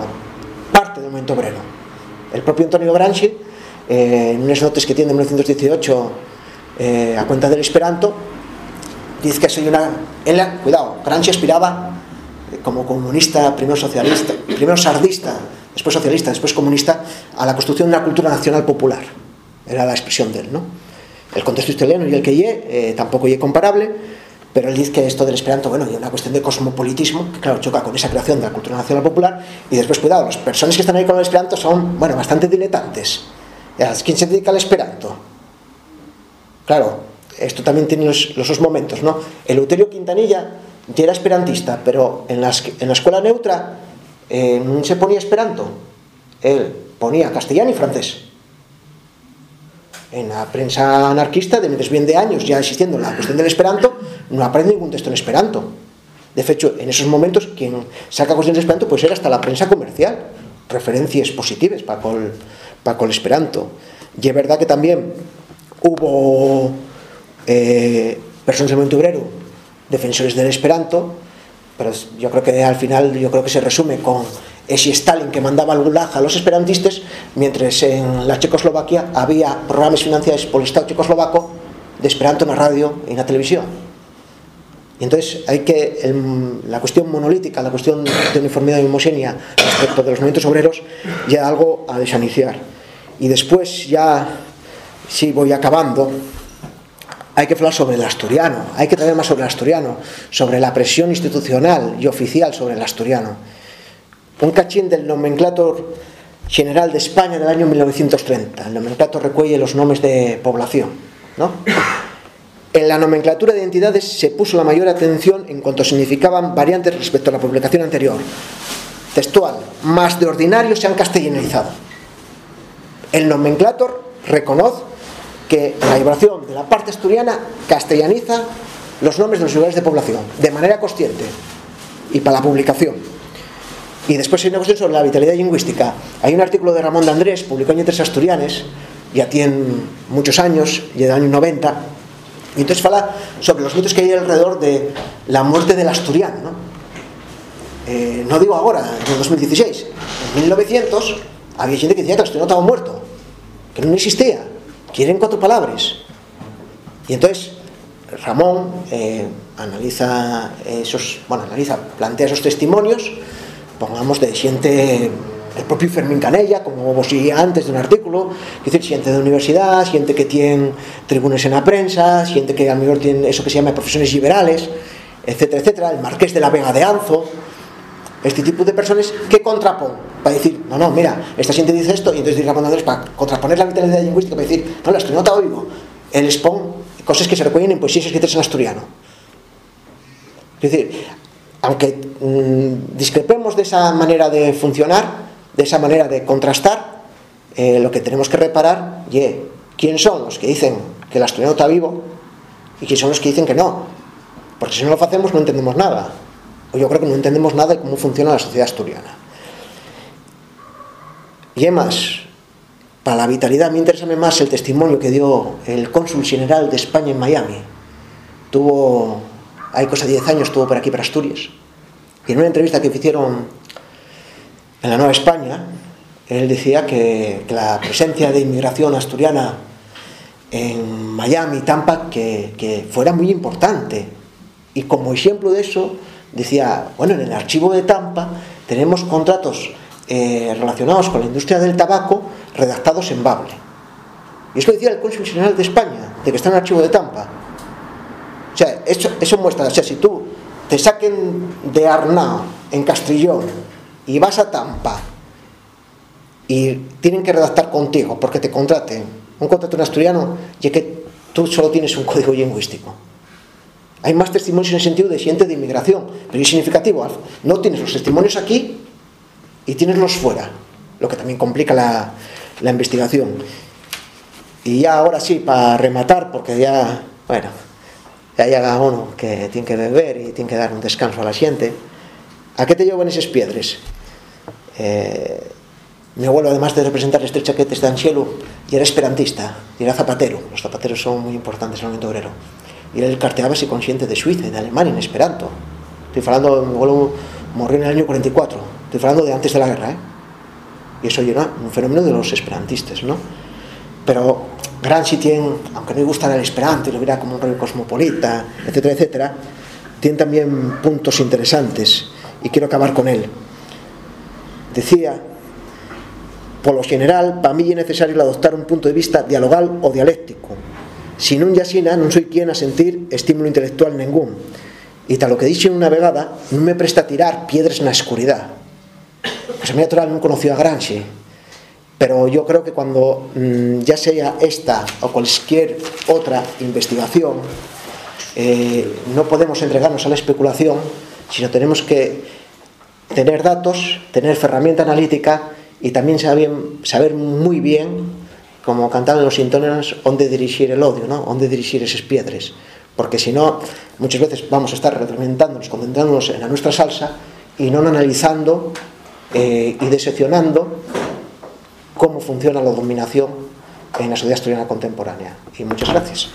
S1: parte del movimiento obrero. El propio Antonio Gramsci, eh, en unas notas que tiene en 1918 eh, a cuenta del esperanto, dice que soy una... Él, cuidado, Gramsci aspiraba como comunista, primero socialista, primero sardista, después socialista, después comunista, a la construcción de una cultura nacional popular. Era la expresión de él, ¿no? El contexto italiano y el que ye, eh, tampoco ye comparable, pero él dice que esto del esperanto, bueno, y una cuestión de cosmopolitismo, que claro, choca con esa creación de la cultura nacional popular, y después, cuidado, las personas que están ahí con el esperanto son, bueno, bastante diletantes. ¿Quién se dedica al esperanto? Claro, esto también tiene los, dos momentos, ¿no? Eleuterio Quintanilla ya era esperantista, pero en, la escuela neutra eh, se ponía esperanto. Él ponía castellano y francés en la prensa anarquista, de bien de años ya existiendo la cuestión del esperanto, no aprende ningún texto en esperanto. De hecho, en esos momentos, quien saca cuestiones de esperanto puede ser hasta la prensa comercial, referencias positivas para col, para col esperanto. Y es verdad que también hubo eh, personas del movimiento obrero, defensores del esperanto, pero yo creo que al final yo creo que se resume con ese Stalin que mandaba al gulag a los esperantistas, mientras en la Checoslovaquia había programas financiados por el Estado checoslovaco de esperanto en la radio y en la televisión. Y entonces hay que, el, la cuestión monolítica, la cuestión de uniformidad y homogénea respecto de los movimientos obreros, ya algo a desaniciar. Y después ya, si voy acabando, hay que hablar sobre el asturiano, hay que traer más sobre el asturiano, sobre la presión institucional y oficial sobre el asturiano un cachín del nomenclator general de España del año 1930. El nomenclator recuelle los nombres de población. ¿no? En la nomenclatura de identidades se puso la mayor atención en cuanto significaban variantes respecto a la publicación anterior. Textual, más de ordinario se han castellanizado. El nomenclator reconoce que la vibración de la parte asturiana castellaniza los nombres de los lugares de población, de manera consciente, y para la publicación. Y después hay una cuestión sobre la vitalidad lingüística. Hay un artículo de Ramón de Andrés, publicado en Tres Asturianes, ya tiene muchos años, ya del año 90, y entonces fala sobre los mitos que hay alrededor de la muerte del asturiano. ¿no? Eh, digo ahora, en 2016, en 1900 había gente que decía que el asturiano estaba muerto, que no existía, quieren cuatro palabras. Y entonces Ramón eh, analiza esos, bueno, analiza, plantea esos testimonios pongamos de xente el propio Fermín Canella, como vos antes de un artículo, es decir, xente de universidad, xente que tiene tribunes en la prensa, xente que a lo mejor tiene eso que se llama profesiones liberales, etcétera, etcétera, el marqués de la Vega de Anzo, este tipo de personas que contrapon para decir, no, no, mira, esta gente dice esto y entonces dice Ramón para contraponer la vitalidad lingüística para decir, no, la no está oigo el expon cosas que se recuerden en poesías escritas en asturiano es decir, aunque mmm, discrepemos de esa manera de funcionar, de esa manera de contrastar, eh, lo que tenemos que reparar es quién son los que dicen que el asturiano está vivo y quién son los que dicen que no. Porque si no lo hacemos no entendemos nada. Yo creo que no entendemos nada de cómo funciona la sociedad asturiana. Y además, para la vitalidad, mí interesa más el testimonio que dio el cónsul general de España en Miami. Tuvo hay cosa de 10 años estuvo por aquí, para Asturias, y en una entrevista que hicieron en la Nueva España, él decía que, que la presencia de inmigración asturiana en Miami, Tampa, que, que, fuera muy importante. Y como ejemplo de eso, decía, bueno, en el archivo de Tampa tenemos contratos eh, relacionados con la industria del tabaco redactados en Bable. Y eso lo decía el Cónsul General de España, de que está en el archivo de Tampa. O sea, eso, eso muestra, o sea, si tú te saquen de Arnao, en Castrillón, y vas a Tampa, y tienen que redactar contigo porque te contraten un contrato en asturiano, y que tú solo tienes un código lingüístico. Hay más testimonios en el sentido de gente de inmigración, pero es significativo. No tienes los testimonios aquí y tienes los fuera, lo que también complica la, la investigación. Y ya ahora sí, para rematar, porque ya, bueno, ya llega uno que tiene que beber y tiene que dar un descanso a la gente, ¿a qué te llevan esas piedras? Eh, mi abuelo, además de representar tres chaquetes de Anchielo, y era esperantista, y era zapatero. Los zapateros son muy importantes en el momento obrero. Y él carteaba-se consciente de Suiza y de Alemania en esperanto. Estoy hablando, mi abuelo murió en el año 44. Estoy hablando de antes de la guerra, ¿eh? Y eso era un fenómeno de los esperantistas, ¿no? Pero Gramsci tiene, aunque no le gustara el esperanto y lo viera como un rey cosmopolita, etcétera, etcétera, tiene también puntos interesantes y quiero acabar con él. Decía, por lo general, para mí es necesario adoptar un punto de vista dialogal o dialéctico. Si non yasina, non soy quien a sentir estímulo intelectual ningún. Y tal lo que dije una vegada, non me presta tirar piedras na escuridad. Pues a mí natural non conoció a Gramsci, pero yo creo que cuando mmm, ya sea esta o cualquier otra investigación, eh, no podemos entregarnos a la especulación, sino tenemos que tener datos, tener herramienta analítica y también saber, saber muy bien, como cantaban los sintónenos, dónde dirigir el odio, ¿no? dónde dirigir esas piedras. Porque si no, muchas veces vamos a estar retroalimentándonos, concentrándonos en la nuestra salsa y no analizando eh, y diseccionando cómo funciona la dominación en la sociedad asturiana contemporánea. Y muchas gracias.